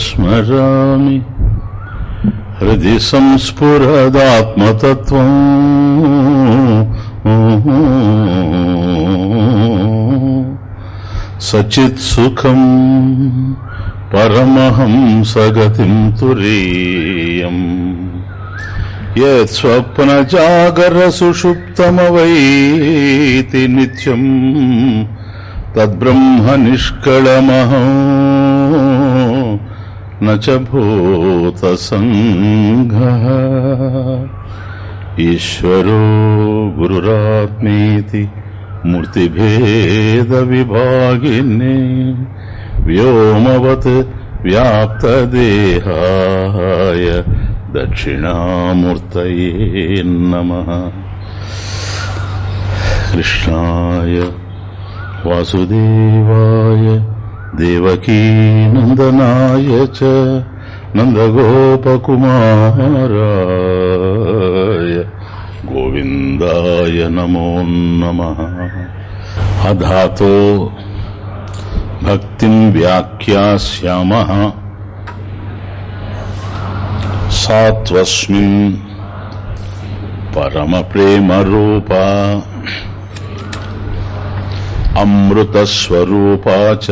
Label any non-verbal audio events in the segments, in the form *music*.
సతస్మరామి హృది సంస్ఫురదాత్మతత్వం సచిత్ సుఖం పరమహంసగతిం తురీయం యత్స్వప్నజాగరసుషుప్తమవైతి నిత్యం తద్బ్రహ్మనిష్కళమహం నూతసంగ ఈశ్వరో గురురాత్మేతి మూర్తిభేద విభాగిని వ్యోమవత్ వ్యాప్తదేహాయ దక్షిణామూర్తయే నమ కృష్ణాయ వాసుదేవాయ वासुदेवाय देवकीनन्दनाय च नन्दगोपकुमाराय गोविन्दाय नमो नमः। अधातो भक्तिम् व्याख्यास्यामः। सा त्वस्मिन् परमप्रेमरूपा। अमृतस्वरूपा च।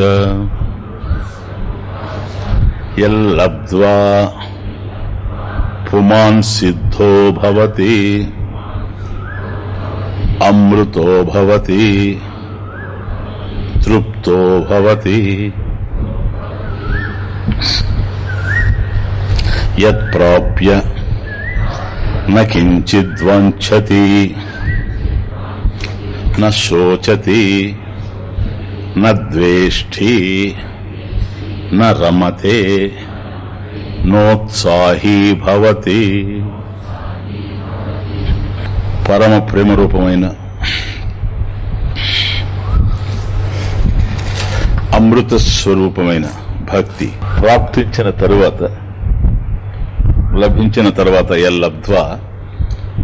सिद्धो भवति। अमृतो भवति। तृप्तो भवति। न किञ्चिद्वञ्चति न शोचति। నేష్ఠి నమతే నోత్సాహీభవతి పరమ ప్రేమ రూపమైన అమృత స్వరూపమైన భక్తి ప్రాప్తించిన తరువాత లభించిన తర్వాత ఎల్లబ్ధ్వ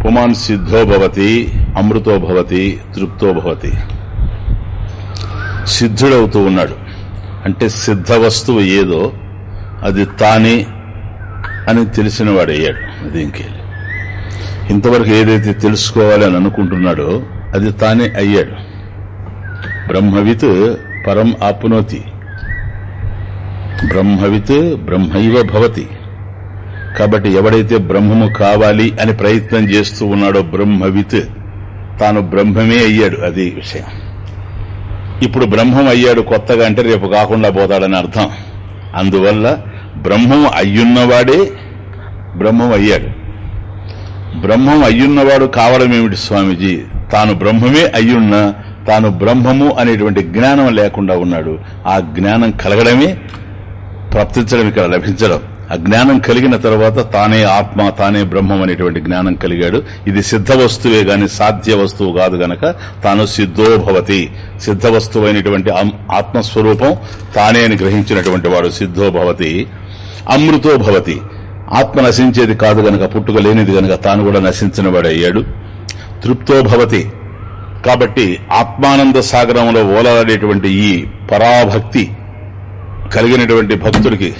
పుమాన్ సిద్ధోభవతి అమృతోభవతి తృప్తోభవతి సిద్ధుడవుతూ ఉన్నాడు. అంటే సిద్ధ వస్తువు ఏదో అది తానే అని తెలిసిన వాడయ్యాడు అది ఇంకేది ఇంతవరకు ఏదైతే తెలుసుకోవాలి అని అనుకుంటున్నాడో అది తానే అయ్యాడు. బ్రహ్మవిత్ పరం ఆప్నోతి. బ్రహ్మవిత్ బ్రహ్మైవ భవతి. కాబట్టి ఎవడైతే బ్రహ్మము కావాలి అని ప్రయత్నం చేస్తూ ఉన్నాడో బ్రహ్మవిత్ తాను బ్రహ్మమే అయ్యాడు అది విషయం. ఇప్పుడు బ్రహ్మం అయ్యాడు కొత్తగా అంటే రేపు కాకుండా పోతాడని అర్థం. అందువల్ల బ్రహ్మం అయ్యున్నవాడే బ్రహ్మం అయ్యాడు. బ్రహ్మం అయ్యున్నవాడు కావడం ఏమిటి స్వామీజీ? తాను బ్రహ్మమే అయ్యున్న తాను బ్రహ్మము అనేటువంటి జ్ఞానం లేకుండా ఉన్నాడు. ఆ జ్ఞానం కలగడమే ప్రాప్తించడం ఇక్కడ లభించడం. ఆ జ్ఞానం కలిగిన తర్వాత తానే ఆత్మ తానే బ్రహ్మం అనేటువంటి జ్ఞానం కలిగాడు. ఇది సిద్ధ వస్తువే గాని సాధ్య వస్తువు కాదు గనక తాను సిద్ధో భవతి. సిద్ధ వస్తువు అయినటువంటి ఆత్మస్వరూపం తానే అని గ్రహించినటువంటి వాడు సిద్ధో భవతి. అమృతో భవతి. ఆత్మ నశించేది కాదు గనక పుట్టుక లేనిది గనక తాను కూడా నశించిన వాడయ్యాడు తృప్తో భవతి. కాబట్టి ఆత్మానంద సాగరంలో ఓలాడేటువంటి ఈ పరాభక్తి కలిగినటువంటి భక్తుడికి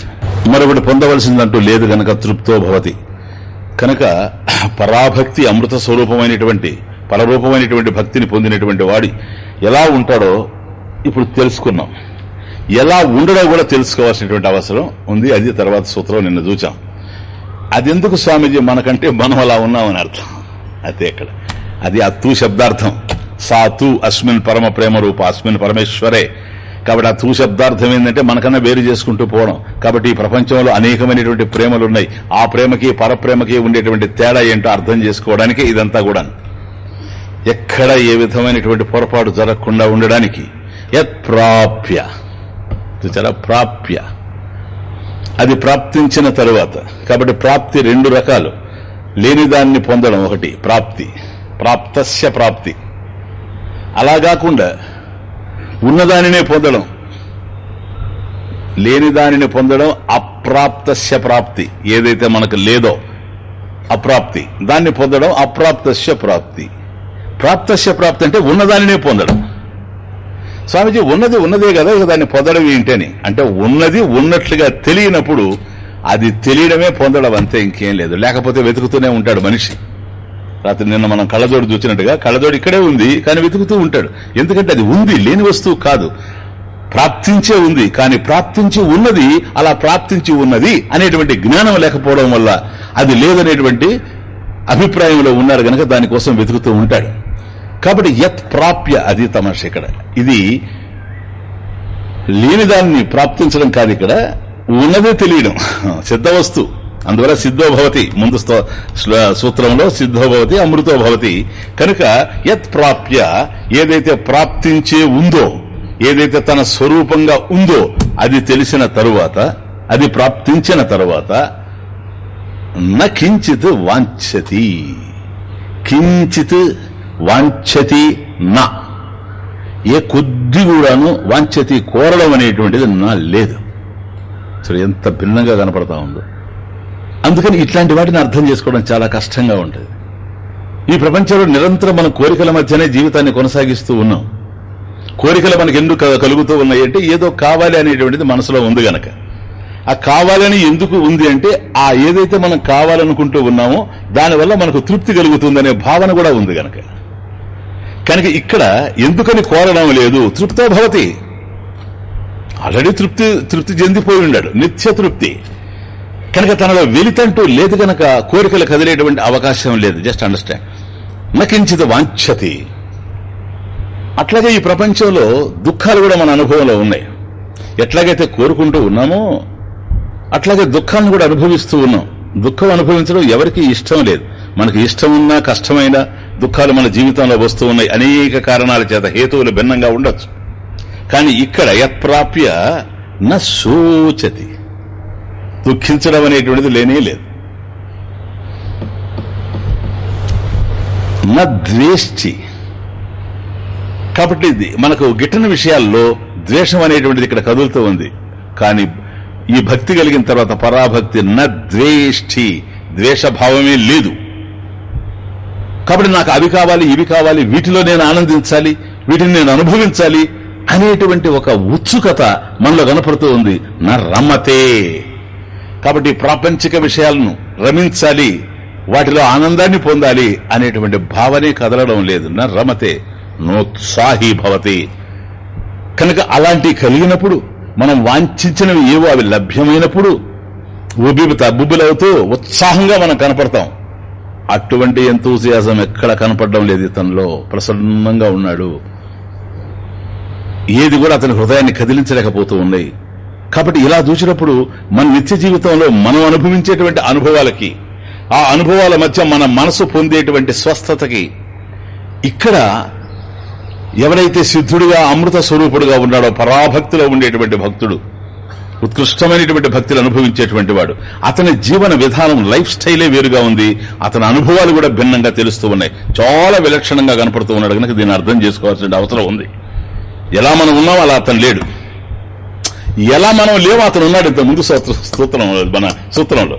మరొకటి పొందవలసిందంటూ లేదు గనక తృప్తో భవతి. కనుక పరాభక్తి అమృత స్వరూపమైనటువంటి పరరూపమైనటువంటి భక్తిని పొందినటువంటి వాడి ఎలా ఉంటాడో ఇప్పుడు తెలుసుకున్నాం. ఎలా ఉండడో కూడా తెలుసుకోవాల్సినటువంటి అవసరం ఉంది. అది తర్వాత సూత్రం నిన్న చూచాం. అది ఎందుకు స్వామీజీ మనకంటే మనం అలా ఉన్నామని అర్థం. అదే ఇక్కడ. అది ఆ శబ్దార్థం. సా అస్మిన్ పరమ ప్రేమ రూప అస్మిన్ పరమేశ్వరే. కాబట్టి ఆ తూ శబ్దార్థం ఏంటంటే మనకన్నా వేరు చేసుకుంటూ పోవడం. కాబట్టి ఈ ప్రపంచంలో అనేకమైనటువంటి ప్రేమలు ఉన్నాయి. ఆ ప్రేమకి పరప్రేమకి ఉండేటువంటి తేడా ఏంటో అర్థం చేసుకోవడానికి ఇదంతా కూడా ఎక్కడ ఏ విధమైనటువంటి పొరపాటు జరగకుండా ఉండడానికి యత్ ప్రాప్య చాలా ప్రాప్య. అది ప్రాప్తించిన తరువాత. కాబట్టి ప్రాప్తి రెండు రకాలు. లేని దాన్ని పొందడం ఒకటి ప్రాప్తి. ప్రాప్తస్య ప్రాప్తి. అలా కాకుండా ఉన్నదానినే పొందడం లేని దానిని పొందడం అప్రాప్తస్య ప్రాప్తి ఏదైతే మనకు లేదో అప్రాప్తి. దాన్ని పొందడం అప్రాప్తస్య ప్రాప్తి ప్రాప్తస్య ప్రాప్తి అంటే ఉన్నదానినే పొందడం. స్వామీజీ ఉన్నది ఉన్నదే కదా ఇక దాన్ని పొందడం ఏంటని. అంటే ఉన్నది ఉన్నట్లుగా తెలియనప్పుడు అది తెలియడమే పొందడం అంతే ఇంకేం లేదు. లేకపోతే వెతుకుతూనే ఉంటాడు మనిషి. రాత్రి నిన్న మనం కళ్ళజోడు చూసినట్టుగా కళ్ళజోడు ఇక్కడే ఉంది కానీ వెతుకుతూ ఉంటాడు. ఎందుకంటే అది ఉంది లేని వస్తువు కాదు. ప్రాప్తించే ఉంది కానీ ప్రాప్తించి ఉన్నది అలా ప్రాప్తించి ఉన్నది అనేటువంటి జ్ఞానం లేకపోవడం వల్ల అది లేదనేటువంటి అభిప్రాయంలో ఉన్నారు గనక దానికోసం వెతుకుతూ ఉంటాడు. కాబట్టి యత్ ప్రాప్య అది తమాష ఇక్కడ ఇది లేని దాన్ని ప్రాప్తించడం కాదు ఇక్కడ ఉన్నదే తెలియడం. *laughs* సిద్ధ వస్తువు అందువల్ల సిద్ధో భవతి ముందు సూత్రంలో సిద్ధోభవతి అమృతోభవతి అమృతో భవతి. కనుక యత్ ప్రాప్య ఏదైతే ప్రాప్తించే ఉందో ఏదైతే తన స్వరూపంగా ఉందో అది తెలిసిన తరువాత అది ప్రాప్తించిన తరువాత న కించిత్ వాంఛతి. కించిత్ వాంఛతి నా. ఏ కొద్ది కూడాను వాంఛతి కోరడం అనేటువంటిది నా లేదు. సరే ఎంత భిన్నంగా కనపడతా ఉందో. అందుకని ఇట్లాంటి వాటిని అర్థం చేసుకోవడం చాలా కష్టంగా ఉంటుంది. ఈ ప్రపంచంలో నిరంతరం మన కోరికల మధ్యనే జీవితాన్ని కొనసాగిస్తూ ఉన్నాం. కోరికలు మనకి ఎందుకు కలుగుతూ ఉన్నాయి అంటే ఏదో కావాలి అనేటువంటిది మనసులో ఉంది గనక. ఆ కావాలని ఎందుకు ఉంది అంటే ఆ ఏదైతే మనం కావాలనుకుంటూ ఉన్నామో దానివల్ల మనకు తృప్తి కలుగుతుందనే భావన కూడా ఉంది గనక. కనుక ఇక్కడ ఎందుకని కోరడం లేదు తృప్తో భవతి. ఆల్రెడీ తృప్తి తృప్తి చెందిపోయి ఉన్నాడు నిత్య తృప్తి. కనుక తనలో వెలితంటూ లేదు కనుక కోరికలు కదిలేటువంటి అవకాశం లేదు. జస్ట్ అండర్స్టాండ్ నకించిత వాంఛతి. అట్లాగే ఈ ప్రపంచంలో దుఃఖాలు కూడా మన అనుభవంలో ఉన్నాయి. ఎట్లాగైతే కోరుకుంటూ ఉన్నామో అట్లాగే దుఃఖాన్ని కూడా అనుభవిస్తూ ఉన్నాం. దుఃఖం అనుభవించడం ఎవరికి ఇష్టం లేదు. మనకి ఇష్టం ఉన్నా కష్టమైన దుఃఖాలు మన జీవితంలో వస్తూ ఉన్నాయి. అనేక కారణాల చేత హేతువులు భిన్నంగా ఉండొచ్చు. కానీ ఇక్కడ యత్ప్రాప్య న సూచతి. దుఃఖించడం అనేటువంటిది లేనే లేదు. న ద్వేష్టి. కాబట్టి ఇది మనకు గిట్టని విషయాల్లో ద్వేషం అనేటువంటిది ఇక్కడ కదులుతూ ఉంది. కానీ ఈ భక్తి కలిగిన తర్వాత పరాభక్తి న ద్వేష్టి. ద్వేషభావమే లేదు. కాబట్టి నాకు అవి కావాలి ఇవి కావాలి వీటిలో నేను ఆనందించాలి వీటిని నేను అనుభవించాలి అనేటువంటి ఒక ఉత్సుకత మనలో కనపడుతూ ఉంది. నా రమ్మతే కాబట్టి ప్రాపంచిక విషయాలను రమించాలి వాటిలో ఆనందాన్ని పొందాలి అనేటువంటి భావనే కదలడం లేదు. నా రమతే నోత్సాహి భవతి. కనుక అలాంటి కలిగినప్పుడు మనం వాంఛించినవి ఏవో అవి లభ్యమైనప్పుడు ఉబ్బిబిత బుబ్బులవుతూ ఉత్సాహంగా మనం కనపడతాం. అటువంటి ఎంతూసియాజం ఎక్కడ కనపడడం లేదు ఇతనిలో. ప్రసన్నంగా ఉన్నాడు. ఏది కూడా అతని హృదయాన్ని కదిలించలేకపోతూ ఉన్నాయి. కాబట్టి ఇలా చూసినప్పుడు మన నిత్య జీవితంలో మనం అనుభవించేటువంటి అనుభవాలకి ఆ అనుభవాల మధ్య మన మనసు పొందేటువంటి స్వస్థతకి ఇక్కడ ఎవరైతే సిద్ధుడుగా అమృత స్వరూపుడుగా ఉన్నాడో పరాభక్తిలో ఉండేటువంటి భక్తుడు ఉత్కృష్టమైనటువంటి భక్తులు అనుభవించేటువంటి వాడు అతని జీవన విధానం లైఫ్ స్టైలే వేరుగా ఉంది అతని అనుభవాలు కూడా భిన్నంగా తెలుస్తూ ఉన్నాయి. చాలా విలక్షణంగా కనపడుతూ ఉన్నాడు. కనుక దీన్ని అర్థం చేసుకోవాల్సిన అవసరం ఉంది. ఎలా మనం ఉన్నాం అలా అతను లేడు. ఎలా మనం లేవో అతను ఉన్నాడు. ఇంత ముందు సూత్ర- మన సూత్రంలో.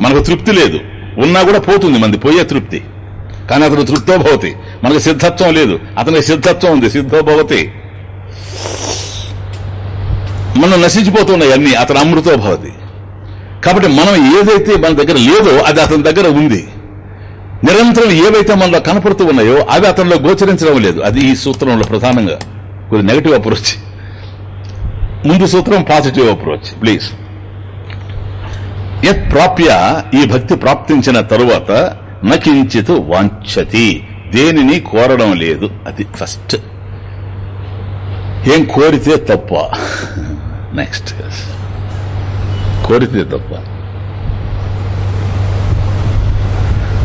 మనకు తృప్తి లేదు. ఉన్నా కూడా పోతుంది మంది పోయే తృప్తి. కానీ అతను తృప్తో భవతి మనకు సిద్ధత్వం లేదు. అతనికి సిద్ధత్వం ఉంది సిద్ధో భవతి మనం నశించిపోతున్నాయి అన్ని అతను అమృతో భవతి కాబట్టి మనం ఏదైతే మన దగ్గర లేదో అది అతని దగ్గర ఉంది. నిరంతరం ఏవైతే మనలో కనపడుతూ ఉన్నాయో అవి అతనిలో గోచరించడం లేదు. అది ఈ సూత్రంలో ప్రధానంగా. కొద్ది నెగటివ్ అప్రోచ్ ముందు సూత్రం పాజిటివ్ అప్రోచ్ ప్లీజ్ యత్ ప్రాప్య ఈ భక్తి ప్రాప్తించిన తరువాత నకించిత్ వాంఛతి. దేనిని కోరడం లేదు. అది ఫస్ట్ ఏం కోరితే తప్ప. నెక్స్ట్ కోరితే తప్ప.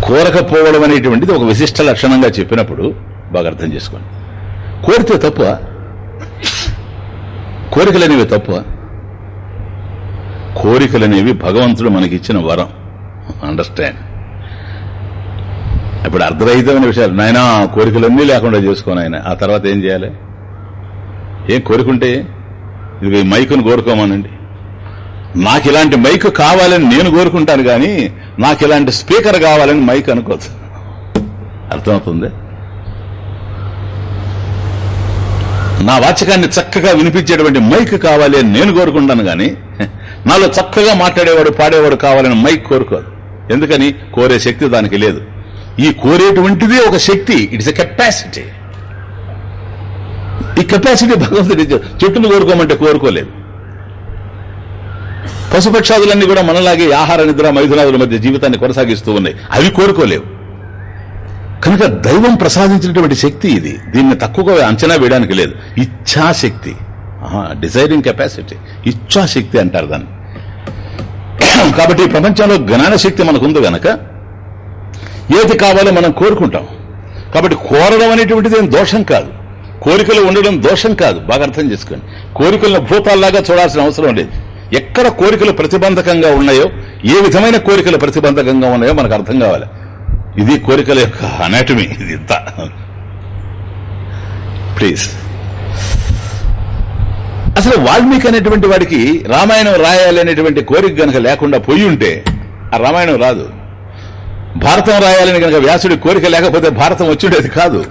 కోరకపోవడం అనేటువంటిది ఒక విశిష్ట లక్షణంగా చెప్పినప్పుడు బాగా అర్థం చేసుకోండి. కోరితే తప్ప కోరికలనేవి తప్ప. కోరికలనేవి భగవంతుడు మనకిచ్చిన వరం. అండర్స్టాండ్. ఇప్పుడు అర్ధరహితమైన విషయాలు. నాయన కోరికలన్నీ లేకుండా చేసుకోను ఆయన ఆ తర్వాత ఏం చేయాలి? ఏం కోరుకుంటే? ఇది ఈ మైకును కోరుకోమానండి. నాకు ఇలాంటి మైక్ కావాలని నేను కోరుకుంటాను కానీ నాకు ఇలాంటి స్పీకర్ కావాలని మైక్ అనుకోవచ్చు అర్థమవుతుంది? నా వాచకాన్ని చక్కగా వినిపించేటువంటి మైక్ కావాలి అని నేను కోరుకుంటాను గాని నాలో చక్కగా మాట్లాడేవాడు పాడేవాడు కావాలని మైక్ కోరుకోదు. ఎందుకని? కోరే శక్తి దానికి లేదు. ఈ కోరేటువంటిది ఒక శక్తి. ఇట్స్ ఎ కెపాసిటీ ఈ కెపాసిటీ భగవంతుడి చెట్టును కోరుకోమంటే కోరుకోలేదు. పశుపక్షాదులన్నీ కూడా మనలాగే ఆహార నిద్ర మైథునాదుల మధ్య జీవితాన్ని కొనసాగిస్తూ ఉన్నాయి. అవి కోరుకోలేవు. కనుక దైవం ప్రసాదించినటువంటి శక్తి ఇది. దీన్ని తక్కువగా అంచనా వేయడానికి లేదు. ఇచ్ఛాశక్తి. డిజైరింగ్ కెపాసిటీ ఇచ్ఛాశక్తి అంటారు దాన్ని. కాబట్టి జ్ఞాన శక్తి మనకు మనకుంది గనక ఏది కావాలో మనం కోరుకుంటాం. కాబట్టి కోరడం అనేటువంటిది ఏం దోషం కాదు. కోరికలు ఉండడం దోషం కాదు. బాగా అర్థం చేసుకోండి. కోరికలను భూతాల్లాగా చూడాల్సిన అవసరం లేదు. ఎక్కడ కోరికలు ప్రతిబంధకంగా ఉన్నాయో ఏ విధమైన కోరికలు ప్రతిబంధకంగా ఉన్నాయో మనకు అర్థం కావాలి. ఇది కోరికల యొక్క అనాటమీ ఇది ఇంత. ప్లీజ్ అసలు వాల్మీకి అనేటువంటి వాడికి రామాయణం రాయాలి అనేటువంటి కోరిక గనక లేకుండా పోయి ఉంటే ఆ రామాయణం రాదు. భారతం రాయాలని గనక వ్యాసుడి కోరిక లేకపోతే భారతం వచ్చుండేది కాదు.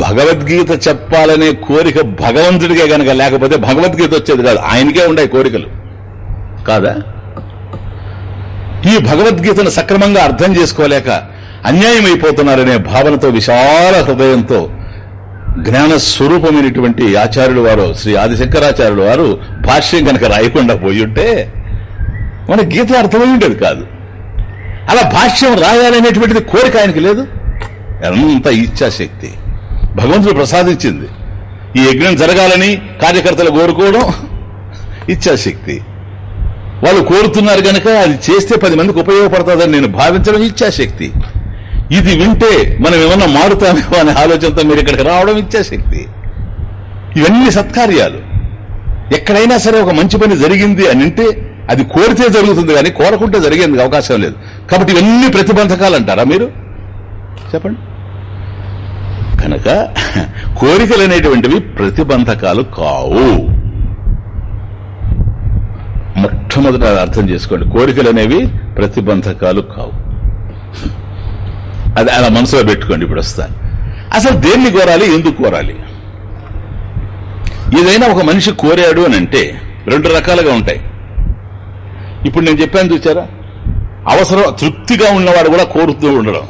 భగవద్గీత చెప్పాలనే కోరిక భగవంతుడికే గనక లేకపోతే భగవద్గీత వచ్చేది కాదు. ఆయనకే ఉండే కోరికలు. కాదా? ఈ భగవద్గీతను సక్రమంగా అర్థం చేసుకోలేక అన్యాయమైపోతున్నారనే భావనతో విశాల హృదయంతో జ్ఞాన స్వరూపమైనటువంటి ఆచార్యుడు వారు శ్రీ ఆదిశంకరాచార్యుడు వారు భాష్యం కనుక రాయకుండా పోయి ఉంటే మన గీత అర్థమై ఉండేది కాదు. అలా భాష్యం రాయాలనేటువంటిది కోరిక ఆయనకి లేదు. ఎంత ఇచ్ఛాశక్తి. భగవంతుడు ప్రసాదించింది. ఈ యజ్ఞం జరగాలని కార్యకర్తలు కోరుకోవడం ఇచ్ఛాశక్తి. వాళ్ళు కోరుతున్నారు గనక అది చేస్తే పది మందికి ఉపయోగపడుతుందని నేను భావించడం ఇచ్చాశక్తి. ఇది వింటే మనం ఏమన్నా మారుతామేమో అనే ఆలోచనతో మీరు ఇక్కడికి రావడం ఇచ్చాశక్తి. ఇవన్నీ సత్కార్యాలు. ఎక్కడైనా సరే ఒక మంచి పని జరిగింది అని అంటే అది కోరితే జరుగుతుంది కానీ కోరకుంటే జరిగేందుకు అవకాశం లేదు. కాబట్టి ఇవన్నీ ప్రతిబంధకాలు అంటారా మీరు? చెప్పండి. కనుక కోరికలు అనేటువంటివి ప్రతిబంధకాలు కావు. మొట్టమొదట అర్థం చేసుకోండి. కోరికలు అనేవి ప్రతిబంధకాలు కావు. అది అలా మనసులో పెట్టుకోండి ఇప్పుడు వస్తాను. అసలు దేన్ని కోరాలి? ఎందుకు కోరాలి? ఏదైనా ఒక మనిషి కోరాడు అని అంటే రెండు రకాలుగా ఉంటాయి. ఇప్పుడు నేను చెప్పాను చూచారా? అవసరం తృప్తిగా ఉన్నవాడు కూడా కోరుతూ ఉండడం.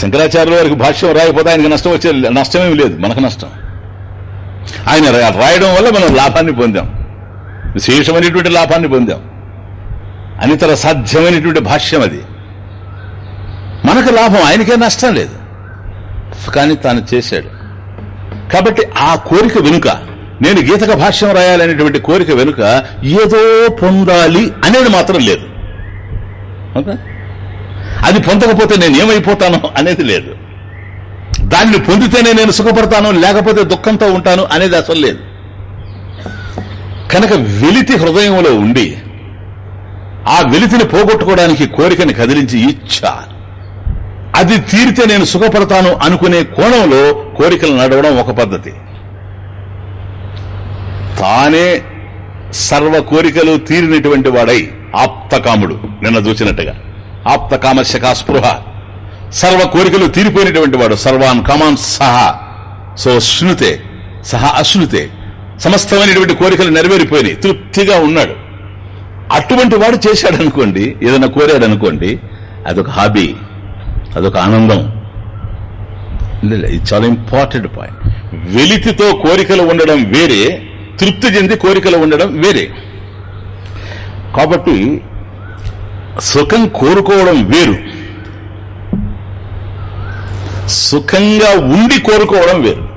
శంకరాచార్యుల వారికి భాష్యం రాయకపోతే ఆయనకి నష్టం వచ్చే నష్టమేమి లేదు. మనకు నష్టం. ఆయన రాయడం వల్ల మనం లాభాన్ని పొందాం. విశేషమైనటువంటి లాభాన్ని పొందాం. అనితర సాధ్యమైనటువంటి భాష్యం అది. మనకు లాభం ఆయనకే నష్టం లేదు. కానీ తాను చేశాడు. కాబట్టి ఆ కోరిక వెనుక నేను గీతక భాష్యం రాయాలనేటువంటి కోరిక వెనుక ఏదో పొందాలి అనేది మాత్రం లేదు. అది పొందకపోతే నేను ఏమైపోతాను అనేది లేదు. దాన్ని పొందితేనే నేను సుఖపడతాను లేకపోతే దుఃఖంతో ఉంటాను అనేది అసలు లేదు. కనుక వెలితి హృదయంలో ఉండి ఆ వెలితిని పోగొట్టుకోవడానికి కోరికని కదిలించి ఇచ్చ అది తీరితే నేను సుఖపడతాను అనుకునే కోణంలో కోరికలు నడవడం ఒక పద్ధతి. తానే సర్వ కోరికలు తీరినటువంటి వాడై ఆప్తకాముడు నిన్న చూసినట్టుగా ఆప్తకామశకా స్పృహ సర్వ కోరికలు తీరిపోయినటువంటి వాడు సర్వాన్ కామాన్ సహా. సో శృతే సహా అశ్నుతే సమస్తమైనటువంటి కోరికలు నెరవేరిపోయినాయి. తృప్తిగా ఉన్నాడు. అటువంటి వాడు చేశాడు అనుకోండి ఏదైనా కోరాడు అనుకోండి అదొక హాబీ అదొక ఆనందం. ఇది చాలా ఇంపార్టెంట్ పాయింట్ వెలితితో కోరికలు ఉండడం వేరే తృప్తి చెంది కోరికలు ఉండడం వేరే. కాబట్టి సుఖం కోరుకోవడం వేరు. సుఖంగా ఉండి కోరుకోవడం వేరు.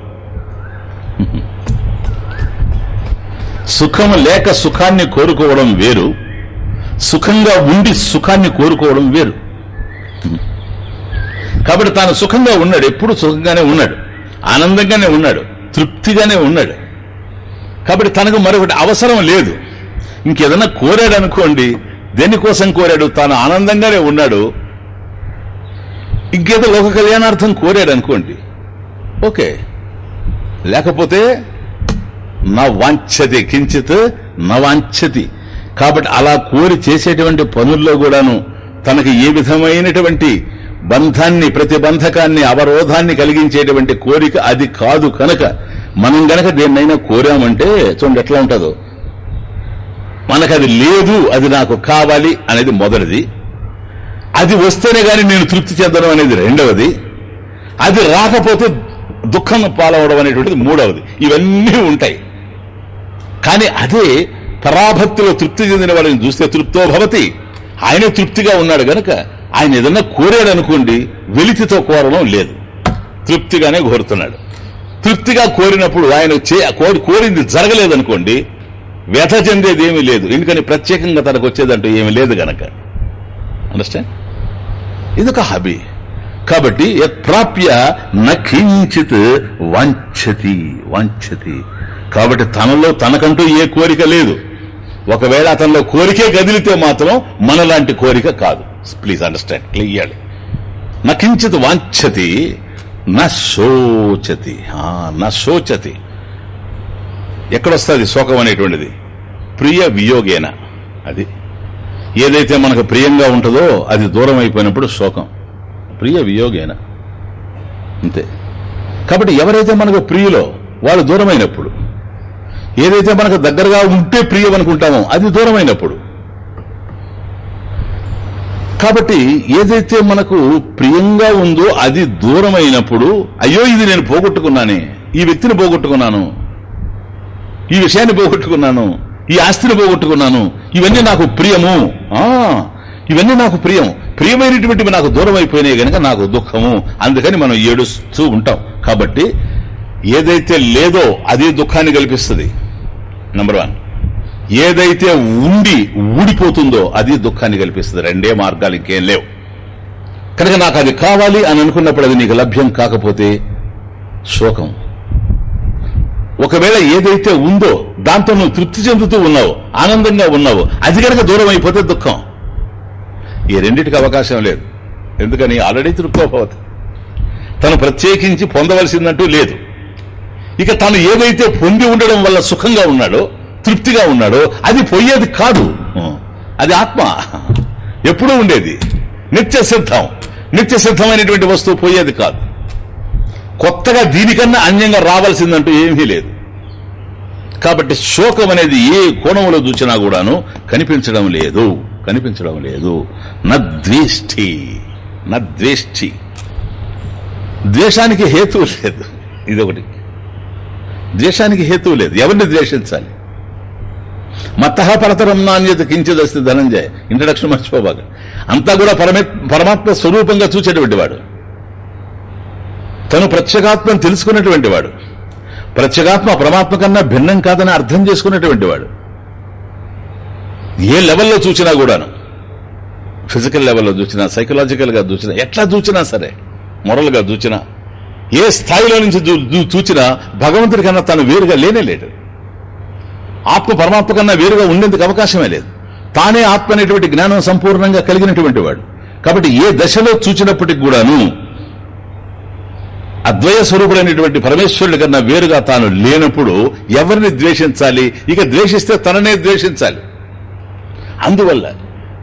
సుఖం లేక సుఖాన్ని కోరుకోవడం వేరు. సుఖంగా ఉండి సుఖాన్ని కోరుకోవడం వేరు. కాబట్టి తాను సుఖంగా ఉన్నాడు ఎప్పుడు సుఖంగానే ఉన్నాడు. ఆనందంగానే ఉన్నాడు తృప్తిగానే ఉన్నాడు. కాబట్టి తనకు మరొకటి అవసరం లేదు. ఇంకేదన్నా కోరాడు అనుకోండి దేనికోసం కోరాడు? తాను ఆనందంగానే ఉన్నాడు. ఇంకేదో లోక కళ్యాణార్థం కోరాడు అనుకోండి. ఓకే. లేకపోతే నా వాంఛతి కించిత్ నా వాంఛతి. కాబట్టి అలా కోరి చేసేటువంటి పనుల్లో కూడాను తనకి ఏ విధమైనటువంటి బంధాన్ని ప్రతిబంధకాన్ని అవరోధాన్ని కలిగించేటువంటి కోరిక అది కాదు కనుక మనం గనక దేన్నైనా కోరామంటే చూడండి ఎట్లా ఉంటుందో. మనకు అది లేదు అది నాకు కావాలి అనేది మొదటిది. అది వస్తేనే గాని నేను తృప్తి చెందడం అనేది రెండవది. అది రాకపోతే దుఃఖం పాలవడం అనేటువంటిది మూడవది. ఇవన్నీ ఉంటాయి. కానీ అదే పరాభక్తిలో తృప్తి చెందిన వాళ్ళని చూస్తే తృప్తో భవతి. ఆయనే తృప్తిగా ఉన్నాడు గనక ఆయన ఏదన్నా కోరాడు అనుకోండి వెలితితో కోరడం లేదు. తృప్తిగానే కోరుతున్నాడు. తృప్తిగా కోరినప్పుడు ఆయన చే- కోరి- కోరింది జరగలేదనుకోండి వ్యథ చెందేది ఏమీ లేదు. ఎందుకని ప్రత్యేకంగా తనకు వచ్చేదంటూ ఏమీ లేదు గనక. అండర్స్టాండ్ ఇదొక హాబీ కాబట్టి యత్ప్రాప్య నకించిత్ వంచతి వంచతి. కాబట్టి తనలో తనకంటూ ఏ కోరిక లేదు. ఒకవేళ అతనిలో కోరికే కదిలితే మాత్రం మనలాంటి కోరిక కాదు. ప్లీజ్ అండర్స్టాండ్ క్లియర్ నకించిత్ వాంఛతి నశోచతి నోచతి ఎక్కడొస్తుంది శోకం అనేటువంటిది? ప్రియ వియోగేన. అది. ఏదైతే మనకు ప్రియంగా ఉంటుందో అది దూరం అయిపోయినప్పుడు శోకం. ప్రియ వియోగేన. అంతే. కాబట్టి ఎవరైతే మనకు ప్రియులో వాళ్ళు దూరమైనప్పుడు ఏదైతే మనకు దగ్గరగా ఉంటే ప్రియం అనుకుంటామో అది దూరమైనప్పుడు. కాబట్టి ఏదైతే మనకు ప్రియంగా ఉందో అది దూరమైనప్పుడు అయ్యో ఇది నేను పోగొట్టుకున్నానే ఈ వ్యక్తిని పోగొట్టుకున్నాను ఈ విషయాన్ని పోగొట్టుకున్నాను ఈ ఆస్తిని పోగొట్టుకున్నాను ఇవన్నీ నాకు ప్రియము. ఆ ఇవన్నీ నాకు ప్రియం. ప్రియమైనటువంటివి నాకు దూరం అయిపోయినాయి గనక నాకు దుఃఖము. అందుకని మనం ఏడుస్తూ ఉంటాం. కాబట్టి ఏదైతే లేదో అదే దుఃఖాన్ని కల్పిస్తుంది. నంబర్ వన్ ఏదైతే ఉండి ఊడిపోతుందో అది దుఃఖాన్ని కల్పిస్తుంది. రెండే మార్గాలు ఇంకేం లేవు. కనుక నాకు అది కావాలి అని అనుకున్నప్పుడు అది నీకు లభ్యం కాకపోతే శోకం. ఒకవేళ ఏదైతే ఉందో దాంతో నువ్వు తృప్తి చెందుతూ ఉన్నావు ఆనందంగా ఉన్నావు అది కనుక దూరం అయిపోతే దుఃఖం. ఈ రెండింటికి అవకాశం లేదు. ఎందుకని? ఆల్రెడీ తృప్తోభవతి తను ప్రత్యేకించి పొందవలసిందంటూ లేదు. ఇక తను ఏదైతే పొంది ఉండడం వల్ల సుఖంగా ఉన్నాడో తృప్తిగా ఉన్నాడో అది పోయేది కాదు. అది ఆత్మ. ఎప్పుడూ ఉండేది. నిత్య సిద్ధం. నిత్య సిద్ధమైనటువంటి వస్తువు పోయేది కాదు. కొత్తగా దీనికన్నా అన్యంగా రావాల్సిందంటూ ఏమీ లేదు. కాబట్టి శోకం అనేది ఏ కోణంలో చూసినా కూడాను కనిపించడం లేదు. కనిపించడం లేదు. నద్వేష్టి నద్వేష్టి ద్వేషానికి హేతు లేదు. ఇదొకటి. ద్వేషానికి హేతువు లేదు. ఎవరిని ద్వేషించాలి? మత పరతరం నాణ్యత కించదస్తి ధనంజయ్. ఇంట్రడక్షన్ మర్చిపోబాక. అంతా కూడా పరమే పరమాత్మ స్వరూపంగా చూసేటువంటి వాడు. తను ప్రత్యేగాత్మను తెలుసుకున్నటువంటి వాడు. ప్రత్యేగాత్మ పరమాత్మ కన్నా భిన్నం కాదని అర్థం చేసుకున్నటువంటి వాడు. ఏ లెవెల్లో చూసినా కూడాను ఫిజికల్ లెవెల్లో చూసినా సైకలాజికల్గా చూసినా ఎట్లా చూసినా సరే మొరల్గా చూసినా ఏ స్థాయిలో నుంచి చూచినా భగవంతుడి కన్నా తను వేరుగా లేనే లేడు. ఆత్మ పరమాత్మ కన్నా వేరుగా ఉండేందుకు అవకాశమే లేదు. తానే ఆత్మ అనేటువంటి జ్ఞానం సంపూర్ణంగా కలిగినటువంటి వాడు. కాబట్టి ఏ దశలో చూచినప్పటికి కూడాను అద్వయ స్వరూపుడైనటువంటి పరమేశ్వరుడి కన్నా వేరుగా తాను లేనప్పుడు ఎవరిని ద్వేషించాలి? ఇక ద్వేషిస్తే తననే ద్వేషించాలి. అందువల్ల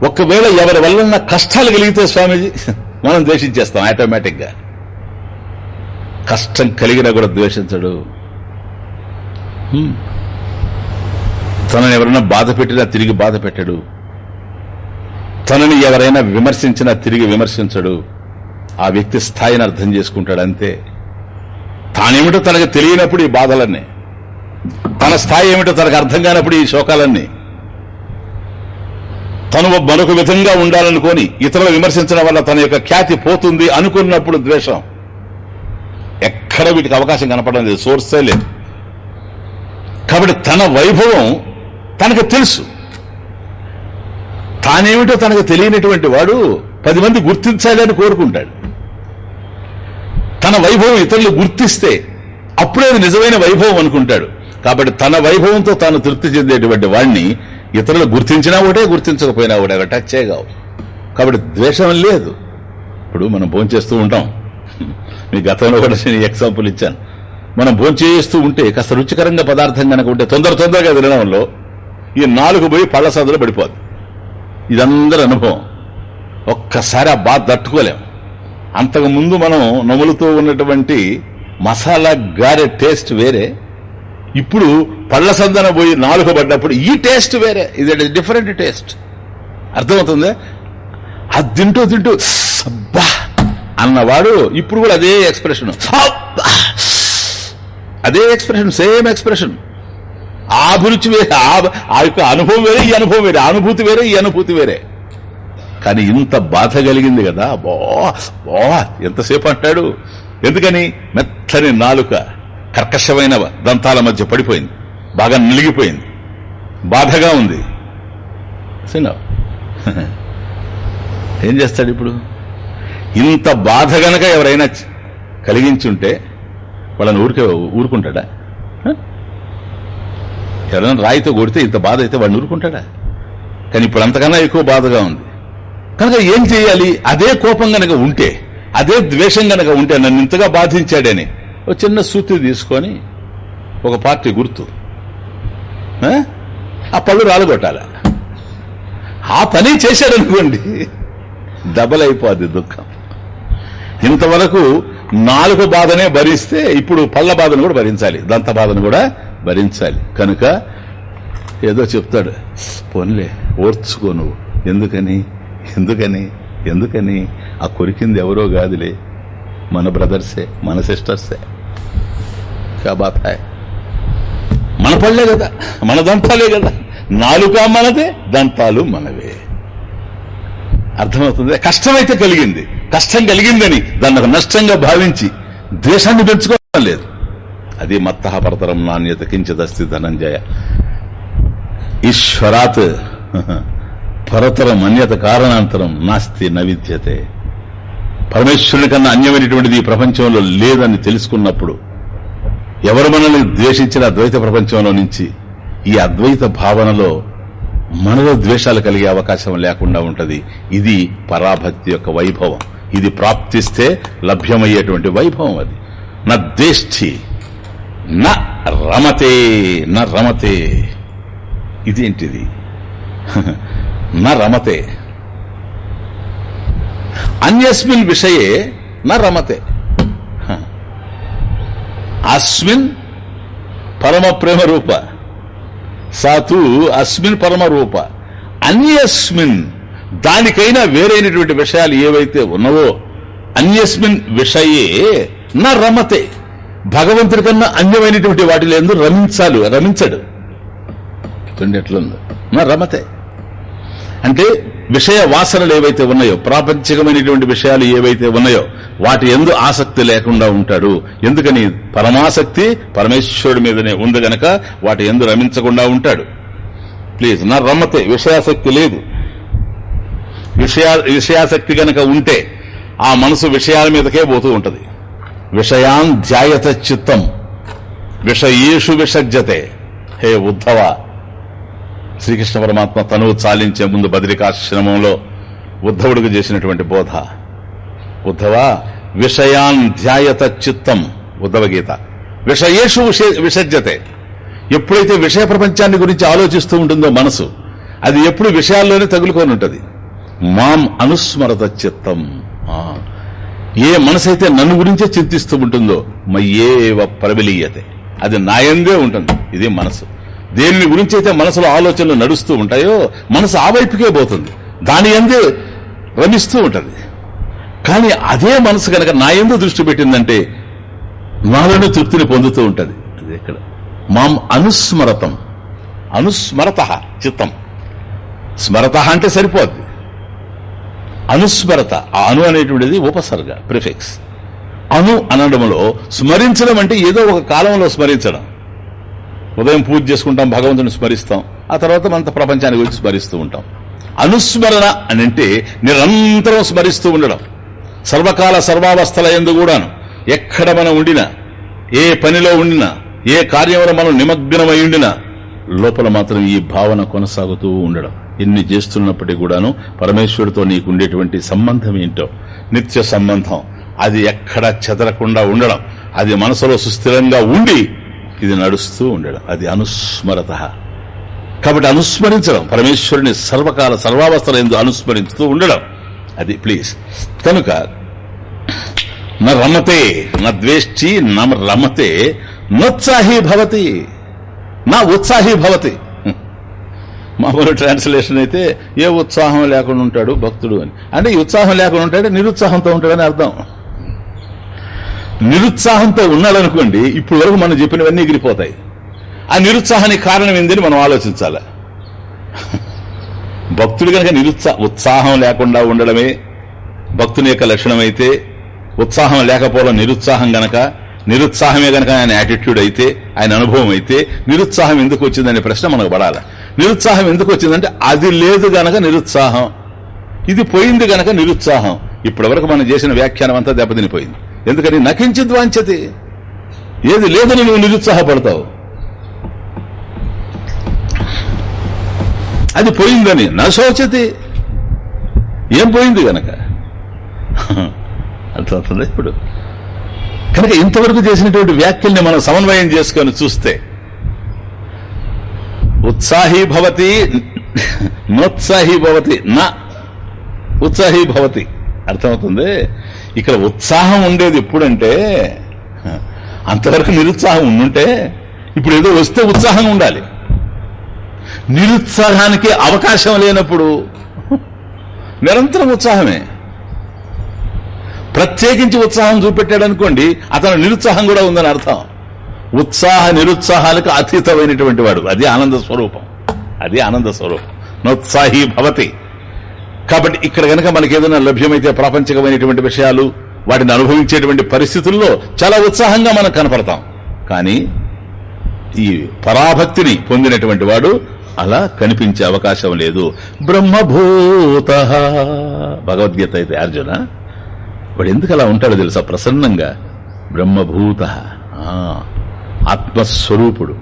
ఒకవేళ ఎవరి వల్ల కష్టాలు కలిగితే స్వామీజీ మనం ద్వేషించేస్తాం ఆటోమేటిక్గా కష్టం కలిగినా కూడా ద్వేషించడు. తనని ఎవరైనా బాధ పెట్టినా తిరిగి బాధ పెట్టడు. తనని ఎవరైనా విమర్శించినా తిరిగి విమర్శించడు. ఆ వ్యక్తి స్థాయిని అర్థం చేసుకుంటాడు అంతే. తానేమిటో తనకు తెలియనప్పుడు ఈ బాధలన్నీ. తన స్థాయి ఏమిటో తనకు అర్థం కానప్పుడు ఈ శోకాలన్నీ. తను మరొక విధంగా ఉండాలనుకొని ఇతరులు విమర్శించడం వల్ల తన యొక్క ఖ్యాతి పోతుంది అనుకున్నప్పుడు ద్వేషం. ఎక్కడ వీటికి అవకాశం కనపడడం లేదు. సోర్సే లేదు. కాబట్టి తన వైభవం తనకు తెలుసు. తానేమిటో తనకు తెలియనటువంటి వాడు పది మంది గుర్తించాలి అని కోరుకుంటాడు. తన వైభవం ఇతరులు గుర్తిస్తే అప్పుడే అది నిజమైన వైభవం అనుకుంటాడు. కాబట్టి తన వైభవంతో తాను తృప్తి చెందేటువంటి వాడిని ఇతరులు గుర్తించినా ఒకటే గుర్తించకపోయినా ఒకటే. అవి టచ్ చేయగావు కాబట్టి ద్వేషం లేదు. ఇప్పుడు మనం భోంచేస్తూ ఉంటాం. మీ గతంలో కూడా నేను ఎగ్జాంపుల్ ఇచ్చాను. మనం భోంచేస్తూ ఉంటే కాస్త రుచికరంగా పదార్థం కనుక ఉంటే తొందర తొందరగా తినడంలో ఈ నాలుగు పోయి పళ్ళ సదులు పడిపోద్ది. ఇదందరి అనుభవం. ఒక్కసారి ఆ బాధ తట్టుకోలేం. అంతకు ముందు మనం నములుతూ ఉన్నటువంటి మసాలా గారె టేస్ట్ వేరే. ఇప్పుడు పళ్ళ సందన పోయి నాలుగు పడ్డప్పుడు ఈ టేస్ట్ వేరే. ఇది డిఫరెంట్ టేస్ట్. అర్థమవుతుంది? అది తింటూ తింటూ అబ్బా అన్నవాడు ఇప్పుడు కూడా అదే ఎక్స్ప్రెషన్! అదే ఎక్స్ప్రెషన్ సేమ్ ఎక్స్ప్రెషన్ ఆ అభిరుచి వేరే ఆ- ఆ యొక్క అనుభవం వేరే ఈ అనుభవం వేరే అనుభూతి వేరే ఈ అనుభూతి వేరే. కానీ ఇంత బాధ కలిగింది కదా బో బో ఎంతసేపు అంటాడు? ఎందుకని? మెత్తని నాలుక కర్కశమైన దంతాల మధ్య పడిపోయింది. బాగా నిలిగిపోయింది. బాధగా ఉంది. సినా *laughs* ఏం చేస్తాడు ఇప్పుడు? ఇంత బాధ గనక ఎవరైనా కలిగించుంటే వాళ్ళని ఊరికే ఊరుకుంటాడా? ఎవరైనా రాయితో కొడితే ఇంత బాధ అయితే వాడిని ఊరుకుంటాడా? కానీ ఇప్పుడు అంతకన్నా ఎక్కువ బాధగా ఉంది. కనుక ఏం చేయాలి? అదే కోపం గనక ఉంటే అదే ద్వేషం గనక ఉంటే నన్ను ఇంతగా బాధించాడని ఒక చిన్న సూతి తీసుకొని ఒక పార్టీ గుర్తు. ఆ? పళ్ళు రాలుగొట్టాల. ఆ పని చేశాడనుకోండి *laughs* డబల్ అయిపోద్ది దుఃఖం. ఇంతవరకు నాలుగు బాధనే భరిస్తే ఇప్పుడు పళ్ళ బాధను కూడా భరించాలి. దంత బాధను కూడా భరించాలి. కనుక ఏదో చెప్తాడు పోన్లే ఓర్చుకో నువ్వు. ఎందుకని? ఎందుకని? ఎందుకని? ఆ కొరికింది ఎవరో కాదులే. మన బ్రదర్సే మన సిస్టర్సే. కాబా మన పళ్ళే కదా మన దంతాలే కదా. నాలుక మనదే దంతాలు మనవే. అర్థమవుతుంది? కష్టమైతే కలిగింది. కష్టం కలిగిందని దాన్ని ఒక నష్టంగా భావించి ద్వేషాన్ని పెంచుకోవడం లేదు. అది మత్తహ పరతరం నాణ్యత కించదస్తి ధనంజయ. ఈశ్వరాత్ పరతరం అన్యత కారణాంతరం నాస్తి నవిద్యతే. పరమేశ్వరుని కన్నా అన్యమైనటువంటిది ఈ ప్రపంచంలో లేదని తెలుసుకున్నప్పుడు ఎవరు మనల్ని ద్వేషించిన ద్వైత ప్రపంచంలో నుంచి ఈ అద్వైత భావనలో మనలో ద్వేషాలు కలిగే అవకాశం లేకుండా ఉంటది. ఇది పరాభక్తి యొక్క వైభవం. ఇది ప్రాప్తిస్తే లభ్యమయ్యేటువంటి వైభవం అది. నా దేష్ఠి నా రమతే నా రమతే. ఇదేంటిది *laughs* నా రమతే. అన్యస్మిన్ విషయే నా రమతే. అస్మిన్ పరమ ప్రేమ రూప సాతు అస్మిన్ పరమ రూప అన్యస్మిన్ దానికైనా వేరైనటువంటి విషయాలు ఏవైతే ఉన్నావో అన్యస్మిన్ విషయే నా రమతే. భగవంతుడి కన్నా అన్యమైనటువంటి వాటిలో ఎందుకు రమించాలి రమించడు. చూడండి ఎట్లుందో నా రమతే. అంటే విషయ వాసనలు ఏవైతే ఉన్నాయో ప్రాపంచికమైనటువంటి విషయాలు ఏవైతే ఉన్నాయో వాటి ఎందు ఆసక్తి లేకుండా ఉంటాడు. ఎందుకని? పరమాసక్తి పరమేశ్వరుడి మీదనే ఉంది గనక వాటి ఎందు రమించకుండా ఉంటాడు. ప్లీజ్ నా రమ్మతే విషయాసక్తి లేదు. విషయా విషయాసక్తి గనక ఉంటే ఆ మనసు విషయాల మీదకే పోతూ ఉంటది. విషయాన్ ధ్యాయత చిత్తం విషయేషు విషజ్జతే హే ఉద్ధవ! శ్రీకృష్ణ పరమాత్మ తనువు చాలించే ముందు బద్రికాశ్రమంలో ఉద్ధవుడికి చేసినటువంటి బోధ. ఉద్ధవ విషయాన్ ధ్యాయత చిత్తం ఉద్ధవ గీత విషయేషు విష- ఎప్పుడైతే విషయ ప్రపంచాన్ని గురించి ఆలోచిస్తూ ఉంటుందో మనసు అది ఎప్పుడు విషయాల్లోనే తగులుకొని ఉంటుంది. మాం అనుస్మరత చిత్తం. ఏ మనసైతే నన్ను గురించే చింతిస్తూ ఉంటుందో మయ్యేవ ప్రబలీయతే. అది నాయందే ఉంటుంది. ఇది మనసు. దేని గురించి అయితే మనసులో ఆలోచనలు నడుస్తూ ఉంటాయో మనసు ఆ వైపుకే పోతుంది. దాని ఎందు రమిస్తూ ఉంటుంది. కానీ అదే మనసు కనుక నా ఎందు దృష్టి పెట్టిందంటే నాలోనే తృప్తిని పొందుతూ ఉంటుంది. అది ఇక్కడ మాం అనుస్మరతం. అనుస్మరత చిత్తం. స్మరత అంటే సరిపోద్ది. అనుస్మరత ఆ అను అనేటువంటిది ఉపసర్గ ప్రిఫిక్స్. అను అనడంలో స్మరించడం అంటే ఏదో ఒక కాలంలో స్మరించడం. ఉదయం పూజ చేసుకుంటాం భగవంతుని స్మరిస్తాం. ఆ తర్వాత మనంత ప్రపంచాన్ని గురించి స్మరిస్తూ ఉంటాం. అనుస్మరణ అని అంటే నిరంతరం స్మరిస్తూ ఉండడం. సర్వకాల సర్వావస్థల ఎందు కూడాను ఎక్కడ మనం ఉండినా ఏ పనిలో ఉండినా ఏ కార్యంలో మనం నిమగ్నమై ఉండినా లోపల మాత్రం ఈ భావన కొనసాగుతూ ఉండడం. ఎన్ని చేస్తున్నప్పటికీ కూడాను పరమేశ్వరుడితో నీకు ఉండేటువంటి సంబంధం ఏంటో? నిత్య సంబంధం. అది ఎక్కడ చెదరకుండా ఉండడం. అది మనసులో సుస్థిరంగా ఉండి ఇది నడుస్తూ ఉండడం. అది అనుస్మరత. కాబట్టి అనుస్మరించడం పరమేశ్వరుని సర్వకాల సర్వావస్థల ఎందు అనుస్మరించుతూ ఉండడం. అది ప్లీజ్. కనుక న రమతే నా ద్వేష్టి న రమతే నోత్సాహీ భవతి నా ఉత్సాహీ భవతి. మామూలు ట్రాన్స్లేషన్ అయితే ఏ ఉత్సాహం లేకుండా ఉంటాడు భక్తుడు అని. అంటే ఈ ఉత్సాహం లేకుండా ఉంటాడు నిరుత్సాహంతో ఉంటాడని అర్థం. నిరుత్సాహంతో ఉన్నాడనుకోండి ఇప్పుడు వరకు మనం చెప్పినవన్నీ ఎగిరిపోతాయి. ఆ నిరుత్సాహానికి కారణం ఏందని మనం ఆలోచించాలి. *laughs* భక్తుడు కనుక నిరుత్సా ఉత్సాహం లేకుండా ఉండడమే భక్తుని యొక్క లక్షణం అయితే ఉత్సాహం లేకపోవడం నిరుత్సాహం గనక నిరుత్సాహమే గనక ఆయన యాటిట్యూడ్ అయితే ఆయన అనుభవం అయితే నిరుత్సాహం ఎందుకు వచ్చిందనే ప్రశ్న మనకు పడాలి. నిరుత్సాహం ఎందుకు వచ్చిందంటే అది లేదు గనక నిరుత్సాహం. ఇది పోయింది గనక నిరుత్సాహం. ఇప్పటివరకు మనం చేసిన వ్యాఖ్యానం అంతా దెబ్బతినిపోయింది. ఎందుకని నకించిద్ వాంచతి ఏది లేదని నువ్వు నిరుత్సాహపడతావు. అది పోయిందని నా శోచతి ఏం పోయింది గనక? *laughs* అర్థమవుతుంది ఇప్పుడు? కనుక ఇంతవరకు చేసినటువంటి వ్యాఖ్యల్ని మనం సమన్వయం చేసుకొని చూస్తే ఉత్సాహీ భవతి *laughs* నోత్సాహీ భవతి నా ఉత్సాహీ భవతి. అర్థమవుతుంది? ఇక్కడ ఉత్సాహం ఉండేది ఎప్పుడంటే అంతవరకు నిరుత్సాహం ఉండుంటే ఇప్పుడు ఏదో వస్తే ఉత్సాహం ఉండాలి. నిరుత్సాహానికి అవకాశం లేనప్పుడు నిరంతరం ఉత్సాహమే. ప్రత్యేకించి ఉత్సాహం చూపెట్టాడు అనుకోండి అతను నిరుత్సాహం కూడా ఉందని అర్థం. ఉత్సాహ నిరుత్సాహాలకు అతీతమైనటువంటి వాడు. అది ఆనంద స్వరూపం. అది ఆనంద స్వరూపం. నోత్సాహి భవతి. కాబట్టి ఇక్కడ గనక మనకి ఏదైనా లభ్యమైతే ప్రాపంచికమైనటువంటి విషయాలు వాటిని అనుభవించేటువంటి పరిస్థితుల్లో చాలా ఉత్సాహంగా మనం కనపడతాం. కానీ ఈ పరాభక్తిని పొందినటువంటి వాడు అలా కనిపించే అవకాశం లేదు. బ్రహ్మభూత. భగవద్గీత అయితే అర్జున వాడు ఎందుకు అలా ఉంటాడో తెలుసా? ప్రసన్నంగా. బ్రహ్మభూత. ఆత్మస్వరూపుడు.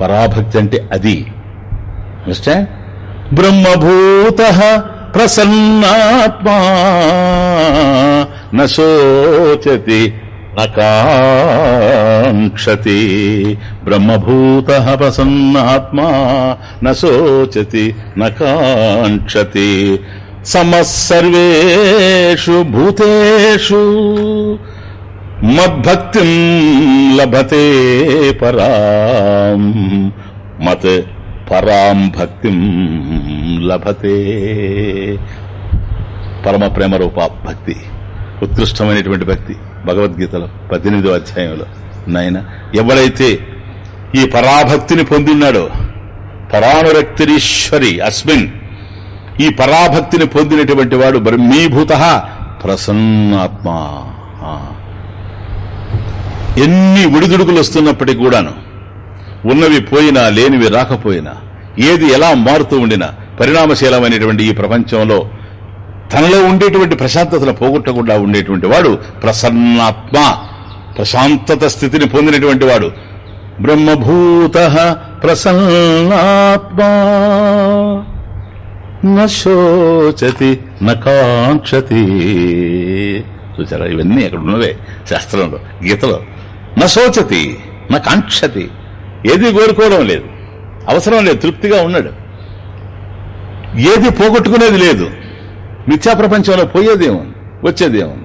పరాభక్తి అంటే అది. బ్రహ్మభూత. ప్రసన్నాత్మా. నోచతి నకాంక్షతి బ్రహ్మభూత ప్రసన్నాత్మా. నోచతి నకాంక్షతి సమస్సర్వేషు భూతేషు. మద్భక్తి లభతే పరాం. మత్ పరాం భక్తి లభతే. పరమ ప్రేమ రూప భక్తి. ఉత్కృష్టమైనటువంటి భక్తి. భగవద్గీతలో పద్దెనిమిదో అధ్యాయంలో. నాయన ఎవడైతే ఈ పరాభక్తిని పొందినాడో పరానురక్తిరీశ్వరి అస్మిన్ ఈ పరాభక్తిని పొందినటువంటి వాడు బ్రహ్మీభూత ప్రసన్నాత్మ. ఎన్ని ఉడిదుడుకులు వస్తున్నప్పటికీ కూడాను ఉన్నవి పోయినా లేనివి రాకపోయినా ఏది ఎలా మారుతూ ఉండినా పరిణామశీలమైనటువంటి ఈ ప్రపంచంలో తనలో ఉండేటువంటి ప్రశాంతతను పోగొట్టకుండా ఉండేటువంటి వాడు ప్రసన్నాత్మ ప్రశాంతత స్థితిని పొందినటువంటి వాడు. బ్రహ్మభూత ప్రసన్నాత్మా. నోచతి నకాంక్షతి చూసారా ఇవన్నీ అక్కడ ఉన్నవే శాస్త్రంలో గీతలో. నశోచతి నా కాంక్షతి. ఏది కోరుకోవడం లేదు. అవసరం లేదు తృప్తిగా ఉన్నాడు. ఏది పోగొట్టుకునేది లేదు. మిథ్యా ప్రపంచంలో పోయేదేముంది? వచ్చేదేముంది?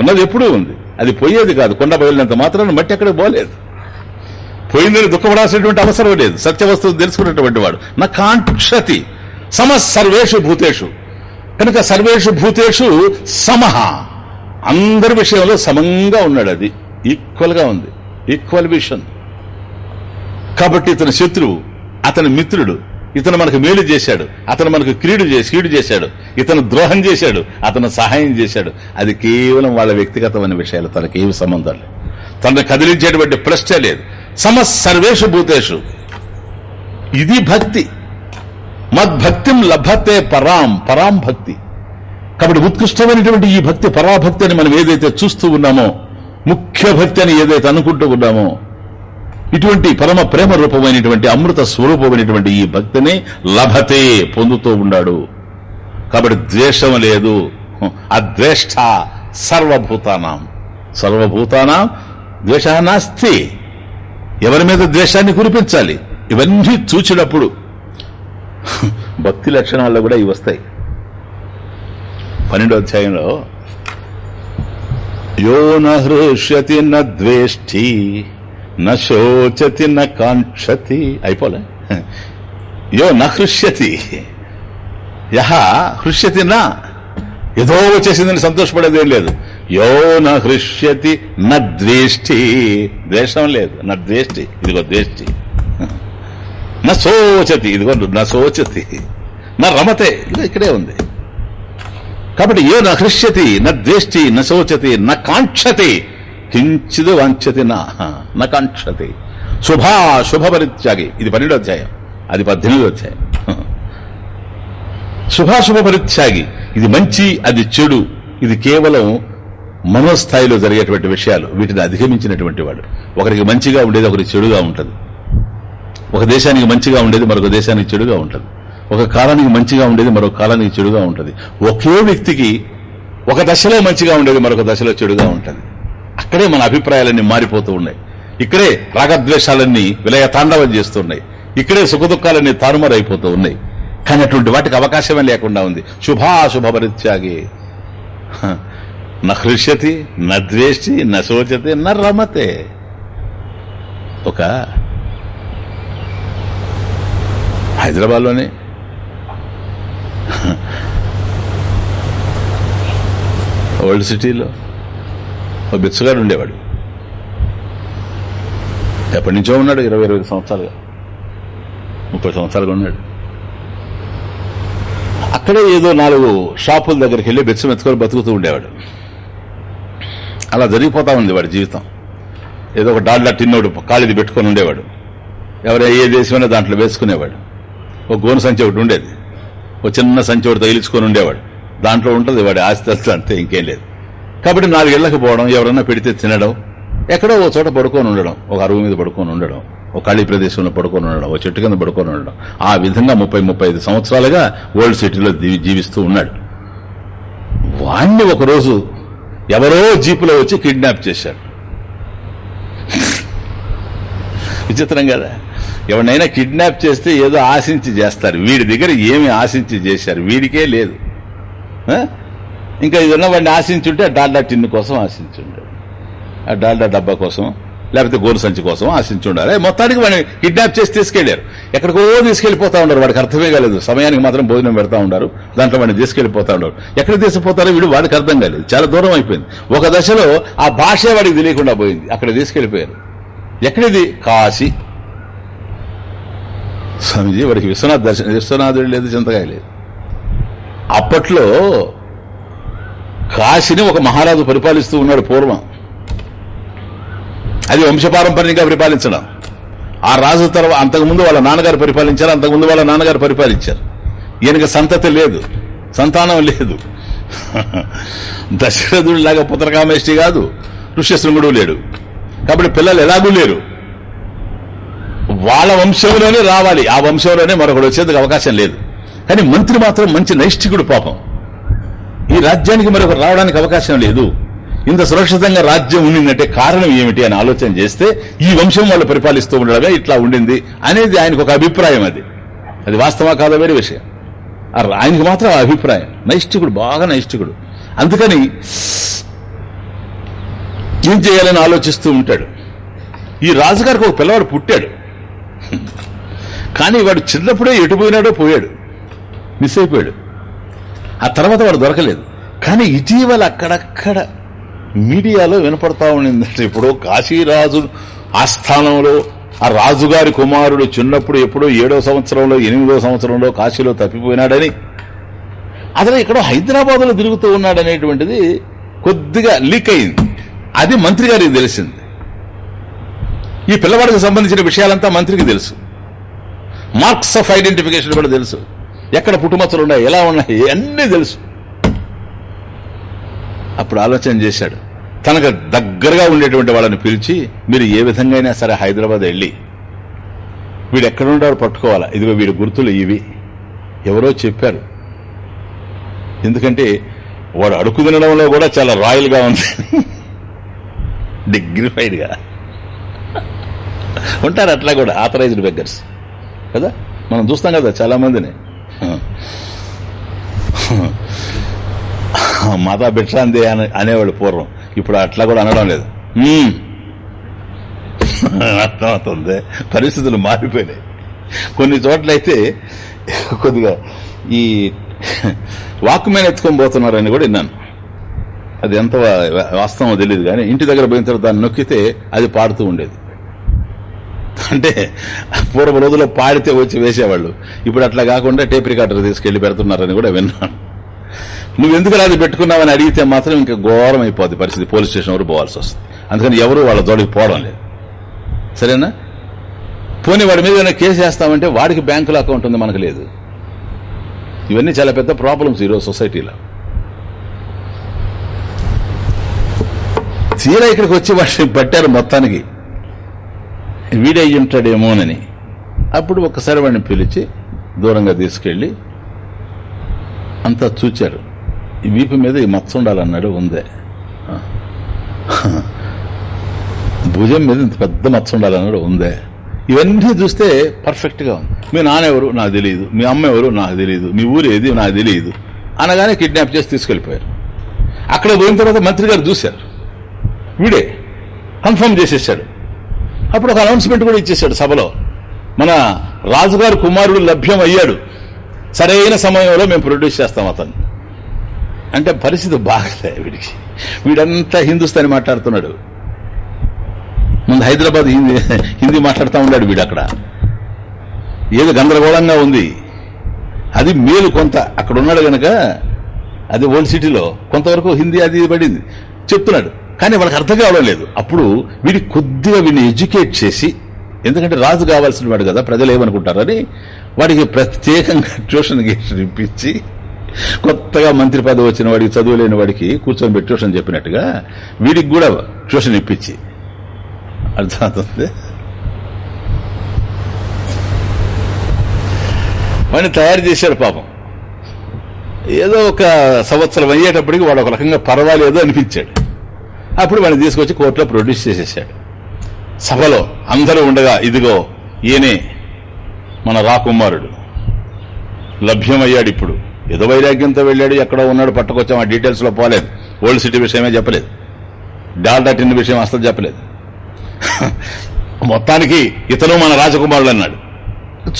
ఉన్నది ఎప్పుడూ ఉంది. అది పోయేది కాదు. కొండ బయలునంత మాత్రం మట్టి ఎక్కడ పోలేదు. పోయిందని దుఃఖపడాల్సినటువంటి అవసరం లేదు. సత్య వస్తువు తెలుసుకున్నటువంటి వాడు. నా కాంక్షతి సమ సర్వేషు భూతేషు. కనుక సర్వేషు భూతేషు సమహ. అందరి విషయంలో సమంగా ఉన్నాడు అది. ఈక్వల్గా ఉంది. ఈక్వల్ విషన్ కాబట్టి ఇతని శత్రువు అతని మిత్రుడు ఇతను మనకు మేలు చేశాడు అతను మనకు క్రీడు చేసి కీడు చేశాడు ఇతను ద్రోహం చేశాడు అతను సహాయం చేశాడు. అది కేవలం వాళ్ళ వ్యక్తిగతమైన విషయాలు తనకేమి సంబంధం లేదు. తనను కదిలించేటువంటి ప్రశ్నే లేదు. సమ సర్వేషు భూతేషు. ఇది భక్తి. మద్భక్తిం లభతే పరాం పరాం భక్తి. కాబట్టి ఉత్కృష్టమైనటువంటి ఈ భక్తి పరాభక్తి అని మనం ఏదైతే చూస్తూ ఉన్నామో ముఖ్య భక్తి అని ఏదైతే అనుకుంటూ ఉన్నామో ఇటువంటి పరమ ప్రేమ రూపమైనటువంటి అమృత స్వరూపమైనటువంటి ఈ భక్తిని లభతే పొందుతూ ఉన్నాడు. కాబట్టి ద్వేషం లేదు. అద్వేష్ట సర్వభూతానాం. సర్వభూతానాం ద్వేష నాస్తి. ఎవరి మీద ద్వేషాన్ని కురిపించాలి? ఇవన్నీ చూచినప్పుడు భక్తి లక్షణాల్లో కూడా ఇవి వస్తాయి. పన్నెండో అధ్యాయంలో యో నృష్యతి నద్వేష్టి నోచతి నాంక్షతి అయిపోలే. యో నృష్యతి యహ హృష్యతి నా. ఏదో వచ్చేసిందని సంతోషపడేది ఏం లేదు. యో నృష్యతి నద్వేష్టి ద్వేషం లేదు. నద్వేష్టి ఇదిగో ద్వేష్టి. నోచతి ఇదిగో నోచతి నా రమతే. ఇది ఇక్కడే ఉంది. కాబట్టి ఏ నృష్యతి నద్వేష్టి నోచతి న కాంక్షతి. కించిద్ వంచతి నకాంక్షతి. కాంక్షతి శుభా శుభ పరిత్యాగి ఇది పన్నెండో అధ్యాయం. అది పద్దెనిమిది అధ్యాయం. *laughs* శుభాశుభ పరిత్యాగి ఇది మంచి అది చెడు. ఇది కేవలం మనోస్థాయిలో జరిగేటువంటి విషయాలు. వీటిని అధిగమించినటువంటి వాడు. ఒకరికి మంచిగా ఉండేది ఒకరికి చెడుగా ఉంటుంది. ఒక దేశానికి మంచిగా ఉండేది మరొక దేశానికి చెడుగా ఉంటుంది. ఒక కాలానికి మంచిగా ఉండేది మరొక కాలానికి చెడుగా ఉంటుంది. ఒకే వ్యక్తికి ఒక దశలో మంచిగా ఉండేది మరొక దశలో చెడుగా ఉంటుంది. అక్కడే మన అభిప్రాయాలన్నీ మారిపోతూ ఉన్నాయి. ఇక్కడే రాగద్వేషాలన్నీ విలయ తాండవం చేస్తున్నాయి. ఇక్కడే సుఖదుఖాలన్నీ తారుమారైపోతూ ఉన్నాయి. కానీ అటువంటి వాటికి అవకాశమే లేకుండా ఉంది. శుభాశుభ పరిత్యాగి నృష్యతి నద్వేష్టి నశోచతి నరమతే ఒక హైదరాబాద్లోనే. ఓల్డ్ సిటీలో. ఒక బిచ్చగాడు ఉండేవాడు. ఎప్పటి నుంచో ఉన్నాడు ఇరవై ఇరవై సంవత్సరాలుగా. ముప్పై సంవత్సరాలుగా ఉన్నాడు. అక్కడే ఏదో నాలుగు షాపుల దగ్గరికి వెళ్ళి బెచ్చం ఎత్తుకొని బతుకుతూ ఉండేవాడు. అలా జరిగిపోతా ఉంది వాడి జీవితం. ఏదో ఒక డాల్డా టిన్నోడు కాళిది పెట్టుకొని ఉండేవాడు. ఎవరు ఏ దేశమైనా దాంట్లో వేసుకునేవాడు. ఒక గోను సంచి ఒకటి ఉండేది. ఒక చిన్న సంచి ఒకటి తగిలించుకొని ఉండేవాడు. దాంట్లో ఉంటుంది వాడి ఆస్తి అంతే ఇంకేం లేదు. కాబట్టి నాలుగేళ్ళకు పోవడం ఎవరన్నా పెడితే తినడం ఎక్కడో ఓ చోట పడుకొని ఉండడం ఒక అరువు మీద పడుకొని ఉండడం ఒక ఖాళీ ప్రదేశంలో పడుకొని ఉండడం ఒక చెట్టు కింద పడుకొని ఉండడం. ఆ విధంగా ముప్పై ముప్పై ఐదు సంవత్సరాలుగా ఓల్డ్ సిటీలో జీవిస్తూ ఉన్నాడు. వాణ్ణి ఒకరోజు ఎవరో జీపులో వచ్చి కిడ్నాప్ చేశారు విచిత్రం కదా. ఎవరినైనా కిడ్నాప్ చేస్తే ఏదో ఆశించి చేస్తారు. వీడి దగ్గర ఏమి ఆశించి చేశారు? వీడికే లేదు. ఇంకా ఏదన్నా వాడిని ఆశించుంటే డాల్డా టిన్ కోసం ఆశించుంటాడు ఆ డాల్డా డబ్బా కోసం లేకపోతే గోరు సంచి కోసం ఆశించుండాలి. మొత్తానికి వాడిని కిడ్నాప్ చేసి తీసుకెళ్ళారు ఎక్కడికో తీసుకెళ్ళిపోతా ఉన్నారు. వాడికి అర్థమే కాలేదు. సమయానికి మాత్రం భోజనం పెడతా ఉన్నారు. దాంట్లో వాడిని తీసుకెళ్ళిపోతా ఉన్నారు. ఎక్కడ తీసుకుపోతారో వీడు వాడికి అర్థం కాలేదు. చాలా దూరం అయిపోయింది. ఒక దశలో ఆ భాష వాడికి తెలియకుండా పోయింది. అక్కడ తీసుకెళ్ళిపోయారు ఎక్కడిది? కాశీ. స్వామిజీ వాడికి విశ్వనాథ్ దర్శనం విశ్వనాథుడు లేదు చింతకాయ లేదు. అప్పట్లో కాశీని ఒక మహారాజు పరిపాలిస్తూ ఉన్నాడు పూర్వం. అది వంశపారంపర్యంగా పరిపాలించడం. ఆ రాజు తర్వాత అంతకుముందు వాళ్ళ నాన్నగారు పరిపాలించారు అంతకుముందు వాళ్ళ నాన్నగారు పరిపాలించారు. ఈయనకి సంతతి లేదు సంతానం లేదు. *laughs* దశరథుడు లాగా పుత్రకామేష్టి కాదు ఋష్యశృంగుడు లేడు. కాబట్టి పిల్లలు ఎలాగూ లేరు. వాళ్ళ వంశంలోనే రావాలి ఆ వంశంలోనే మరొకడు వచ్చేందుకు అవకాశం లేదు. కానీ మంత్రి మాత్రం మంచి నైష్ఠికుడు పాపం. ఈ రాజ్యానికి మరొకరు రావడానికి అవకాశం లేదు. ఇంత సురక్షితంగా రాజ్యం ఉండిందంటే కారణం ఏమిటి అని ఆలోచన చేస్తే ఈ వంశం వాళ్ళు పరిపాలిస్తూ ఉండడమే ఇట్లా ఉండింది అనేది ఆయనకు ఒక అభిప్రాయం అది. అది వాస్తవా కాదా వేరే విషయం. ఆయనకు మాత్రం అభిప్రాయం. నైష్టికుడు బాగా నైష్టికుడు అందుకని ఏం చేయాలని ఆలోచిస్తూ ఉంటాడు. ఈ రాజుగారికి ఒక పిల్లవాడు పుట్టాడు. కానీ వాడు చిన్నప్పుడే ఎటుపోయినాడో పోయాడు. మిస్ అయిపోయాడు. ఆ తర్వాత వాడు దొరకలేదు. కానీ ఇటీవల అక్కడక్కడ మీడియాలో వినపడతా ఉండిందంటే ఇప్పుడు కాశీరాజు ఆస్థానంలో ఆ రాజుగారి కుమారుడు చిన్నప్పుడు ఎప్పుడో ఏడో సంవత్సరంలో ఎనిమిదో సంవత్సరంలో కాశీలో తప్పిపోయినాడని అతను ఇక్కడ హైదరాబాద్లో తిరుగుతూ ఉన్నాడనేటువంటిది కొద్దిగా లీక్ అయింది. అది మంత్రి గారికి తెలిసింది. ఈ పిల్లవాడికి సంబంధించిన విషయాలంతా మంత్రికి తెలుసు. మార్క్స్ ఆఫ్ ఐడెంటిఫికేషన్ కూడా తెలుసు. ఎక్కడ పుట్టుమచ్చలు ఉన్నాయి ఎలా ఉన్నాయి అన్నీ తెలుసు. అప్పుడు ఆలోచన చేశాడు. తనకు దగ్గరగా ఉండేటువంటి వాళ్ళని పిలిచి మీరు ఏ విధంగా అయినా సరే హైదరాబాద్ వెళ్ళి వీడు ఎక్కడుండారో పట్టుకోవాలా. ఇదిగో వీడి గుర్తులు ఇవి. ఎవరో చెప్పారు. ఎందుకంటే వాడు అడుగు తినడంలో కూడా చాలా రాయల్గా ఉంది. డిగ్నిఫైడ్గా. ఉంటారు అట్లా కూడా ఆథరైజ్డ్ బెగ్గర్స్. కదా? మనం చూస్తాం కదా చాలా మందిని *laughs* మాతా భిక్షాందే అని అనేవాళ్ళు పూర్వం. ఇప్పుడు అట్లా కూడా అనడం లేదు. *laughs* అర్థమవుతుంది. పరిస్థితులు మారిపోయినాయి. కొన్ని చోట్లయితే కొద్దిగా ఈ వాక్ మీద ఎత్తుకొని పోతున్నారని కూడా విన్నాను. అది ఎంత వాస్తవమో తెలియదు కానీ ఇంటి దగ్గర పోయిన తర్వాత దాన్ని నొక్కితే అది పాడుతూ ఉండేది. అంటే పూర్వ రోజుల్లో పాడితే వచ్చి వేసేవాళ్ళు. ఇప్పుడు అట్లా కాకుండా టేప్ రికార్డర్ తీసుకెళ్ళి పెడుతున్నారని కూడా విన్నాను. నువ్వు ఎందుకు రాదు పెట్టుకున్నావని అడిగితే మాత్రం ఇంకా ఘోరం అయిపోద్ది పరిస్థితి. పోలీస్ స్టేషన్ వరకు పోవాల్సి వస్తుంది. అందుకని ఎవరు వాళ్ళ జోడికి పోవడం లేదు. సరేనా? పోనీ వాడి మీద ఏమైనా కేసు వేస్తామంటే వాడికి బ్యాంకులో అకౌంట్ ఉంది మనకు లేదు. ఇవన్నీ చాలా పెద్ద ప్రాబ్లమ్స్ ఈరోజు సొసైటీలో. తీరా ఇక్కడికి వచ్చి వాటిని పట్టారు మొత్తానికి. వీడే అయ్యి ఉంటాడేమోనని అప్పుడు ఒకసారి వాడిని పిలిచి దూరంగా తీసుకెళ్ళి అంతా చూచారు. ఈ వీపు మీద ఈ మచ్చ ఉండాలన్నాడు ఉందే. భుజం మీద ఇంత పెద్ద మచ్చ ఉండాలన్నాడు ఉందే. ఇవన్నీ చూస్తే పర్ఫెక్ట్గా ఉంది. మీ నాన్న ఎవరు? నాకు తెలియదు మీ అమ్మ ఎవరు? నాకు తెలియదు మీ ఊరు ఏది? నాకు తెలియదు అనగానే కిడ్నాప్ చేసి తీసుకెళ్ళిపోయారు. అక్కడ పోయిన తర్వాత మంత్రి గారు చూశారు. వీడే కన్ఫర్మ్ చేసేసాడు. అప్పుడు ఒక అనౌన్స్మెంట్ కూడా ఇచ్చేశాడు సభలో. మన రాజుగారు కుమారుడు లభ్యం అయ్యాడు. సరైన సమయంలో మేము ప్రొడ్యూస్ చేస్తాం అతను అంటే పరిస్థితి బాగలే వీడికి. వీడంతా హిందుస్థానీ మాట్లాడుతున్నాడు. ముందు హైదరాబాద్ హిందీ హిందీ మాట్లాడుతూ ఉన్నాడు వీడు అక్కడ. ఏదో గందరగోళంగా ఉంది. అది మేలు కొంత. అక్కడ ఉన్నాడు గనక అది ఓల్డ్ సిటీలో కొంతవరకు హిందీ అది పడింది. చెప్తున్నాడు. కానీ వాళ్ళకి అర్థం కావడం లేదు. అప్పుడు వీడి కొద్దిగా వీడిని ఎడ్యుకేట్ చేసి ఎందుకంటే రాజు కావాల్సిన వాడు కదా ప్రజలు ఏమనుకుంటారని వాడికి ప్రత్యేకంగా ట్యూషన్ గీషన్ ఇప్పించి కొత్తగా మంత్రి పదవి వచ్చిన వాడికి చదువులేని వాడికి కూర్చొని పెట్టి ట్యూషన్ చెప్పినట్టుగా వీడికి కూడా ట్యూషన్ ఇప్పించి. అర్థమవుతుంది? వాడిని తయారు చేశాడు పాపం. ఏదో ఒక సంవత్సరం అయ్యేటప్పటికి వాడు ఒక రకంగా పర్వాలేదు అనిపించాడు. అప్పుడు వాడిని తీసుకొచ్చి కోర్టులో ప్రొడ్యూస్ చేసేసాడు. సభలో అందరూ ఉండగా ఇదిగో ఈయనే మన రాకుమారుడు లభ్యమయ్యాడు ఇప్పుడు. ఏదో వైరాగ్యంతో వెళ్ళాడు ఎక్కడో ఉన్నాడు పట్టుకొచ్చాం ఆ డీటెయిల్స్లో పోలేదు. ఓల్డ్ సిటీ విషయమే చెప్పలేదు. డాల్డా టిన్ విషయం అసలు చెప్పలేదు. *laughs* మొత్తానికి ఇతను మన రాజకుమారుడు అన్నాడు.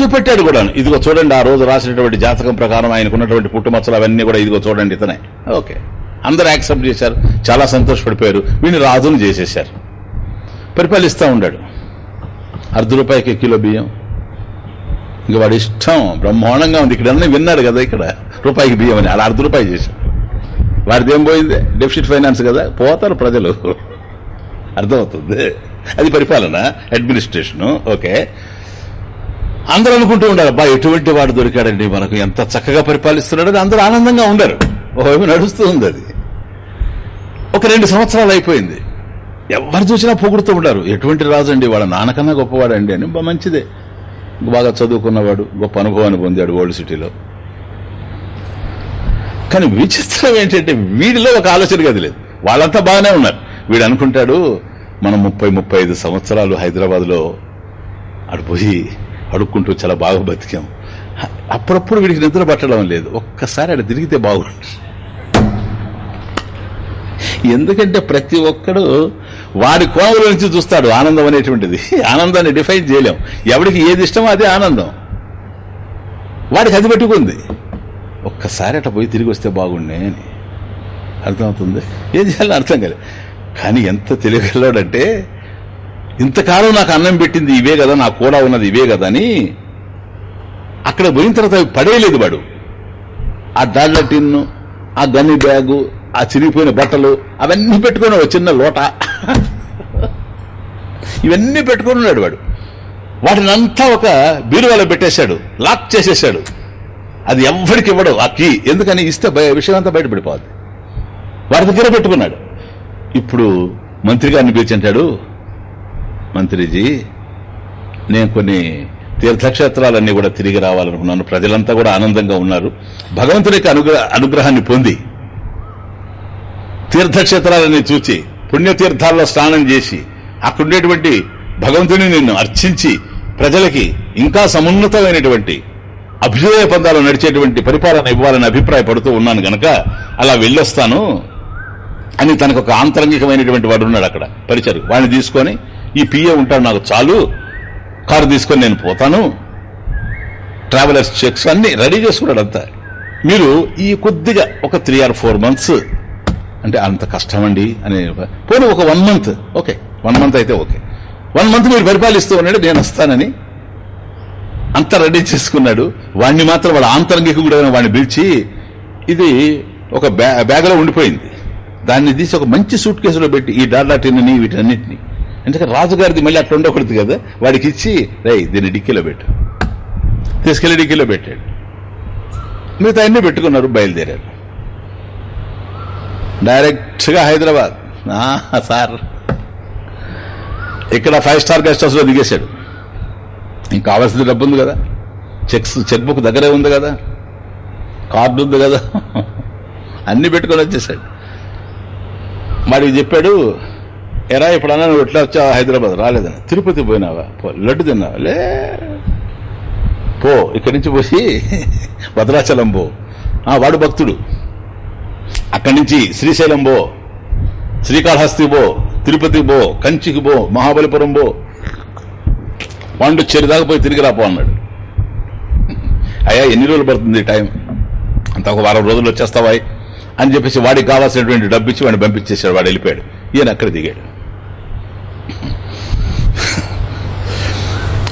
చూపెట్టాడు కూడా. ఇదిగో చూడండి ఆ రోజు రాసినటువంటి జాతకం ప్రకారం ఆయనకున్నటువంటి పుట్టుమచ్చలు అవన్నీ కూడా ఇదిగో చూడండి ఇతనే. ఓకే. అందరూ యాక్సెప్ట్ చేశారు. చాలా సంతోషపడిపోయారు. వీడిని రాజును చేసేశారు. పరిపాలిస్తూ ఉన్నాడు అర్ధ రూపాయికి కిలో బియ్యం. ఇంక వాడి ఇష్టం. బ్రహ్మాండంగా ఉంది. ఇక్కడ అన్నీ విన్నాడు కదా ఇక్కడ. రూపాయికి బియ్యం అని. అలా అర్ధ రూపాయి చేశాడు. వాడిది ఏం పోయింది? డెఫిసిట్ ఫైనాన్స్ కదా? పోతారు ప్రజలు. అర్థమవుతుంది. అది పరిపాలన అడ్మినిస్ట్రేషన్. ఓకే. అందరూ అనుకుంటూ ఉండాలి అబ్బా ఎటువంటి వాడు దొరికాడండి? మనకు ఎంత చక్కగా పరిపాలిస్తున్నాడని అందరూ ఆనందంగా ఉండరు. ఓహో నడుస్తూ ఉంది అది ఒక రెండు సంవత్సరాలు అయిపోయింది. ఎవరు చూసినా పొగుడుతూ ఉంటారు. ఎటువంటి రాజు అండి వాళ్ళ నాన్నకన్నా గొప్పవాడండి అని. మంచిదే. బాగా చదువుకున్నవాడు గొప్ప అనుభవాన్ని పొందాడు ఓల్డ్ సిటీలో. కానీ విచిత్రం ఏంటంటే వీడిలో ఒక ఆలోచన గది లేదు. వాళ్ళంతా బాగానే ఉన్నారు. వీడు అనుకుంటాడు మనం ముప్పై ముప్పై ఐదు సంవత్సరాలు హైదరాబాద్లో అడిపోయి అడుక్కుంటూ చాలా బాగా బతికాం. అప్పుడప్పుడు వీడికి నిద్ర పట్టడం లేదు. ఒక్కసారి ఆడ తిరిగితే బాగుంటుంది. ఎందుకంటే ప్రతి ఒక్కడు వాడి కోవల నుంచి చూస్తాడు ఆనందం అనేటువంటిది. ఆనందాన్ని డిఫైన్ చేయలేం. ఎవడికి ఏది ఇష్టమో అదే ఆనందం. వాడికి అది పెట్టుకుంది. ఒక్కసారి అట్లా పోయి తిరిగి వస్తే బాగుండే అని. అర్థమవుతుంది? ఏం చేయాలో అర్థం కాలేదు. కానీ ఎంత తెలియగలడంటే ఇంతకాలం నాకు అన్నం పెట్టింది ఇవే కదా నా కూడా ఉన్నది ఇవే కదా అని అక్కడ పోయిన తర్వాత పడేయలేదు వాడు. ఆ డాళ్ళ టిన్ను ఆ గన్ని బ్యాగు ఆ చిరిగిపోయిన బట్టలు అవన్నీ పెట్టుకుని ఒక చిన్న లోట. ఇవన్నీ పెట్టుకుని ఉన్నాడు వాడు. వాటిని అంతా ఒక బీరువాలో పెట్టేశాడు. లాక్ చేసేసాడు అది ఎవ్వడికి ఇవ్వడు ఆ కీ. ఎందుకని? ఇస్తే విషయం అంతా బయటపడిపోద్ది. వాడి దగ్గర పెట్టుకున్నాడు. ఇప్పుడు మంత్రి గారిని పిలిచింటాడు. మంత్రిజీ నేను కొన్ని తీర్థక్షేత్రాలన్నీ కూడా తిరిగి రావాలనుకున్నాను. ప్రజలంతా కూడా ఆనందంగా ఉన్నారు. భగవంతుని యొక్క అనుగ్రహ అనుగ్రహాన్ని పొంది తీర్థక్షేత్రాలన్నీ చూచి పుణ్యతీర్థాల్లో స్నానం చేసి అక్కడుండేటువంటి భగవంతుని నిన్ను అర్చించి ప్రజలకి ఇంకా సమున్నతమైనటువంటి అభ్యుదయ పందాలు నడిచేటువంటి పరిపాలన ఇవ్వాలని అభిప్రాయపడుతూ ఉన్నాను గనక అలా వెళ్ళొస్తాను అని తనకు ఒక ఆంతరంగికమైనటువంటి వాడు ఉన్నాడు అక్కడ పరిచరు. వాడిని తీసుకొని ఈ పిఏ ఉంటాడు నాకు చాలు కారు తీసుకొని నేను పోతాను. ట్రావెలర్స్ చెక్స్ అన్ని రెడీ చేసుకున్నాడు అంతా మీరు ఈ కొద్దిగా ఒక త్రీ ఆర్ ఫోర్ మంత్స్ అంటే అంత కష్టమండి అని పోనీ ఒక one month okay one month అయితే ఓకే వన్ మంత్ మీరు పరిపాలిస్తూ ఉన్నాడు నేను వస్తానని అంతా రెడీ చేసుకున్నాడు. వాడిని మాత్రం వాడు ఆంతరంగిక కూడా వాడిని పిలిచి ఇది ఒక బ్యాగ్లో ఉండిపోయింది. దాన్ని తీసి ఒక మంచి సూట్ కేసులో పెట్టి ఈ డాడా టిన్నని వీటన్నిటిని. ఎందుకంటే రాజుగారిది మళ్ళీ అట్లా ఉండకూడదు కదా. వాడికి ఇచ్చి రై దీన్ని డిక్కీలో పెట్టు. తీసుకెళ్ళి డిక్కీలో పెట్టాడు. మిగతా అన్ని పెట్టుకున్నారు బయలుదేరారు. డైరెక్ట్గా హైదరాబాద్. సార్. ఇక్కడ ఫైవ్ స్టార్ గెస్ట్ హౌస్లో దిగేశాడు. ఇంకా కావాల్సిన డబ్బు ఉంది కదా. చెక్స్ చెక్ బుక్ దగ్గరే ఉంది కదా. కార్డు ఉంది కదా. అన్ని పెట్టుకొని వచ్చేసాడు. వాడికి చెప్పాడు ఎరా ఇప్పుడన్నా నువ్వు ఎట్లా వచ్చావు హైదరాబాద్? రాలేదని. తిరుపతి పోయినావా? పో లడ్డు తిన్నావా? లే. పో ఇక్కడి నుంచి పోయి భద్రాచలం పో. వాడు భక్తుడు. అక్కడి నుంచి శ్రీశైలం బో శ్రీకాళహస్తి పో తిరుపతి బో కంచికి బో మహాబలిపురం బో. పాండుచ్చేరి దాకా పోయి తిరిగి రాపో అన్నాడు. అయ్యా ఎన్ని రోజులు పడుతుంది టైం? అంత ఒక వారం రోజులు వచ్చేస్తావా? అని చెప్పేసి వాడికి కావాల్సినటువంటి డబ్బు ఇచ్చి వాడిని పంపించేశాడు వాడు వెళ్ళిపోయాడు. ఈయన అక్కడ దిగాడు.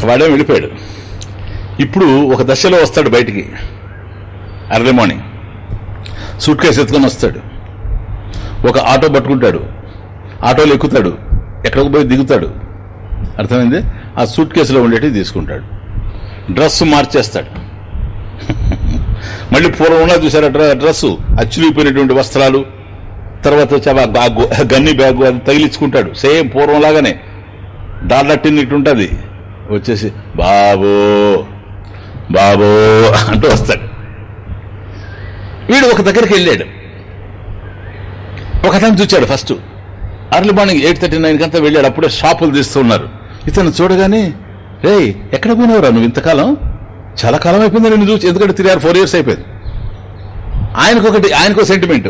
వాడే వెళ్ళిపోయాడు. ఇప్పుడు ఒక దశలో వస్తాడు బయటికి. అర్లీ మార్నింగ్ సూట్ కేసు ఎత్తుకొని వస్తాడు. ఒక ఆటో పట్టుకుంటాడు. ఆటోలో ఎక్కుతాడు. ఎక్కడికి పోయి దిగుతాడు. అర్థమైంది? ఆ సూట్ కేసులో ఉండేటివి తీసుకుంటాడు. డ్రెస్ మార్చేస్తాడు. మళ్ళీ పూర్వంలో చూసారు? చూసారా డ్రెస్సు. అచ్చులిపోయినటువంటి వస్త్రాలు. తర్వాత వచ్చే బ్యాగు గన్ని బ్యాగు అది తగిలించుకుంటాడు. సేమ్ పూర్వంలాగానే. దాళ్ళట్టింది వచ్చేసి బాబో బాబో అంటూ వస్తాడు. వీడు ఒక దగ్గరికి వెళ్ళాడు. ఒకతను చూచాడు first. Early morning eight thirty nine కంతా వెళ్ళాడు. అప్పుడే షాపులు తీస్తూ ఉన్నారు. ఇతను చూడగానే రే ఎక్కడ పోయినవరా నువ్వు ఇంతకాలం చాలా కాలం అయిపోయింది నేను చూసి. ఎందుకంటే త్రీ ఆర్ ఫోర్ ఇయర్స్ అయిపోయింది. ఆయనకు ఒకటి ఆయనకు సెంటిమెంట్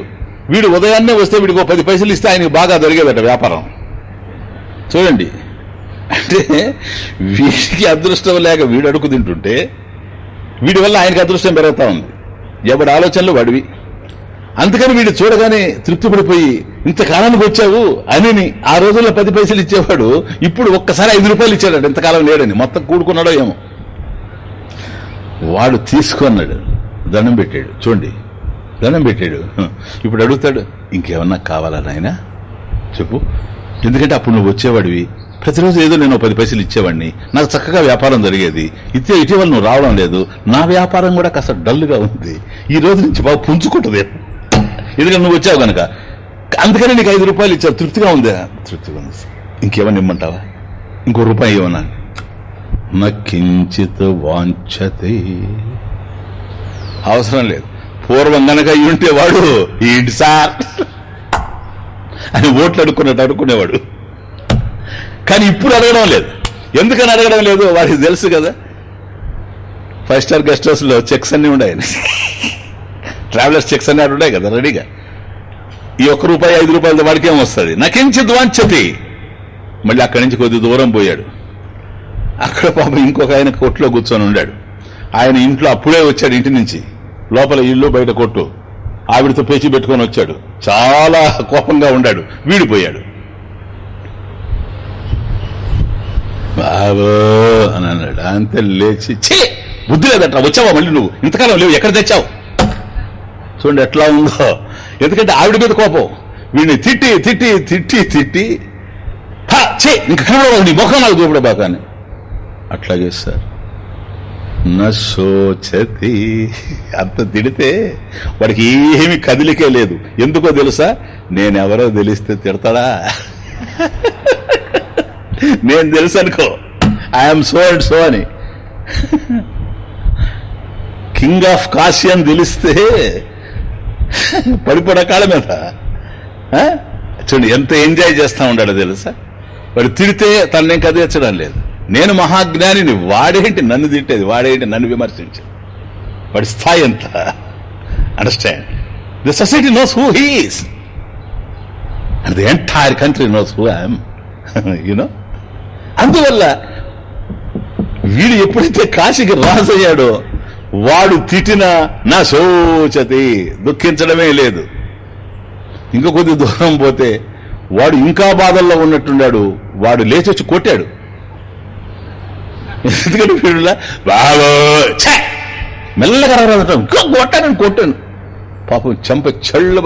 వీడు ఉదయాన్నే వస్తే వీడికి ఒక పది పైసలు ఇస్తే ఆయనకు బాగా దొరికేదట వ్యాపారం. చూడండి. అంటే వీడికి అదృష్టం లేక వీడు అడుగు తింటుంటే వీడి వల్ల ఆయనకి అదృష్టం పెరుగుతూ ఉంది. ఎవడి ఆలోచనలు వాడివి? అందుకని వీడు చూడగానే తృప్తి పడిపోయి ఇంతకాలానికి వచ్చావు అని ఆ రోజుల్లో పది పైసలు ఇచ్చేవాడు ఇప్పుడు ఒక్కసారి ఐదు రూపాయలు ఇచ్చాడు ఇంతకాలం లేడని. మొత్తం కూడుకున్నాడో ఏమో. వాడు తీసుకున్నాడు దండం పెట్టాడు. చూడండి దండం పెట్టాడు. ఇప్పుడు అడుగుతాడు ఇంకేమన్నా కావాలా నాయనా? చెప్పు. ఎందుకంటే అప్పుడు నువ్వు వచ్చేవాడివి. ప్రతిరోజు ఏదో నేను పది పైసలు ఇచ్చేవాడిని నాకు చక్కగా వ్యాపారం జరిగేది. ఇతే ఇటీవల నువ్వు రావడం లేదు. నా వ్యాపారం కూడా కాస్త డల్గా ఉంది. ఈ రోజు నుంచి బాగా పుంజుకుంటుంది. ఎందుకంటే నువ్వు వచ్చావు కనుక అందుకని నీకు ఐదు రూపాయలు ఇచ్చావు తృప్తిగా ఉందా? తృప్తిగా ఉంది. ఇంకేమన్నా ఇమ్మంటావా? ఇంకో రూపాయి ఇవ్వనా నకించిత్ వాంఛతే. అవసరం లేదు. పూర్వం గనక ఉంటే వాడు ఏంటి సార్ అని ఓట్లు అడుక్కున్నట్టు అడుక్కునేవాడు. కానీ ఇప్పుడు అడగడం లేదు. ఎందుకని అడగడం లేదు? వాడికి తెలుసు కదా. ఫైవ్ స్టార్ గెస్ట్ హౌస్లో చెక్స్ అన్ని ఉన్నాయి ట్రావెలర్స్ చెక్స్ అన్ని అక్కడ ఉన్నాయి కదా రెడీగా ఈ ఒక్క రూపాయి ఐదు రూపాయలతో వాడికి ఏమొస్తుంది వస్తుంది? వాంచతి మళ్ళీ అక్కడి నుంచి కొద్ది దూరం పోయాడు. అక్కడ పాపం ఇంకొక ఆయన కొట్లో కూర్చొని ఉన్నాడు ఆయన ఇంట్లో అప్పుడే వచ్చాడు ఇంటి నుంచి. లోపల ఇల్లు బయట కొట్టు. ఆవిడతో పేచి పెట్టుకొని వచ్చాడు. చాలా కోపంగా ఉండాడు. వీడిపోయాడు. బాబో అని అన్నాడు. అంతే లేచి ఛీ! బుద్ధి లేదట్రా వచ్చావా మళ్ళీ నువ్వు? ఇంతకాలం లేవు ఎక్కడ తెచ్చావు? చూడండి ఎట్లా ఉందో. ఎందుకంటే ఆవిడ మీద కోపం. వీడిని తిట్టి తిట్టి తిట్టి తిట్టి చే ఛీ! కనబడవు నీ ముఖం నాకు చూపడబాక అని. అట్లాగే సార్ నోచతి అంత తిడితే వాడికి ఏమి కదిలికే లేదు. ఎందుకో తెలుసా? నేనెవరో తెలిస్తే తిడతాడా? నేను తెలుసు అనుకో ఐఎమ్ సో అండ్ సో అని. కింగ్ ఆఫ్ కాశీ అని తెలిస్తే పడిపోడ కాళ్ళ మీద. చూడండి ఎంత ఎంజాయ్ చేస్తా ఉన్నాడో తెలుసా? వాడు తిడితే తననేం కదిలించడం లేదు. నేను మహాజ్ఞానిని వాడేంటి నన్ను తిట్టేది? వాడేంటి నన్ను విమర్శించేది? వాడి స్థాయి ఎంత? Understand the society knows who he's and the entire country knows who I'm you know అందువల్ల వీడు ఎప్పుడైతే కాశీకి రాజయ్యాడో వాడు తిట్టినా నా శోచతి దుఃఖించడమే లేదు. ఇంకా కొద్ది దూరం పోతే వాడు ఇంకా బాధల్లో ఉన్నట్టున్నాడు వాడు లేచి వచ్చి కొట్టాడు. ఎందుకంటే వీడులా బాబో మెల్లగా రావడం కొట్టానని కొట్టాను పాపం చెంప చెళ్ళు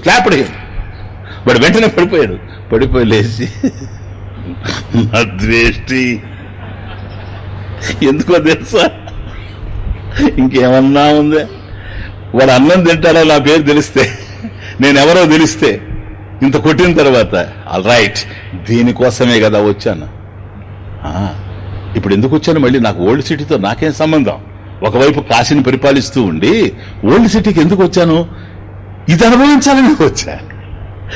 స్లాప్డ్ వాడు వెంటనే పడిపోయాడు. పడిపోయి లేచి నా ద్వేష్టి ఎందుకో తెలుసా? ఇంకేమన్నా ఉందే? వాడు అన్నం తింటాడో నా పేరు తెలిస్తే నేనెవరో తెలిస్తే ఇంత కొట్టిన తర్వాత ఆల్ రైట్ దీనికోసమే కదా వచ్చాను. ఆ, ఇప్పుడు ఎందుకు వచ్చాను మళ్ళీ? నాకు ఓల్డ్ సిటీతో నాకేం సంబంధం? ఒకవైపు కాశీని పరిపాలిస్తూ ఉండి ఓల్డ్ సిటీకి ఎందుకు వచ్చాను? ఇది అనుభవించాలని వచ్చా.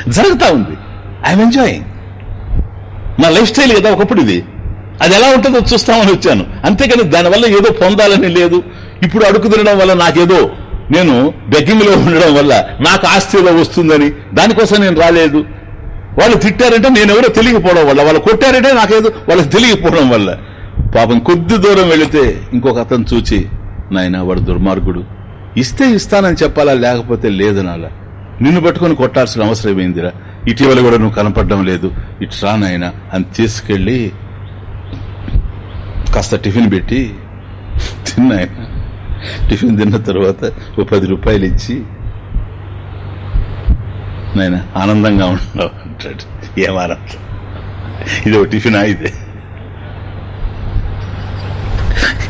జరుగుతా ఉంది. ఐఎమ్ ఎంజాయింగ్ నా లైఫ్ స్టైల్ కదా ఒకప్పుడు ఇది. అది ఎలా ఉంటుందో చూస్తామని వచ్చాను. అంతేకాని దానివల్ల ఏదో పొందాలని లేదు. ఇప్పుడు అడుగు తినడం వల్ల నాకేదో నేను బెగ్గింగ్లో ఉండడం వల్ల నాకు ఆస్తి ఏదో వస్తుందని దానికోసం నేను రాలేదు. వాళ్ళు తిట్టారంటే నేను ఎవరో తెలియకపోవడం వల్ల వాళ్ళు కొట్టారంటే నాకేదో వాళ్ళకి తెలియకపోవడం వల్ల. పాపం కొద్ది దూరం వెళితే ఇంకొక అతను చూచి నాయన వాడు దుర్మార్గుడు. ఇస్తే ఇస్తానని చెప్పాలా? లేకపోతే లేదు నాలా నిన్ను పట్టుకొని కొట్టాల్సిన అవసరం ఏందిరా? ఇటీవల కూడా నువ్వు కనపడడం లేదు. ఇటు రానాయన అని తీసుకెళ్ళి కాస్త టిఫిన్ పెట్టి తిన్నాయన టిఫిన్ తిన్న తర్వాత ఓ పది రూపాయలు ఇచ్చి నాయన ఆనందంగా ఉండవు అంటాడు. ఏం ఇది ఒక టిఫినా ఇదే?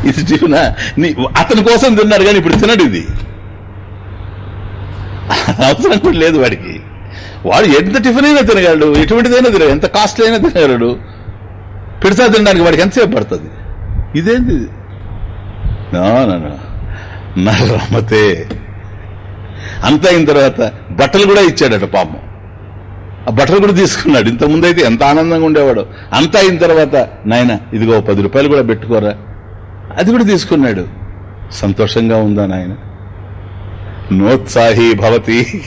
ఇది టిఫినా? నీ అతని కోసం తిన్నాడు కానీ ఇప్పుడు తినడు ఇది. అవసరం కూడా లేదు వాడికి. వాడు ఎంత టిఫిన్ అయినా తినగలడు ఎటువంటిదైనా తినగలడు ఎంత కాస్ట్లీ అయినా తినగలడు. పిడితే తినడానికి వాడికి ఎంతసేపు పడుతుంది? ఇదేంది ఇది? నో, అంతా అయిన తర్వాత బట్టలు కూడా ఇచ్చాడట పాపం. ఆ బట్టలు కూడా తీసుకున్నాడు. ఇంతకుముందు అయితే ఎంత ఆనందంగా ఉండేవాడు. అంతా అయిన తర్వాత నాయన ఇదిగో పది రూపాయలు కూడా పెట్టుకోరా. అది కూడా తీసుకున్నాడు. సంతోషంగా ఉందా నాయన? నోత్సాహి భవతి.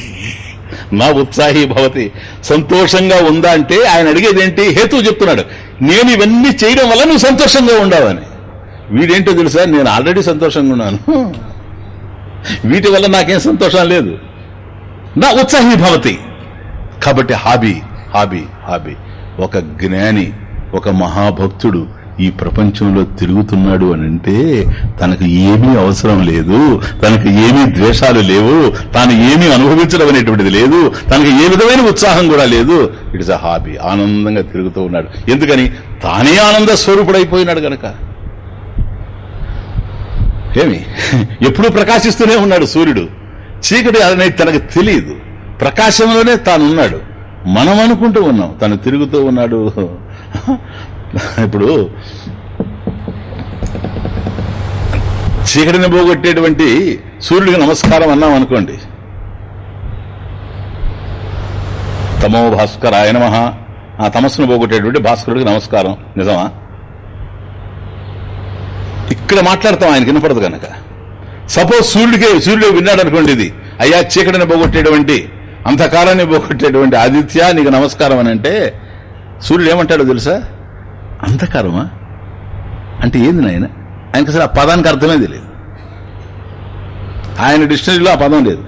నా ఉత్సాహి భవతి. సంతోషంగా ఉందా అంటే ఆయన అడిగేది ఏంటి హేతు చెప్తున్నాడు. నేను ఇవన్నీ చేయడం వల్ల నువ్వు సంతోషంగా ఉండవని వీడేంటో తెలుసా? నేను ఆల్రెడీ సంతోషంగా ఉన్నాను. వీటి వల్ల నాకేం సంతోషం లేదు. నా ఉత్సాహి భవతి. కాబట్టి హాబీ హాబీ హాబీ. ఒక జ్ఞాని ఒక మహాభక్తుడు ఈ ప్రపంచంలో తిరుగుతున్నాడు అని అంటే తనకు ఏమీ అవసరం లేదు తనకు ఏమీ ద్వేషాలు లేవు తాను ఏమీ అనుభవించడం అనేటువంటిది లేదు తనకు ఏ విధమైన ఉత్సాహం కూడా లేదు. ఇట్స్ అ హాబీ ఆనందంగా తిరుగుతూ ఉన్నాడు. ఎందుకని? తానే ఆనంద స్వరూపుడైపోయినాడు గనక. ఏమి? ఎప్పుడూ ప్రకాశిస్తూనే ఉన్నాడు సూర్యుడు. చీకటి అనేది తనకు తెలియదు. ప్రకాశంలోనే తానున్నాడు. మనం అనుకుంటూ ఉన్నాం. తను తిరుగుతూ ఉన్నాడు. ఇప్పుడు చీకటిని పోగొట్టేటువంటి సూర్యుడికి నమస్కారం అన్నాం అనుకోండి. తమో భాస్కర ఆయన మహా ఆ తమస్సును పోగొట్టేటువంటి భాస్కరుడికి నమస్కారం. నిజమా? ఇక్కడ మాట్లాడతాం ఆయనకి వినపడదు కనుక. సపోజ్ సూర్యుడికే సూర్యుడు విన్నాడు అనుకోండి ఇది. అయ్యా చీకటిని పోగొట్టేటువంటి అంతకాలాన్ని పోగొట్టేటువంటి ఆదిత్య నీకు నమస్కారం అని అంటే సూర్యుడు ఏమంటాడో తెలుసా? అంధకారమా అంటే ఏంది నాయన? ఆయనకి అసలు ఆ పదానికి అర్థమే తెలియదు. ఆయన డిక్షనరీలో ఆ పదం లేదు.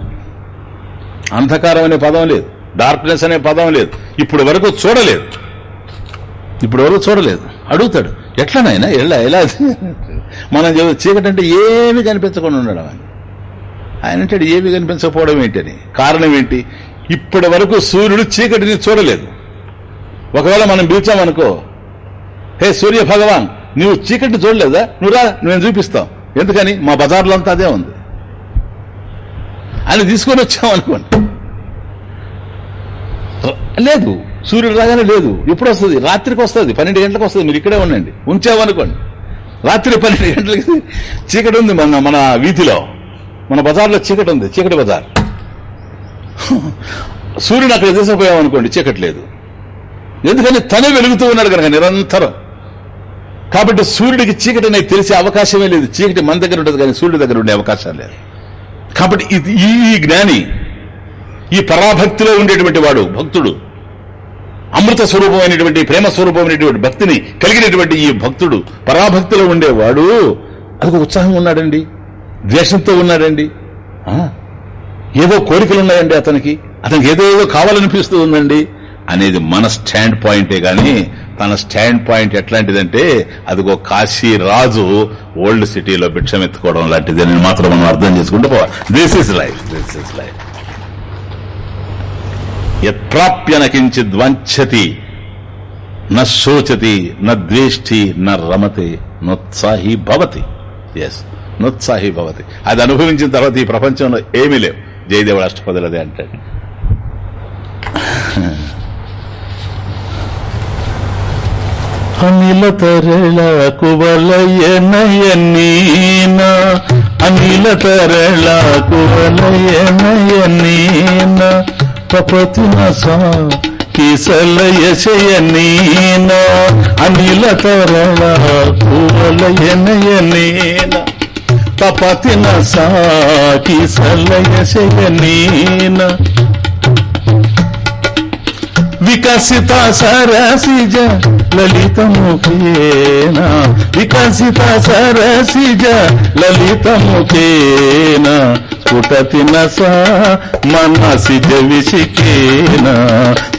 అంధకారం అనే పదం లేదు. డార్క్నెస్ అనే పదం లేదు. ఇప్పుడు వరకు చూడలేదు. ఇప్పుడు వరకు చూడలేదు. అడుగుతాడు ఎట్లా ఎలా? ఎలా? *laughs* మనం చీకటి అంటే ఏమి కనిపించకుండా ఉండడం అని ఆయన అంటాడు ఏమి కనిపించకపోవడం ఏంటని? కారణం ఏంటి? ఇప్పటి వరకు సూర్యుడు చీకటిని చూడలేదు. ఒకవేళ మనం పిలిచామనుకో హే సూర్య భగవాన్ నువ్వు చీకటిని చూడలేదా? నువ్వు రా నేను చూపిస్తాం. ఎందుకని? మా బజార్లో అంతా అదే ఉంది. అని తీసుకొని వచ్చాం అనుకోండి. లేదు సూర్యుడు రాగానే లేదు. ఎప్పుడు వస్తుంది రాత్రికి వస్తుంది పన్నెండు గంటలకు వస్తుంది మీరు ఇక్కడే ఉండండి. ఉంచామనుకోండి రాత్రి పన్నెండు గంటలకి చీకటి ఉంది మన మన వీధిలో. మన బజార్లో చీకటి ఉంది చీకటి బజార్. సూర్యుడు అక్కడ తీసుకుపోయామనుకోండి చీకటి లేదు. ఎందుకని? తనే వెలుగుతూ ఉన్నాడు కనుక నిరంతరం. కాబట్టి సూర్యుడికి చీకటి అనేది తెలిసే అవకాశమే లేదు. చీకటి మన దగ్గర ఉండదు కానీ సూర్యుడి దగ్గర ఉండే అవకాశం లేదు. కాబట్టి ఇది ఈ జ్ఞాని ఈ పరాభక్తిలో ఉండేటువంటి వాడు భక్తుడు అమృత స్వరూపమైనటువంటి ప్రేమ స్వరూపమైనటువంటి భక్తిని కలిగినటువంటి ఈ భక్తుడు పరాభక్తిలో ఉండేవాడు అదొక ఉత్సాహం ఉన్నాడండి. ద్వేషంతో ఉన్నాడండి. ఏవో ఏదో కోరికలు ఉన్నాయండి అతనికి. అతనికి ఏదో ఏదో కావాలనిపిస్తూ ఉందండి. అనేది మన స్టాండ్ పాయింటే గాని తన స్టాండ్ పాయింట్ ఎట్లాంటిదంటే అదిగో కాశీ రాజు ఓల్డ్ సిటీలో భిక్షం ఎత్తుకోవడం లాంటిది అని మాత్రం మనం అర్థం చేసుకుంటూ పోవాలి. This is life this is life యత్ప్రాప్యన కించిద్ వంచతి న శోచతి న ద్వేష్టి న రమతి నోత్సాహి భవతి. ఎస్ నోత్సాహి భవతి. అది అనుభవించిన తర్వాత ఈ ప్రపంచంలో ఏమీ లేవు. జయదేవుడు అష్టపదులదే అంటాడు. అనిల తరళ కువలయనయనీన అనిల తరళ కువలయనయనీన పపతిన సా కిసలయశయనీన అనిల తరళ కువలయనయనీన పపతిన సా కిసలయశయనీన వికసిత సరసిజ లలితముఖేన? వికసిత సరసిజ లలితముఖేన? స్ఫుటతి నస మనసిజ విశికేన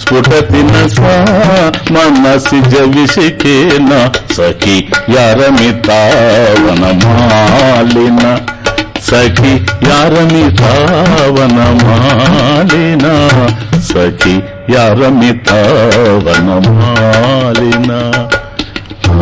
స్ఫుటతి నస మనసిజ విశికేన సఖి యారమితావనమాలిన సఖి యారమి యారమితావనమాలిన సఖి యారమి యారమితావనమాలిన ఆ,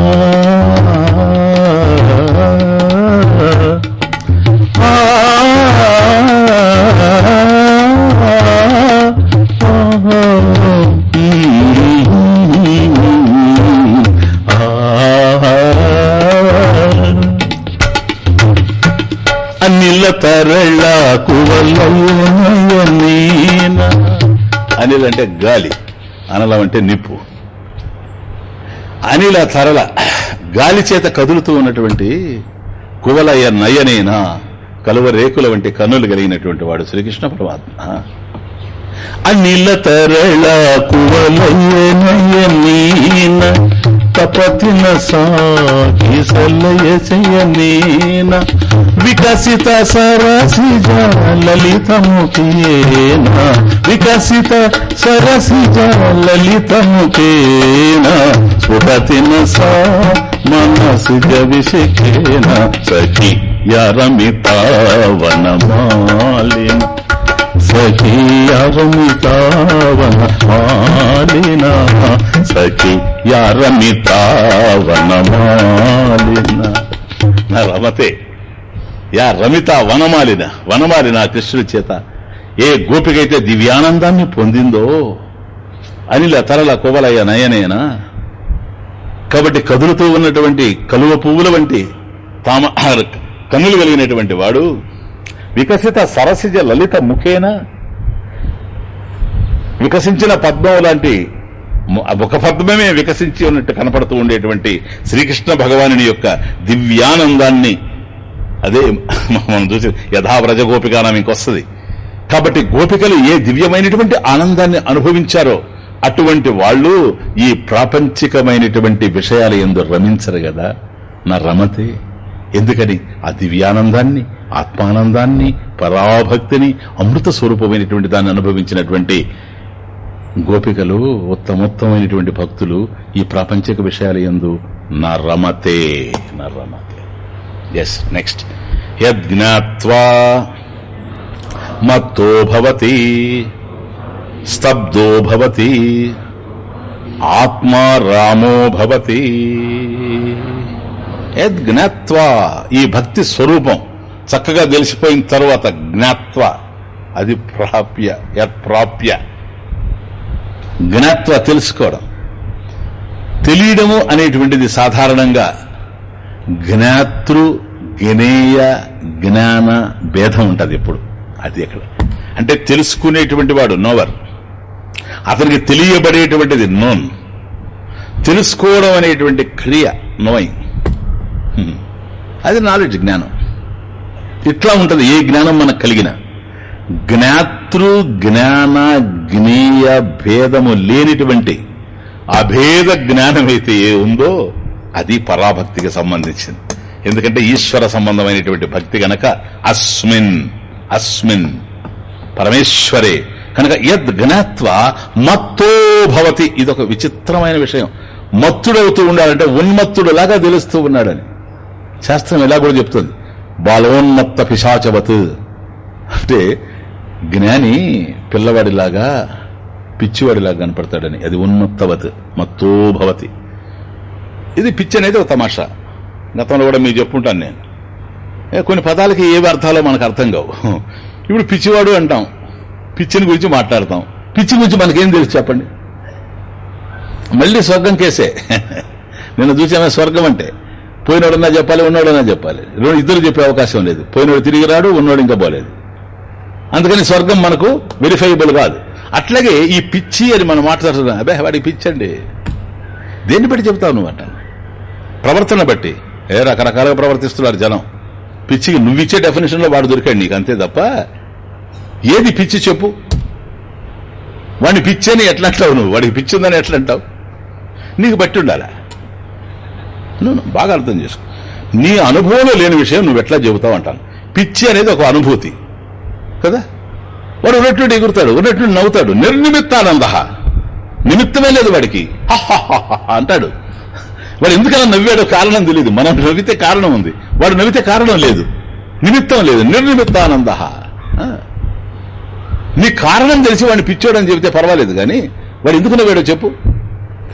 అనిల అనిల్ అంటే గాలి అనలం అంటే నిప్పు. అనిల తరల గాలి చేత కదులుతూ ఉన్నటువంటి కువలయ నయనేనా కలువ రేకుల వంటి కన్నులు కలిగినటువంటి వాడు శ్రీకృష్ణ పరమాత్మ. అనిల తరళ కువలయనయనీన తపతిన సాగి సలయచయనీన వికసిత సరసిజ లలిత ముఖేన వికసిత సరసిజ లలిత ముఖేన స్ఫుటతిన సా మనసిజ విశిఖేన సఖి యరమితావనమాలిన మాలిన సఖి యారమితావన మాలిన నా రమతే యా రమిత వనమాలిన వనమాలిన కృష్ణుడి చేత ఏ గోపికైతే దివ్యానందాన్ని పొందిందో అనిల తరల కువలయ నయనేనా. కాబట్టి కదులుతూ ఉన్నటువంటి కలువ పువ్వుల వంటి తామ కన్నులు కలిగినటువంటి వాడు వికసిత సరసిజ లలిత ముఖేన? వికసించిన పద్మం లాంటి ఒక ముఖ పద్మమే వికసించి ఉన్నట్టు కనపడుతూ ఉండేటువంటి శ్రీకృష్ణ భగవానుని యొక్క దివ్యానందాన్ని. అదే మనం చూసి యథావ్రజ గోపికానం ఇంకొస్తుంది. కాబట్టి గోపికలు ఏ దివ్యమైనటువంటి ఆనందాన్ని అనుభవించారో అటువంటి వాళ్ళు ఈ ప్రాపంచికమైనటువంటి విషయాలు ఎందు రమించరు కదా నా రమతే. ఎందుకని? ఆ దివ్యానందాన్ని ఆత్మానందాన్ని పరాభక్తిని అమృత స్వరూపమైనటువంటి దాన్ని అనుభవించినటువంటి గోపికలు ఉత్తమోత్తమైనటువంటి భక్తులు ఈ ప్రాపంచిక విషయాలు ఎందు నరమతే రమతే రమతే ఎస్ నెక్స్ట్ యజ్ఞాత్వా మత్తో భవతి స్తబ్దో భవతి ఆత్మా రామో భవతి. యద్ జ్ఞాత్వ ఈ భక్తి స్వరూపం. చక్కగా తెలిసిపోయిన తర్వాత జ్ఞాత్వ అది ప్రాప్య యత్ప్రాప్య జ్ఞాత్వ తెలుసుకోవడం. తెలియడము అనేటువంటిది సాధారణంగా జ్ఞాతృ జ్ఞేయ జ్ఞాన భేదం ఉంటుంది ఎప్పుడు. అది ఎక్కడ. అంటే తెలుసుకునేటువంటి వాడు నోవర్. అతనికి తెలియబడేటువంటిది నోన్. తెలుసుకోవడం అనేటువంటి క్రియ నోయింగ్ అది నాలెడ్జ్ జ్ఞానం. ఇట్లా ఉంటుంది ఏ జ్ఞానం మనకు కలిగిన. జ్ఞాతృ జ్ఞాన జ్ఞేయ భేదము లేనిటువంటి అభేద జ్ఞానం అయితే ఏ ఉందో అది పరాభక్తికి సంబంధించింది. ఎందుకంటే ఈశ్వర సంబంధమైనటువంటి భక్తి గనక అస్మిన్ అస్మిన్ పరమేశ్వరే. కనుక యద్ జ్ఞాత్వ మత్తో భవతి. ఇదొక విచిత్రమైన విషయం. మత్తుడవుతూ ఉండాలంటే ఉన్మత్తుడులాగా తెలుస్తూ ఉన్నాడని. శాస్త్రం ఎలా కూడా చెప్తుంది. బలోన్మత్త పిశాచవత్. అంటే జ్ఞాని పిల్లవాడిలాగా పిచ్చివాడిలాగా కనపడతాడని. అది ఉన్మత్తవత్ మత్తో భవతి. ఇది పిచ్చి అనేది ఒక తమాషా. గతంలో కూడా మీకు చెప్పుంటాను నేను. ఏ, కొన్ని పదాలకి ఏవి అర్థాలో మనకు అర్థం కావు. ఇప్పుడు పిచ్చివాడు అంటాం. పిచ్చిని గురించి మాట్లాడతాం. పిచ్చి గురించి మనకేం తెలుసు చెప్పండి? మళ్ళీ స్వర్గం కేసే. నిన్న చూసామే స్వర్గం అంటే. పోయినోడన్నా చెప్పాలి ఉన్నోడన్నా చెప్పాలి. రెండు ఇద్దరు చెప్పే అవకాశం లేదు. పోయినోడు తిరిగి రాడు ఉన్నోడు ఇంకా పోలేదు. అందుకని స్వర్గం మనకు వెరిఫైబుల్ కాదు. అట్లాగే ఈ పిచ్చి అని మనం మాట్లాడుతున్నాం. అబ్బే వాడికి పిచ్చి అండి. దేన్ని బట్టి చెప్తావు నువ్వు ప్రవర్తన బట్టి. ఏ రకరకాలుగా ప్రవర్తిస్తున్నారు జనం. పిచ్చికి నువ్విచ్చే డెఫినేషన్లో వాడు దొరికాడు నీకు అంతే తప్ప ఏది పిచ్చి చెప్పు? వాడిని పిచ్చి అని ఎట్లా అంటావు నువ్వు? వాడికి పిచ్చి ఉందని ఎట్లా అంటావు? నీకు బట్టి ఉండాలా? నువ్వు బాగా అర్థం చేసుకో. నీ అనుభవంలో లేని విషయం నువ్వు ఎట్లా చెబుతావు అంటాను. పిచ్చి అనేది ఒక అనుభూతి. కదా? వాడు ఉన్నట్టుండి ఎగురుతాడు ఉన్నట్టుండి నవ్వుతాడు. నిర్నిమిత్తానంద. నిమిత్తమే లేదు వాడికి. అంటాడు. వాడు ఎందుకలా నవ్వాడో కారణం తెలియదు మనం నవ్వితే కారణం ఉంది. వాడు నవ్వితే కారణం లేదు. నిమిత్తం లేదు. నిర్నిమిత్తానంద. నీ కారణం తెలిసి వాడిని పిచ్చోడని చెబితే పర్వాలేదు కానీ వాడు ఎందుకు నవ్వాడో చెప్పు.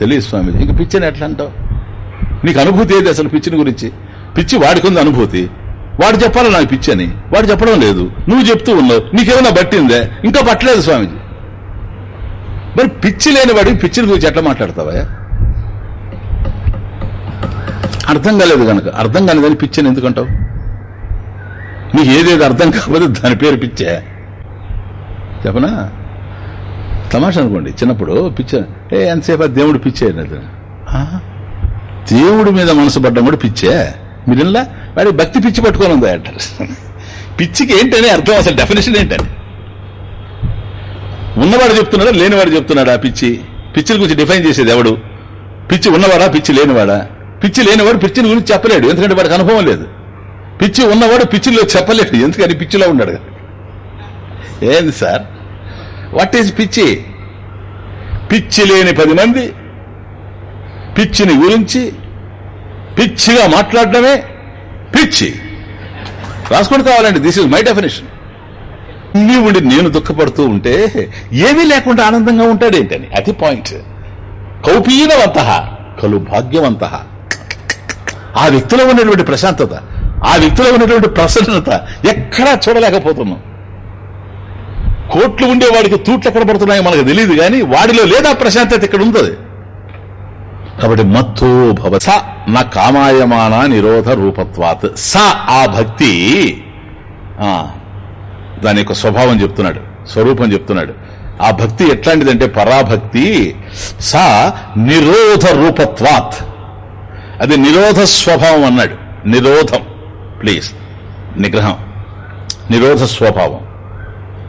తెలియదు స్వామి. ఇంక పిచ్చని ఎట్లా అంటావు? నీకు అనుభూతి ఏది అసలు పిచ్చిని గురించి? పిచ్చి వాడికి ఉంది అనుభూతి. వాడు చెప్పాలి నాకు పిచ్చి అని? వాడు చెప్పడం లేదు. నువ్వు చెప్తూ ఉన్నావు. నీకేమైనా పట్టిందే? ఇంకా పట్టలేదు స్వామిజీ. మరి పిచ్చి లేని వాడికి పిచ్చిని గురించి ఎట్లా మాట్లాడతావా? అర్థం కాలేదు కనుక అర్థం కాని పిచ్చని ఎందుకంటావు? నీకు ఏదేది అర్థం కాకపోతే దాని పేరు పిచ్చే. చెప్పనా? తమాషా అనుకోండి. చిన్నప్పుడు పిచ్చ ఏ ఎంతసేపు దేవుడు పిచ్చే? అన్నది. దేవుడి మీద మనసు పడ్డం కూడా పిచ్చే. మీరిలా వాడి భక్తి పిచ్చి పట్టుకొని ఉందా అంటారు. పిచ్చికి ఏంటనే అర్థం? అసలు డెఫినేషన్ ఏంటని? ఉన్నవాడు చెప్తున్నాడా లేనివాడు చెప్తున్నాడా పిచ్చి? పిచ్చిని గురించి డిఫైన్ చేసేది ఎవడు? పిచ్చి ఉన్నవాడా పిచ్చి లేనివాడా? పిచ్చి లేనివాడు పిచ్చిని గురించి చెప్పలేడు. ఎందుకంటే వాడికి అనుభవం లేదు. పిచ్చి ఉన్నవాడు పిచ్చిలో చెప్పలేడు. ఎందుకని పిచ్చిలో ఉన్నాడు? కదా. ఏంది సార్? వాట్ ఈజ్ పిచ్చి? పిచ్చి లేని పది మంది పిచ్చిని గురించి పిచ్చిగా మాట్లాడటమే పిచ్చి. రాసుకొని కావాలండి. దిస్ ఇస్ మై డెఫినేషన్ నీ ఉండి నేను దుఃఖపడుతూ ఉంటే ఏమీ లేకుండా ఆనందంగా ఉంటాడేంటని? అది పాయింట్ కౌపీనవంత కలు భాగ్యవంత. ఆ వ్యక్తిలో ఉన్నటువంటి ప్రశాంతత ఆ వ్యక్తిలో ఉన్నటువంటి ప్రసన్నత ఎక్కడా చూడలేకపోతున్నాం. కోట్లు ఉండేవాడికి తూట్లు ఎక్కడ పడుతున్నాయో మనకు తెలియదు కానీ వాడిలో లేదా ప్రశాంతత ఇక్కడ ఉంటుంది కాబట్టి మత్తో భవ స నా కామాయమాన నిరోధ రూపత్వాత్. స ఆ భక్తి దాని యొక్క స్వభావం చెప్తున్నాడు స్వరూపం చెప్తున్నాడు. ఆ భక్తి ఎట్లాంటిదంటే పరాభక్తి స నిరోధ రూపత్వాత్. అది నిరోధ స్వభావం అన్నాడు. నిరోధం ప్లీజ్ నిగ్రహం. నిరోధ స్వభావం.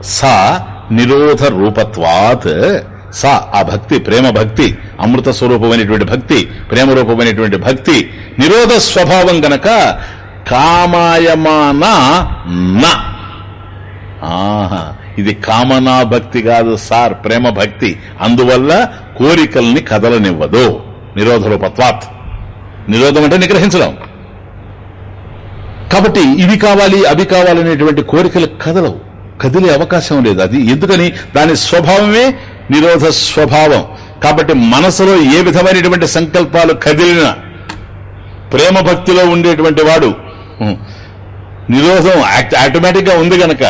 సా నిరోధ రూపత్వాత్. సా ఆ భక్తి ప్రేమ భక్తి అమృత స్వరూపమైనటువంటి భక్తి ప్రేమ రూపమైనటువంటి భక్తి నిరోధ స్వభావం గనక కామాయమాన నా. ఆహా ఇది కామనా భక్తి కాదు సార్ ప్రేమ భక్తి. అందువల్ల కోరికల్ని కదలనివ్వదు. నిరోధ రూపత్వాత్. నిరోధం అంటే నిగ్రహించడం. కాబట్టి ఇవి కావాలి అవి కావాలనేటువంటి కోరికలు కదలవు. కదిలే అవకాశం లేదు అది. ఎందుకని? దాని స్వభావమే నిరోధ స్వభావం. కాబట్టి మనసులో ఏ విధమైనటువంటి సంకల్పాలు కదిలినా ప్రేమ భక్తిలో ఉండేటువంటి వాడు నిరోధం ఆటోమేటిక్గా ఉంది గనక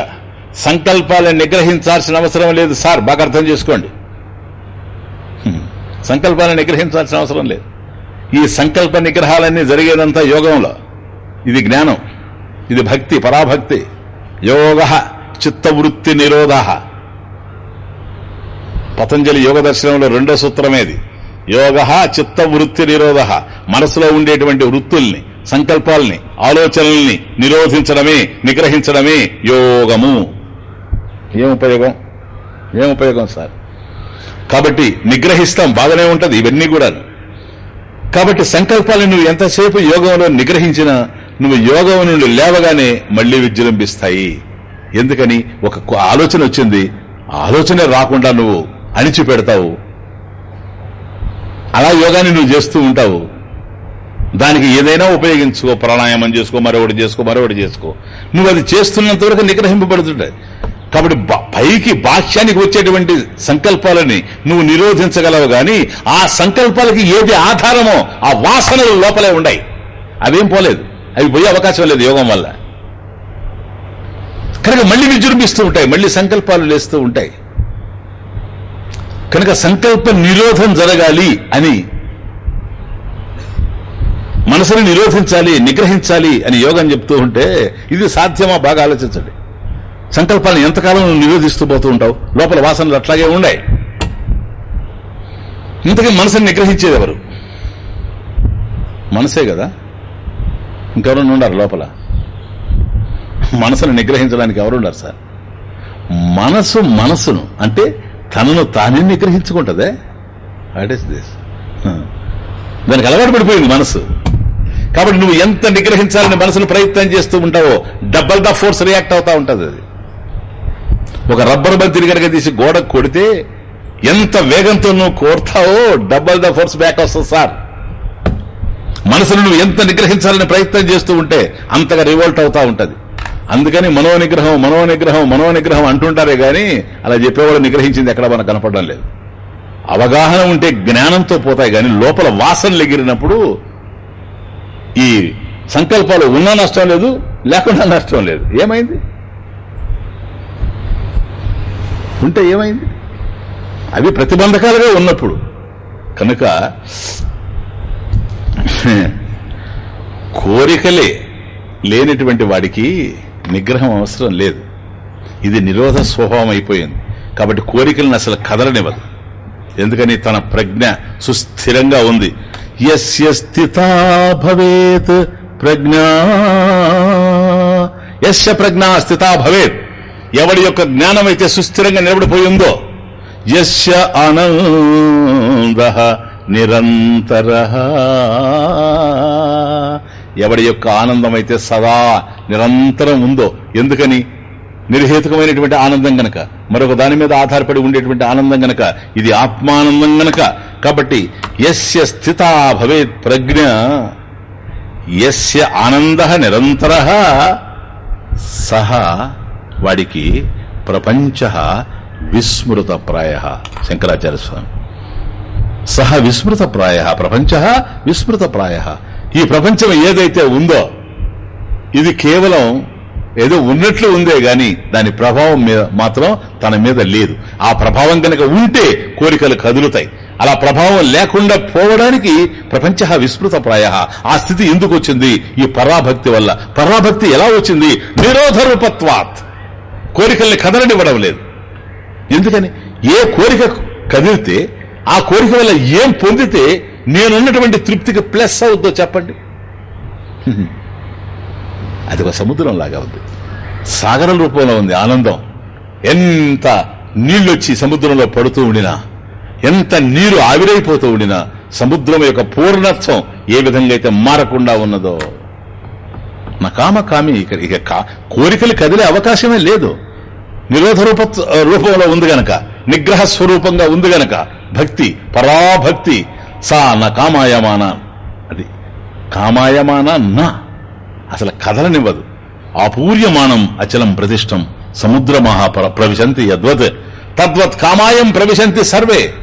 సంకల్పాలను నిగ్రహించాల్సిన అవసరం లేదు సార్ బాగా అర్థం చేసుకోండి. సంకల్పాలను నిగ్రహించాల్సిన అవసరం లేదు. ఈ సంకల్ప నిగ్రహాలన్నీ జరిగేదంతా యోగంలో. ఇది జ్ఞానం. ఇది భక్తి పరాభక్తి. యోగ చిత్తవృత్తి నిరోధ. పతంజలి యోగ దర్శనంలో రెండో సూత్రమేది యోగ చిత్త వృత్తి నిరోధ. మనసులో ఉండేటువంటి వృత్తుల్ని సంకల్పాలని ఆలోచనల్ని నిరోధించడమే నిగ్రహించడమే యోగము. ఏం ఉపయోగం? ఏం ఉపయోగం సార్? కాబట్టి నిగ్రహిస్తాం బాగానే ఉంటది ఇవన్నీ కూడా కాబట్టి సంకల్పాలను నువ్వు ఎంతసేపు యోగంలో నిగ్రహించినా నువ్వు యోగం నుండి లేవగానే మళ్ళీ విజృంభిస్తాయి. ఎందుకని? ఒక ఆలోచన వచ్చింది ఆలోచనే రాకుండా నువ్వు అణిచిపెడతావు. అలా యోగాన్ని నువ్వు చేస్తూ ఉంటావు. దానికి ఏదైనా ఉపయోగించుకో ప్రాణాయామం చేసుకో మరొకటి చేసుకో మరొకటి చేసుకో. నువ్వు అది చేస్తున్నంత వరకు నిగ్రహింపబడుతుంటాయి. కాబట్టి పైకి బాహ్యానికి వచ్చేటువంటి సంకల్పాలని నువ్వు నిరోధించగలవు గాని ఆ సంకల్పాలకి ఏది ఆధారమో ఆ వాసనలు లోపలే ఉన్నాయి అవేం పోలేదు. అవి పోయే అవకాశం లేదు యోగం వల్ల. కనుక మళ్ళీ విజృంభిస్తూ ఉంటాయి మళ్ళీ సంకల్పాలు లేస్తూ ఉంటాయి. కనుక సంకల్ప నిరోధం జరగాలి అని మనసుని నిరోధించాలి నిగ్రహించాలి అని యోగం చెప్తూ ఉంటే ఇది సాధ్యమా? బాగా ఆలోచించండి. సంకల్పాలను ఎంతకాలం నిరోధిస్తూ పోతూ ఉంటావు? లోపల వాసనలు అట్లాగే ఉన్నాయి. ఇంతకీ మనసుని నిగ్రహించేది ఎవరు? మనసే కదా? ఇంకెవరన్నా ఉండారు లోపల? మనసును నిగ్రహించడానికి ఎవరుండారు సార్? మనసు మనసును అంటే తనను తానే నిగ్రహించుకుంటదే? వాట్ ఇస్ దిస్ దానికి అలవాటు పడిపోయింది మనసు. కాబట్టి నువ్వు ఎంత నిగ్రహించాలని మనసును ప్రయత్నం చేస్తూ ఉంటావో డబల్ ద ఫోర్స్ రియాక్ట్ అవుతా ఉంటుంది అది. ఒక రబ్బర్ బంతిని కనుక తీసి గోడ కొడితే ఎంత వేగంతో నువ్వు కోరుతావో డబ్బల్ ద ఫోర్స్ బ్యాక్ వస్తుంది సార్. మనసును నువ్వు ఎంత నిగ్రహించాలని ప్రయత్నం చేస్తూ ఉంటే అంతగా రివోల్ట్ అవుతా ఉంటుంది. అందుకని మనోనిగ్రహం నిగ్రహం మనోనిగ్రహం నిగ్రహం అంటుంటారే గాని అలా చెప్పేవాడు నిగ్రహించింది ఎక్కడ మనకు కనపడడం లేదు. అవగాహన ఉంటే జ్ఞానంతో పోతాయి కానీ లోపల వాసనలు ఎగిరినప్పుడు ఈ సంకల్పాలు ఉన్నా నష్టం లేదు లేకుండా నష్టం లేదు. ఏమైంది? ఉంటే ఏమైంది? అవి ప్రతిబంధకాలుగా ఉన్నప్పుడు. కనుక కోరికలే లేనటువంటి వాడికి నిగ్రహం అవసరం లేదు. ఇది నిరోధ స్వభావం అయిపోయింది కాబట్టి కోరికలను అసలు కదలనివ్వదు. ఎందుకని తన ప్రజ్ఞ సుస్థిరంగా ఉంది. యస్య స్థితా భవేత్ ప్రజ్ఞా. యశ ప్రజ్ఞా స్థితా భవేత్. ఎవడి యొక్క జ్ఞానం అయితే సుస్థిరంగా నిలబడిపోయి ఉందో యస్య ఆనంద నిరంతర. ఎవడి యొక్క ఆనందం అయితే సదా నిరంతరం ఉందో? ఎందుకని? నిర్హేతుకమైనటువంటి ఆనందం గనక మరొక దాని మీద ఆధారపడి ఉండేటువంటి ఆనందం గనక ఇది ఆత్మానందం గనక. కాబట్టి యస్య స్థిత భవేత్ ప్రజ్ఞ యస్య ఆనంద నిరంతర సహ వాడికి ప్రపంచ విస్మృత ప్రాయ శంకరాచార్య స్వామి. సహ విస్మృత ప్రాయ ప్రపంచ విస్మృత ప్రాయ ఈ ప్రపంచం ఏదైతే ఉందో ఇది కేవలం ఏదో ఉన్నట్లు ఉందే గాని దాని ప్రభావం మీద మాత్రం తన మీద లేదు. ఆ ప్రభావం కనుక ఉంటే కోరికలు కదులుతాయి. అలా ప్రభావం లేకుండా పోవడానికి ప్రపంచ విస్మృత ప్రాయ. ఆ స్థితి ఎందుకు వచ్చింది? ఈ పరాభక్తి వల్ల. పరాభక్తి ఎలా వచ్చింది? నిరోధరూపత్వాత్ కోరికల్ని కదలనివ్వడం లేదు. ఎందుకని? ఏ కోరిక కదిలితే ఆ కోరిక వల్ల ఏం పొందితే నేనున్నటువంటి తృప్తికి ప్లస్ అవుద్దో చెప్పండి. అది ఒక సముద్రం లాగా ఉంది. సాగరం రూపంలో ఉంది ఆనందం. ఎంత నీళ్ళొచ్చి సముద్రంలో పడుతూ ఉండినా ఎంత నీరు ఆవిరైపోతూ ఉండినా సముద్రం యొక్క పూర్ణత్వం ఏ విధంగా అయితే మారకుండా ఉన్నదో. నా కామ కామి ఇక ఇక కోరికలు కదిలే అవకాశమే లేదు. నిరోధ రూప రూపంలో ఉంది గనక నిగ్రహ స్వరూపంగా ఉంది గనక భక్తి పరాభక్తి సా నా కామాయమాన. అది కామాయమాన నా. అసలు కదలనివ్వదు ఆపూర్యమానం అచలం ప్రతిష్టం సముద్ర మహాపర ప్రవిశంతి యద్వత్. తద్వత్ కామాయం ప్రవిశంతి సర్వే.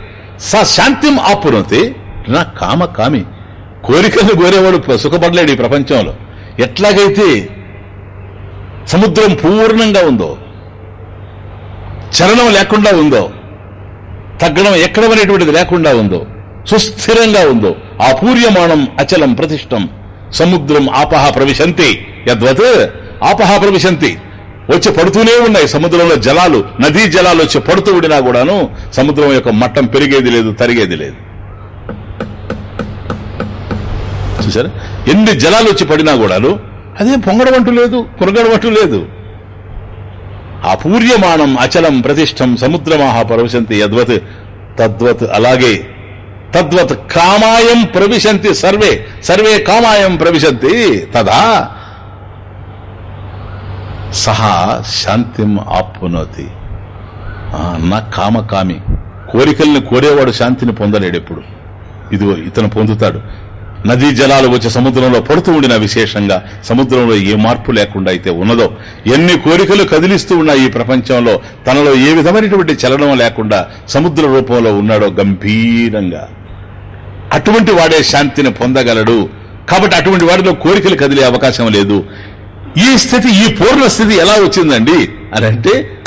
స శాంతిం ఆపునతి. నా కామ కామి కోరికలు కోరేవాడు సుఖపడలేడు ఈ ప్రపంచంలో. ఎట్లాగైతే సముద్రం పూర్ణంగా ఉందో చలనం లేకుండా ఉందో తగ్గడం ఎక్కడం అనేటువంటిది లేకుండా ఉందో సుస్థిరంగా ఉందో ఆపూర్యమానం అచలం ప్రతిష్టం. సముద్రం ఆపహ ప్రవిశంతి. యద్వత్ ఆపహ ప్రవిశంతి. వచ్చి పడుతూనే ఉన్నాయి సముద్రంలో జలాలు. నదీ జలాలు వచ్చి పడుతూ ఉండినా కూడాను సముద్రం యొక్క మట్టం పెరిగేది లేదు తరిగేది లేదు. చూసారా ఎన్ని జలాలు వచ్చి పడినా కూడాను అదేం పొంగడం అంటూ లేదు కొనగడం అంటూ లేదు. అపూర్యమాణం అచలం ప్రతిష్టం సముద్రమాహ ప్రవిశంతి. యద్వత్ తద్వత్ అలాగే తద్వత్ కామాయం ప్రవిశంతి సర్వే సర్వే కామాయం ప్రవిశంతి తదా సహా శాంతిం ఆప్నోతి ఆ, నా కామకామి. కోరికల్ని కోరేవాడు శాంతిని పొందలేడు ఎప్పుడు. ఇదిగో ఇతను పొందుతాడు. నదీ జలాలు వచ్చి సముద్రంలో పడుతూ ఉండిన విశేషంగా సముద్రంలో ఏ మార్పు లేకుండా అయితే ఉన్నదో ఎన్ని కోరికలు కదిలిస్తూ ఉన్నాయి ఈ ప్రపంచంలో తనలో ఏ విధమైనటువంటి చలనం లేకుండా సముద్ర రూపంలో ఉన్నాడో గంభీరంగా. అటువంటి వాడే శాంతిని పొందగలడు. కాబట్టి అటువంటి వాడిలో కోరికలు కదిలే అవకాశం లేదు. ఈ స్థితి ఈ పూర్ణ స్థితి ఎలా వచ్చిందండి? అని అంటే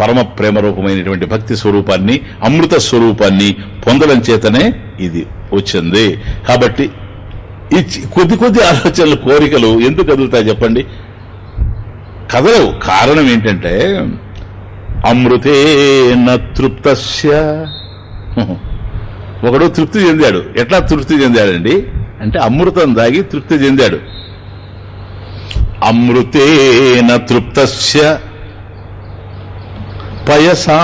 పరమ ప్రేమ రూపమైనటువంటి భక్తి స్వరూపాన్ని అమృత స్వరూపాన్ని పొందడం చేతనే ఇది వచ్చింది. కాబట్టి ఈ కొద్ది కొద్ది ఆలోచనలు కోరికలు ఎందుకు కదులుతాయి చెప్పండి? కదలవు. కారణం ఏంటంటే అమృతే తృప్తస్య. ఒకడు తృప్తి చెందాడు. ఎట్లా తృప్తి చెందాడండి? అంటే అమృతం దాగి తృప్తి చెందాడు. అమృతేన తృప్తస్య పయసా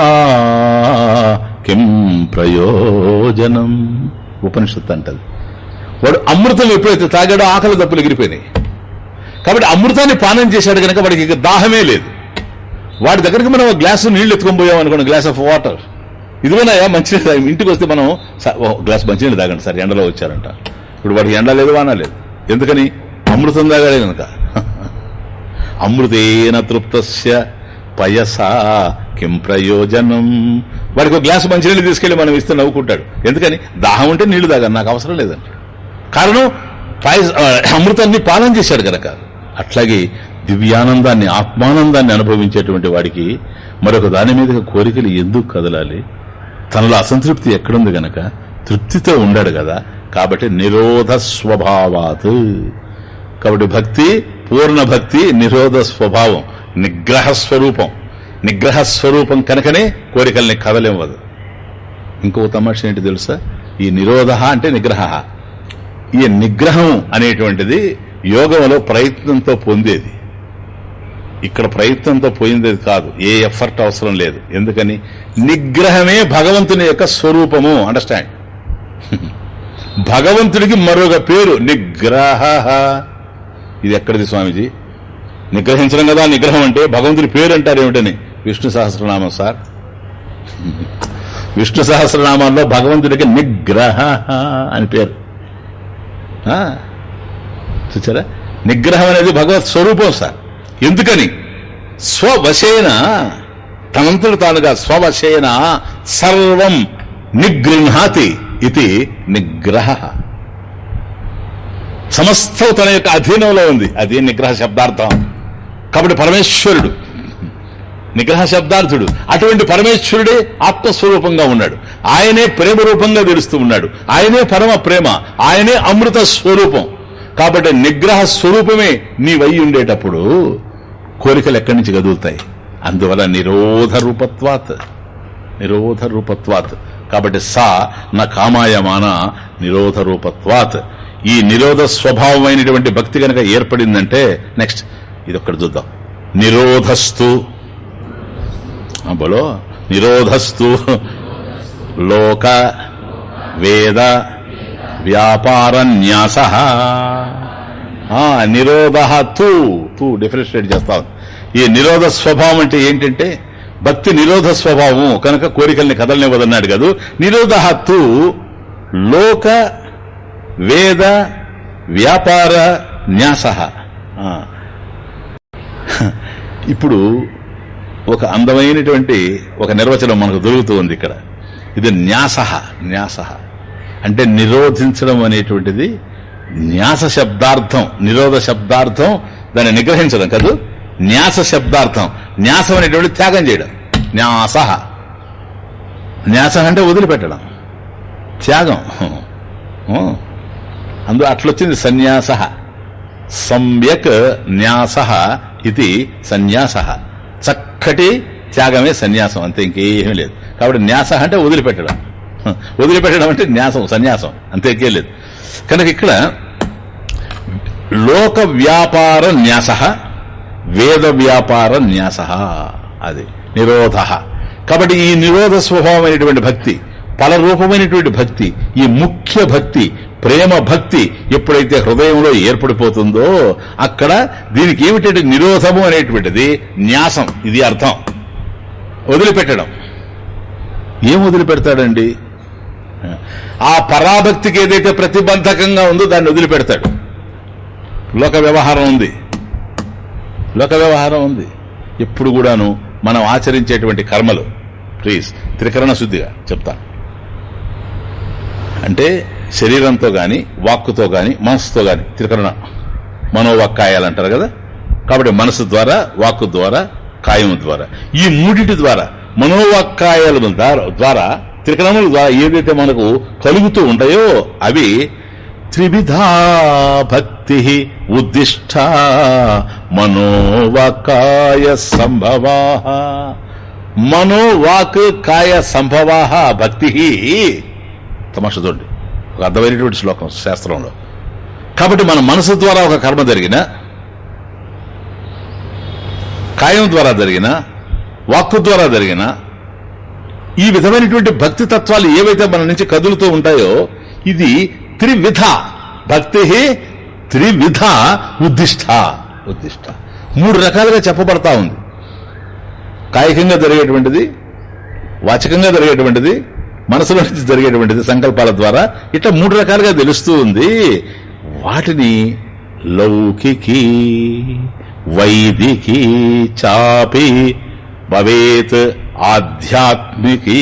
కిం ప్రయోజనం. ఉపనిషత్తు అంటది. వాడు అమృతం ఎప్పుడైతే తాగాడో ఆకలి దప్పులు ఎగిరిపోయినాయి. కాబట్టి అమృతాన్ని పానం చేశాడు కనుక వాడికి ఇక దాహమే లేదు. వాడి దగ్గరికి మనం గ్లాసు నీళ్ళు ఎత్తుకొని పోయాం అనుకోండి గ్లాస్ ఆఫ్ వాటర్. ఇదిగోనయ్యా మంచినీళ్ళు తాగి ఇంటికి వస్తే మనం ఓ గ్లాస్ మంచినీళ్ళు తాగండి సార్. ఎండలో వచ్చారంట. ఇప్పుడు వాడికి ఎండ లేదు వాన లేదు. ఎందుకని? అమృతం తాగాడే కనుక *laughs* అమృతేన తృప్తస్య పయసా కిం ప్రయోజనం. వాడికి ఒక గ్లాసు మంచినీళ్ళు తీసుకెళ్ళి మనం ఇస్తే నవ్వుకుంటాడు. ఎందుకని? దాహం ఉంటే నీళ్ళు తాగాను నాకు అవసరం లేదండి. కారణం పాయస అమృతాన్ని పాలన చేశాడు కనుక అట్లాగే దివ్యానందాన్ని ఆత్మానందాన్ని అనుభవించేటువంటి వాడికి మరొక దాని మీద కోరికలు ఎందుకు కదలాలి? తనలో అసంతృప్తి ఎక్కడుంది గనక తృప్తితో ఉండాడు కదా కాబట్టి నిరోధ స్వభావాత్. కాబట్టి భక్తి పూర్ణ భక్తి నిరోధ స్వభావం నిగ్రహ స్వరూపం. నిగ్రహ స్వరూపం కనుకనే కోరికల్ని కదలివ్వదు. ఇంకో తమాష ఏంటి తెలుసా? ఈ నిరోధ అంటే నిగ్రహ. ఈ నిగ్రహం అనేటువంటిది యోగంలో ప్రయత్నంతో పొందేది. ఇక్కడ ప్రయత్నంతో పోయింది కాదు. ఏ ఎఫర్ట్ అవసరం లేదు. ఎందుకని? నిగ్రహమే భగవంతుని యొక్క స్వరూపము. అండర్స్టాండ్ *laughs* భగవంతుడికి మరొక పేరు. నిగ్రహ ఇది ఎక్కడిది స్వామీజీ? నిగ్రహించడం కదా నిగ్రహం అంటే. భగవంతుడి పేరు అంటారు ఏమిటని? విష్ణు సహస్రనామం సార్. *laughs* విష్ణు సహస్రనామాల్లో భగవంతుడికి నిగ్రహ అని పేరు. చూచారా? నిగ్రహం అనేది భగవత్ స్వరూపం సార్. ఎందుకని? స్వవశేన తనంతడు తానుగా స్వవశేన సర్వం నిగృహాతి ఇది నిగ్రహ. సమస్తం తన యొక్క అధీనంలో ఉంది. అది నిగ్రహ శబ్దార్థం. కాబట్టి పరమేశ్వరుడు నిగ్రహ శబ్దార్థుడు అటువంటి పరమేశ్వరుడే ఆత్మస్వరూపంగా ఉన్నాడు. ఆయనే ప్రేమ రూపంగా తెలుస్తూ ఉన్నాడు. ఆయనే పరమ ప్రేమ ఆయనే అమృత స్వరూపం. కాబట్టి నిగ్రహ స్వరూపమే నీవై ఉండేటప్పుడు కోరికలు ఎక్కడి నుంచి కదులుతాయి? అందువల్ల నిరోధ రూపత్వాత్ నిరోధ రూపత్వాత్ కాబట్టి సా నా కామాయమాన నిరోధ రూపత్వాత్ ఈ నిరోధ స్వభావమైనటువంటి భక్తి కనుక ఏర్పడిందంటే నెక్స్ట్ ఇది ఒక్కటి చూద్దాం. నిరోధస్తు. ఆ, బోలో? నిరోధస్తు. లోక వేద వ్యాపార న్యాస. నిరోధ తూ తూ డిఫరెన్షియేట్ చేస్తాం ఈ నిరోధ స్వభావం అంటే ఏంటంటే భక్తి నిరోధ స్వభావం కనుక కోరికల్ని కదలనివ్వదన్నాడు కాదు. నిరోధ తూ లోక వేద వ్యాపార న్యాస. ఇప్పుడు ఒక అందమైనటువంటి ఒక నిర్వచనం మనకు దొరుకుతూ ఉంది ఇక్కడ. ఇది న్యాస న్యాస. అంటే నిరోధించడం అనేటువంటిది న్యాస శబ్దార్థం నిరోధ శబ్దార్థం దాన్ని నిగ్రహించడం కాదు. న్యాస శబ్దార్థం న్యాసం అనేటువంటి త్యాగం చేయడం. న్యాస. న్యాస అంటే వదిలిపెట్టడం. త్యాగం. అందు అట్లొచ్చింది సన్యాస. సమ్యక్ న్యాస ఇది సన్యాస. చక్కటి త్యాగమే సన్యాసం అంతే ఇంకేమీ లేదు. కాబట్టి న్యాస అంటే వదిలిపెట్టడం. వదిలిపెట్టడం అంటే న్యాసం సన్యాసం. అంతే ఇంకేం లేదు. కనుక ఇక్కడ లోక వ్యాపార న్యాస వేద వ్యాపార న్యాస అది నిరోధ. కాబట్టి ఈ నిరోధ స్వభావమైనటువంటి భక్తి పల రూపమైనటువంటి భక్తి ఈ ముఖ్య భక్తి ప్రేమ భక్తి ఎప్పుడైతే హృదయంలో ఏర్పడిపోతుందో అక్కడ దీనికి ఏమిటంటే నిరోధము అనేటువంటిది న్యాసం ఇది అర్థం. వదిలిపెట్టడం. ఏం వదిలిపెడతాడండి? ఆ పరాభక్తికి ఏదైతే ప్రతిబంధకంగా ఉందో దాన్ని వదిలిపెడతాడు. లోక వ్యవహారం ఉంది. లోక వ్యవహారం ఉంది. ఎప్పుడు కూడాను మనం ఆచరించేటువంటి కర్మలు. ప్లీజ్ త్రికరణ శుద్ధిగా చెప్తాను. అంటే శరీరంతో గాని వాక్కుతో గాని మనసుతో గాని త్రికరణ మనోవాక్కాయాలంటారు కదా? కాబట్టి మనసు ద్వారా వాక్కు ద్వారా కాయం ద్వారా. ఈ మూడిటి ద్వారా మనోవాక్కాయాల ద్వారా- ద్వారా త్రికరణముల ద్వారా ఏవైతే మనకు కలుగుతూ ఉంటాయో అవి త్రివిధా భక్తి ఉద్దిష్ట మనోవాకాయ సంభవా మనోవాక్ కాయ సంభవా భక్తి. తమాష చూడండి. ఒక అర్థమైనటువంటి శ్లోకం శాస్త్రంలో. కాబట్టి మన మనసు ద్వారా ఒక కర్మ జరిగిన కాయం ద్వారా జరిగిన వాక్కు ద్వారా జరిగిన ఈ విధమైనటువంటి భక్తి తత్వాలు ఏవైతే మన నుంచి కదులుతూ ఉంటాయో ఇది త్రివిధ. భక్తి త్రివిధ ఉద్దిష్ట. ఉద్దిష్ట. మూడు రకాలుగా చెప్పబడతా ఉంది. కాయికంగా జరిగేటువంటిది వాచకంగా జరిగేటువంటిది మనసులో నుంచి జరిగేటువంటిది సంకల్పాల ద్వారా ఇట్లా మూడు రకాలుగా తెలుస్తూ ఉంది. వాటిని లౌకికి వైదికి చాపి భవేత్ ఆధ్యాత్మికి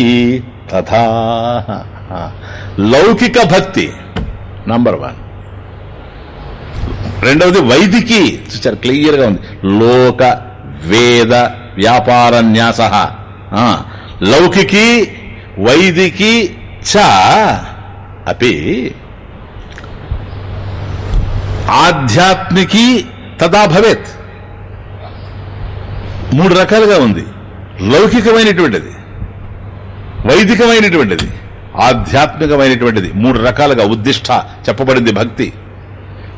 తథా. లౌకిక భక్తి నంబర్ వన్ రెండవది వైదికి. చూసారు క్లియర్గా ఉంది. లోక వేద వ్యాపార న్యాస ఆ, లౌకికి వైదికి చ అపి. ఆధ్యాత్మికి తదా భవేత్. మూడు రకాలుగా ఉంది. లౌకికమైనటువంటిది వైదికమైనటువంటిది ఆధ్యాత్మికమైనటువంటిది మూడు రకాలుగా ఉద్దిష్ట చెప్పబడింది భక్తి.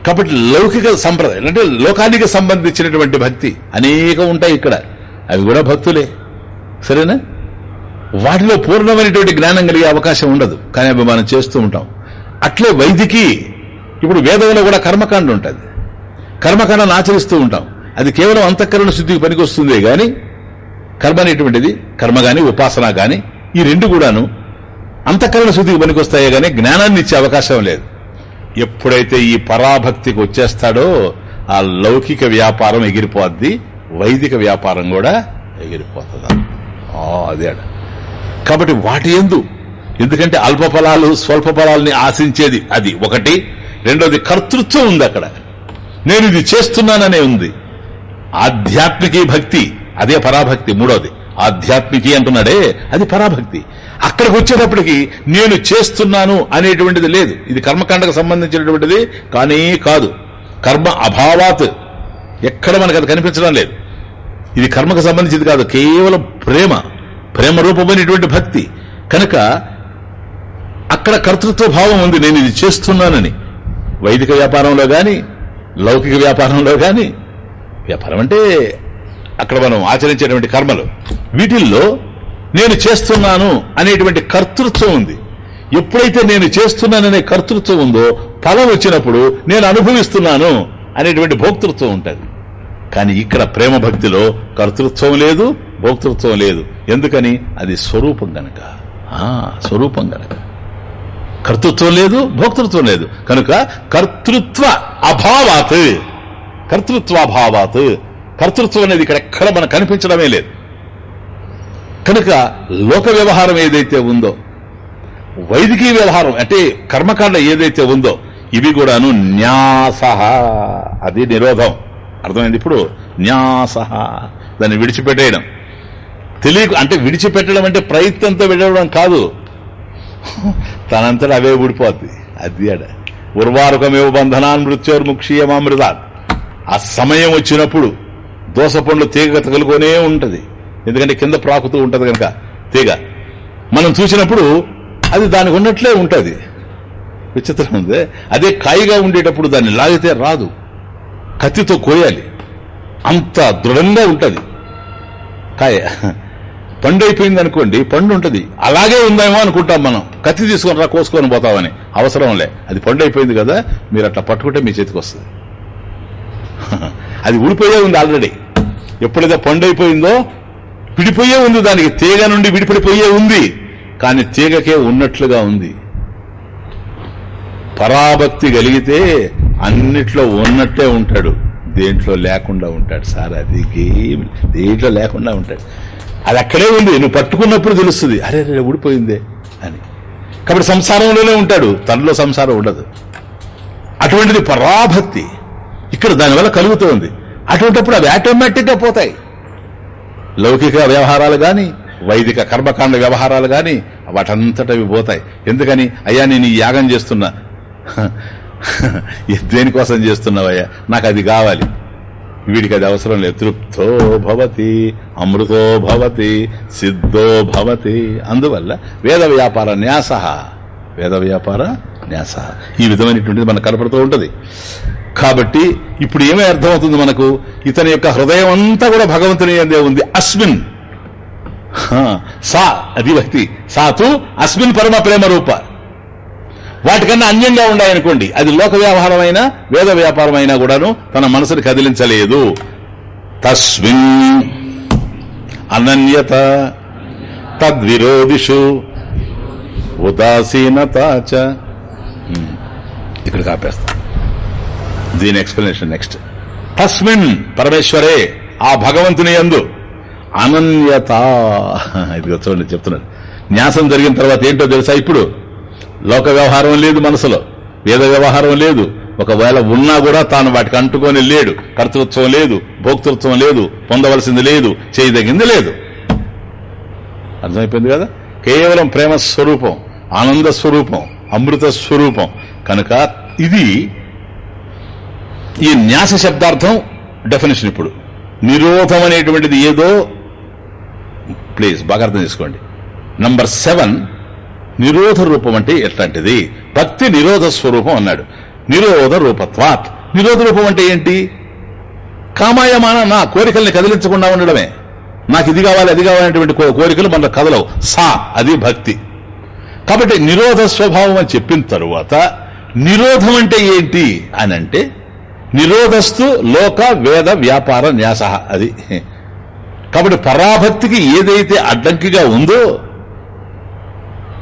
కాబట్టి లౌకిక సంప్రదాయం అంటే లోకానికి సంబంధించినటువంటి భక్తి అనేకం ఉంటాయి ఇక్కడ. అవి కూడా భక్తులే. సరేనా? వాటిలో పూర్ణమైనటువంటి జ్ఞానం కలిగే అవకాశం ఉండదు. కానీ అవి మనం చేస్తూ ఉంటాం. అట్లే వైదికి ఇప్పుడు వేదంలో కూడా కర్మకాండ ఉంటుంది. కర్మకాండను ఆచరిస్తూ ఉంటాం. అది కేవలం అంతఃకరణ శుద్ధికి పనికొస్తుందే కానీ కర్మ అనేటువంటిది కర్మ గాని ఉపాసన గాని ఈ రెండు కూడాను అంతఃకరణ శుద్ధికి పనికొస్తాయే గాని జ్ఞానాన్ని ఇచ్చే అవకాశం లేదు. ఎప్పుడైతే ఈ పరాభక్తికి వచ్చేస్తాడో ఆ లౌకిక వ్యాపారం ఎగిరిపోద్ది వైదిక వ్యాపారం కూడా ఎగిరిపోతుంది. అదే కాబట్టి వాటి ఎందు ఎందుకంటే అల్ప ఫలాలు స్వల్ప ఫలాలని ఆశించేది అది ఒకటి. రెండోది కర్తృత్వం ఉంది అక్కడ. నేను ఇది చేస్తున్నాననే ఉంది. ఆధ్యాత్మికీ భక్తి అదే పరాభక్తి మూడోది. ఆధ్యాత్మికి అంటున్నాడే అది పరాభక్తి. అక్కడికి వచ్చేటప్పటికి నేను చేస్తున్నాను అనేటువంటిది లేదు. ఇది కర్మకాండకు సంబంధించినటువంటిది కానీ కాదు. కర్మ అభావాత్. ఎక్కడ మనకు అది కనిపించడం లేదు. ఇది కర్మకు సంబంధించింది కాదు కేవలం ప్రేమ. ప్రేమ రూపమైనటువంటి భక్తి. కనుక అక్కడ కర్తృత్వ భావం ఉంది నేను ఇది చేస్తున్నానని. వైదిక వ్యాపారంలో గాని లౌకిక వ్యాపారంలో గాని వ్యాపారం అంటే అక్కడ మనం ఆచరించేటువంటి కర్మలు. వీటిల్లో నేను చేస్తున్నాను అనేటువంటి కర్తృత్వం ఉంది. ఎప్పుడైతే నేను చేస్తున్నాననే కర్తృత్వం ఉందో ఫలం వచ్చినప్పుడు నేను అనుభవిస్తున్నాను అనేటువంటి భోక్తృత్వం ఉంటుంది. కానీ ఇక్కడ ప్రేమ భక్తిలో కర్తృత్వం లేదు భోక్తృత్వం లేదు. ఎందుకని? అది స్వరూపం గనక. ఆ, స్వరూపం గనక. కర్తృత్వం లేదు భోక్తృత్వం లేదు. కనుక కర్తృత్వ అభావాత్. కర్తృత్వాభావాత్ కర్తృత్వం అనేది ఇక్కడ ఎక్కడ మనకు కనిపించడమే లేదు. కనుక లోక వ్యవహారం ఏదైతే ఉందో వైదికీ వ్యవహారం అంటే కర్మకాండ ఏదైతే ఉందో ఇవి కూడాను న్యాస అది నిరోధం. అర్థమైంది ఇప్పుడు? న్యాస దాన్ని విడిచిపెట్టేయడం. తెలియక అంటే విడిచిపెట్టడం అంటే ప్రయత్నంతో విడవడం కాదు. తనంతటా అవే ఊడిపోద్ది. అది అడ. ఉర్వారకమేవ బంధనాన్ మృత్యోర్ముక్షీయమామృతాత్. ఆ సమయం వచ్చినప్పుడు దోస పండ్లు తీగ తగులుకొనే ఉంటది. ఎందుకంటే కింద ప్రాకుతూ ఉంటది కనుక తీగ. మనం చూసినప్పుడు అది దానికి ఉన్నట్లే ఉంటుంది. విచిత్రం ఉంది. అదే కాయిగా ఉండేటప్పుడు దాన్ని లాగితే రాదు. కత్తితో కోయాలి. అంత దృఢంగా ఉంటుంది. కాయ. పండు అయిపోయింది అనుకోండి పండు ఉంటుంది. అలాగే ఉందేమో అనుకుంటాం మనం. కత్తి తీసుకొని రా కోసుకొని పోతామని. అవసరంలే అది పండు అయిపోయింది కదా మీరు అట్లా పట్టుకుంటే మీ చేతికి వస్తుంది. అది ఊడిపోయే ఉంది ఆల్రెడీ. ఎప్పుడైతే పండైపోయిందో విడిపోయే ఉంది దానికి. తీగ నుండి విడిపడిపోయే ఉంది. కానీ తీగకే ఉన్నట్లుగా ఉంది. పరాభక్తి కలిగితే అన్నిట్లో ఉన్నట్టే ఉంటాడు. దేంట్లో లేకుండా ఉంటాడు సార్ అది గేమ్ దేంట్లో లేకుండా ఉంటాడు. అది అక్కడే ఉంది. నువ్వు పట్టుకున్నప్పుడు తెలుస్తుంది. అరే రే ఊడిపోయిందే అని. కాబట్టి సంసారంలోనే ఉంటాడు. తనలో సంసారం ఉండదు. అటువంటిది పరాభక్తి. ఇక్కడ దానివల్ల కలుగుతోంది అటువంటిప్పుడు అవి ఆటోమేటిక్గా పోతాయి. లౌకిక వ్యవహారాలు కానీ వైదిక కర్మకాండ వ్యవహారాలు గాని వాటంతటవి పోతాయి. ఎందుకని? అయ్యా నేను ఈ యాగం చేస్తున్నా. *laughs* దేనికోసం చేస్తున్నావయ్యా? నాకు అది కావాలి. వీడికి అది అవసరం లేదు. తృప్తో భవతి అమృతో భవతి సిద్ధో భవతి. అందువల్ల వేద వ్యాపార న్యాస. వేద వ్యాపార న్యాస. ఈ విధమైనటువంటిది మనకు కనపడుతూ ఉంటుంది. కాబట్టి ఇప్పుడు ఏమీ అర్థమవుతుంది మనకు? ఇతని యొక్క హృదయం అంతా కూడా భగవంతుని అందే ఉంది. అస్మిన్. సా అది భక్తి సాతు అస్మిన్ పరమ ప్రేమ రూప వాటికన్నా అన్యంగా ఉన్నాయనుకోండి అది లోక వ్యవహారమైన వేద వ్యాపారమైనా కూడాను తన మనసుని కదిలించలేదు. తస్మిన్. అనన్యత. తద్విరోధిషు. ఉదాసీనత చ. ఇక్కడ కాపేస్తాం. దీని ఎక్స్ప్లెనేషన్ నెక్స్ట్ తస్మిన్ పరమేశ్వరే ఆ భగవంతుని యందు. అనన్యత. ఇది చూడండి చెప్తున్నాను. న్యాసం జరిగిన తర్వాత ఏంటో తెలుసా ఇప్పుడు? లోక వ్యవహారం లేదు మనసులో. వేద వ్యవహారం లేదు. ఒకవేళ ఉన్నా కూడా తాను వాటికి అంటుకొని లేడు. కర్తృత్వం లేదు భోక్తృత్వం లేదు పొందవలసింది లేదు చేయదగింది లేదు. అర్థమైపోయింది కదా? కేవలం ప్రేమ స్వరూపం ఆనంద స్వరూపం అమృత స్వరూపం. కనుక ఇది ఈ న్యాస శబ్దార్థం డెఫినేషన్ ఇప్పుడు. నిరోధం అనేటువంటిది ఏదో ప్లీజ్ బాగా అర్థం చేసుకోండి. నంబర్ సెవెన్ నిరోధ రూపం అంటే ఎట్లాంటిది? భక్తి నిరోధ స్వరూపం అన్నాడు. నిరోధ రూపత్వాత్. నిరోధ రూపం అంటే ఏంటి? కామాయమాన నా కోరికల్ని కదిలించకుండా ఉండడమే. నాకు ఇది కావాలి అది కావాలనేటువంటి కోరికలు మన కదలవు. సా అది భక్తి. కాబట్టి నిరోధ స్వభావం అని చెప్పిన తరువాత నిరోధం అంటే ఏంటి? అని అంటే నిరోధస్తు లోక వేద వ్యాపార న్యాస అది. కాబట్టి పరాభక్తికి ఏదైతే అడ్డంకిగా ఉందో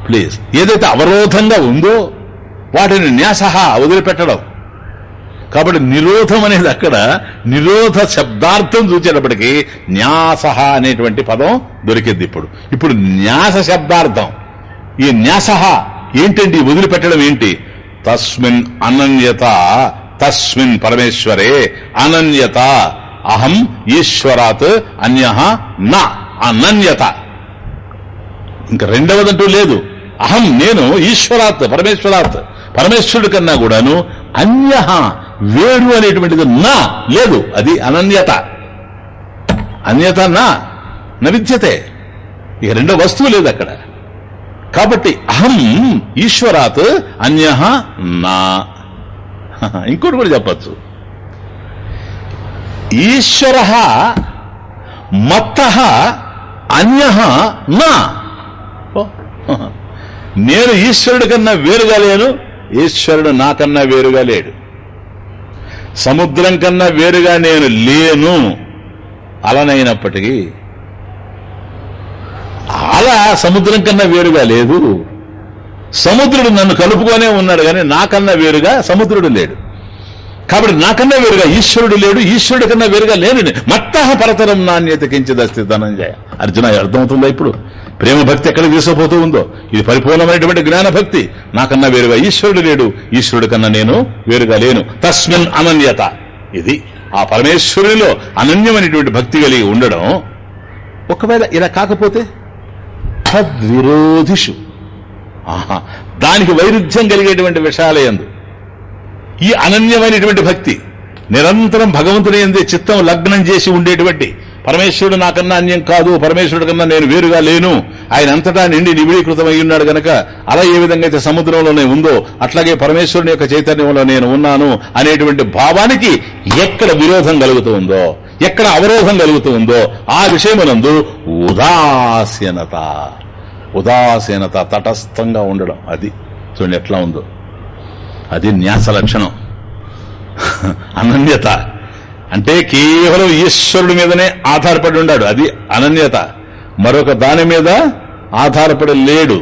ప్లీజ్ ఏదైతే అవరోధంగా ఉందో వాటిని న్యాస వదిలిపెట్టడం. కాబట్టి నిరోధం అనేది అక్కడ నిరోధ శబ్దార్థం చూసేటప్పటికీ న్యాస అనేటువంటి పదం దొరికింది ఇప్పుడు. ఇప్పుడు న్యాస శబ్దార్థం. ఈ న్యాస ఏంటండి? వదిలిపెట్టడం ఏంటి? తస్మిన్ అనన్యత తస్మిన్ పరమేశ్వరే అనన్యత. అహం ఈశ్వరాత్ అన్య నా. అనన్యత. ఇంకా రెండవదంటూ లేదు. అహం నేను ఈశ్వరాత్ పరమేశ్వరాత్. పరమేశ్వరుడి కన్నా కూడాను అన్య వేరు అనేటువంటిది నా లేదు. అది అనన్యత. అన్యత నా నవిద్యతే. ఇక రెండో వస్తువు లేదు అక్కడ. కాబట్టి అహం ఈశ్వరాత్ అన్య నా. *laughs* ఇంకోటి కూడా చెప్పచ్చు. ఈశ్వర మత్త అన్య నా. *laughs* నేను ఈశ్వరుడి కన్నా వేరుగా లేను ఈశ్వరుడు నాకన్నా వేరుగా లేడు. సముద్రం కన్నా వేరుగా నేను లేను. అలనైనప్పటికీ అలా సముద్రం కన్నా వేరుగా లేదు. సముద్రుడు నన్ను కలుపుకొనే ఉన్నాడు కానీ నాకన్నా వేరుగా సముద్రుడు లేడు. కాబట్టి నాకన్నా వేరుగా ఈశ్వరుడు లేడు ఈశ్వరుడి కన్నా వేరుగా లేను మత్త పరతరం నాణ్యత కించదస్తి ధనంజయ. అర్జున అర్థమవుతుందా ఇప్పుడు? ప్రేమ భక్తి ఎక్కడికి తీసుకుపోతూ ఉందో? ఇది పరిపూర్ణమైనటువంటి జ్ఞాన భక్తి. నాకన్నా వేరుగా ఈశ్వరుడు లేడు ఈశ్వరుడి కన్నా నేను వేరుగా లేను. తస్మిన్ అనన్యత. ఇది ఆ పరమేశ్వరునిలో అనన్యమైనటువంటి భక్తి కలిగి ఉండడం. ఒకవేళ ఇలా కాకపోతే తద్విరోధిషు. దానికి వైరుధ్యం కలిగేటువంటి విషయాలయందు ఈ అనన్యమైనటువంటి భక్తి నిరంతరం భగవంతుని ఎందే చిత్తం లగ్నం చేసి ఉండేటువంటి పరమేశ్వరుడు నాకన్నా అన్యం కాదు పరమేశ్వరుడు కన్నా నేను వేరుగా లేను ఆయన అంతటా నిండి నిబిడీకృతమై ఉన్నాడు గనక అలా ఏ విధంగా అయితే సముద్రంలోనే ఉందో అట్లాగే పరమేశ్వరుని యొక్క చైతన్యంలో నేను ఉన్నాను అనేటువంటి భావానికి ఎక్కడ విరోధం కలుగుతూ ఉందో ఎక్కడ అవరోధం కలుగుతూ ఉందో ఆ విషయమునందు ఉదాసీనత. ఉదాసీనత తటస్థంగా ఉండడం. అది చూడండి ఎట్లా ఉందో. అది న్యాస లక్షణం. అనన్యత. అంటే కేవలం ఈశ్వరుడి మీదనే ఆధారపడి ఉన్నాడు అది అనన్యత. మరొక దాని మీద ఆధారపడి లేడు.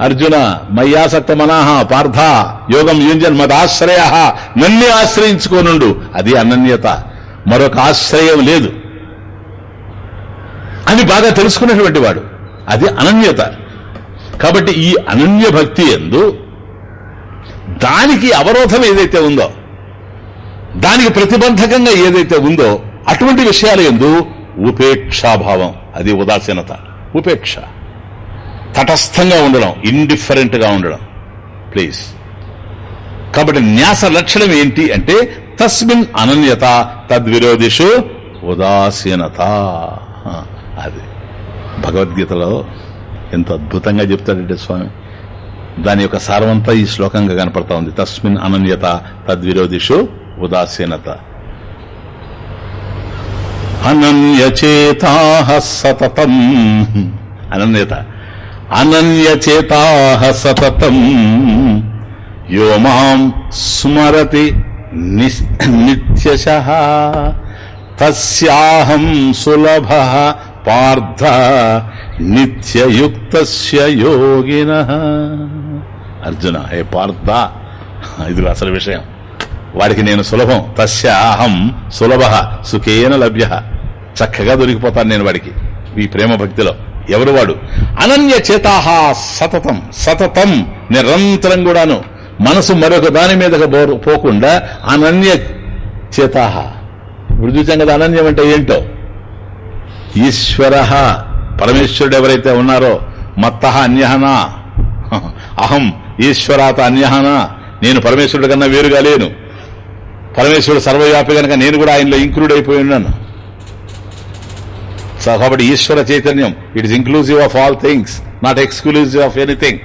అర్జున మయ్యాసక్త మనాహ పార్థ యోగం యుంజన్ మదాశ్రయ నన్నే ఆశ్రయించుకోనుండు. అది అనన్యత. మరొక ఆశ్రయం లేదు. అని బాగా తెలుసుకున్నటువంటి వాడు. అది అనన్యత. కాబట్టి ఈ అనన్య భక్తి ఎందు దానికి అవరోధం ఏదైతే ఉందో దానికి ప్రతిబంధకంగా ఏదైతే ఉందో అటువంటి విషయాలు ఎందు ఉపేక్షాభావం అది ఉదాసీనత. ఉపేక్ష. తటస్థంగా ఉండడం ఇండిఫరెంట్గా ఉండడం. ప్లీజ్ కాబట్టి న్యాస లక్షణం ఏంటి అంటే తస్మిన్ అనన్యత తద్విరోధిషు ఉదాసీనత. అది. భగవద్గీతలో ఎంత అద్భుతంగా చెప్తాడంటే స్వామి దాని యొక్క సారమంతా ఈ శ్లోకంగా కనపడతా ఉంది. తస్మిన్ అనన్యత తద్విరోధిషు ఉదాసీనత. అనన్యచేతా సతతం. అనన్యత. అనన్యచేతా సతతం. యో మాం స్మరతి నిత్యశ. తస్యాహం సులభ పార్థ నిత్యయుక్త యోగిన. అర్జున హే పార్థ. ఇది అసలు విషయం. వాడికి నేను సులభం. తస్య అహం సులభ సుఖేన లభ్య. చక్కగా దొరికిపోతాను నేను వాడికి. ఈ ప్రేమ భక్తిలో ఎవరు వాడు? అనన్య చేతాహ సతతం సతతం నిరంతరం కూడాను. మనసు మరొక దాని మీద బోరు- పోకుండా అనన్య చేతాహ. ఇప్పుడు చూసాం కదా అనన్యం అంటే ఏంటో? ఈశ్వర. పరమేశ్వరుడు ఎవరైతే ఉన్నారో మత్త అన్యహనా. అహం ఈశ్వరాత అన్యహనా. నేను పరమేశ్వరుడు కన్నా వేరుగా లేను. పరమేశ్వరుడు సర్వవ్యాపి కనుక నేను కూడా ఆయనలో ఇంక్లూడ్ అయిపోయి ఉన్నాను. సో కాబట్టి ఈశ్వర చైతన్యం it is inclusive of all things not exclusive of anything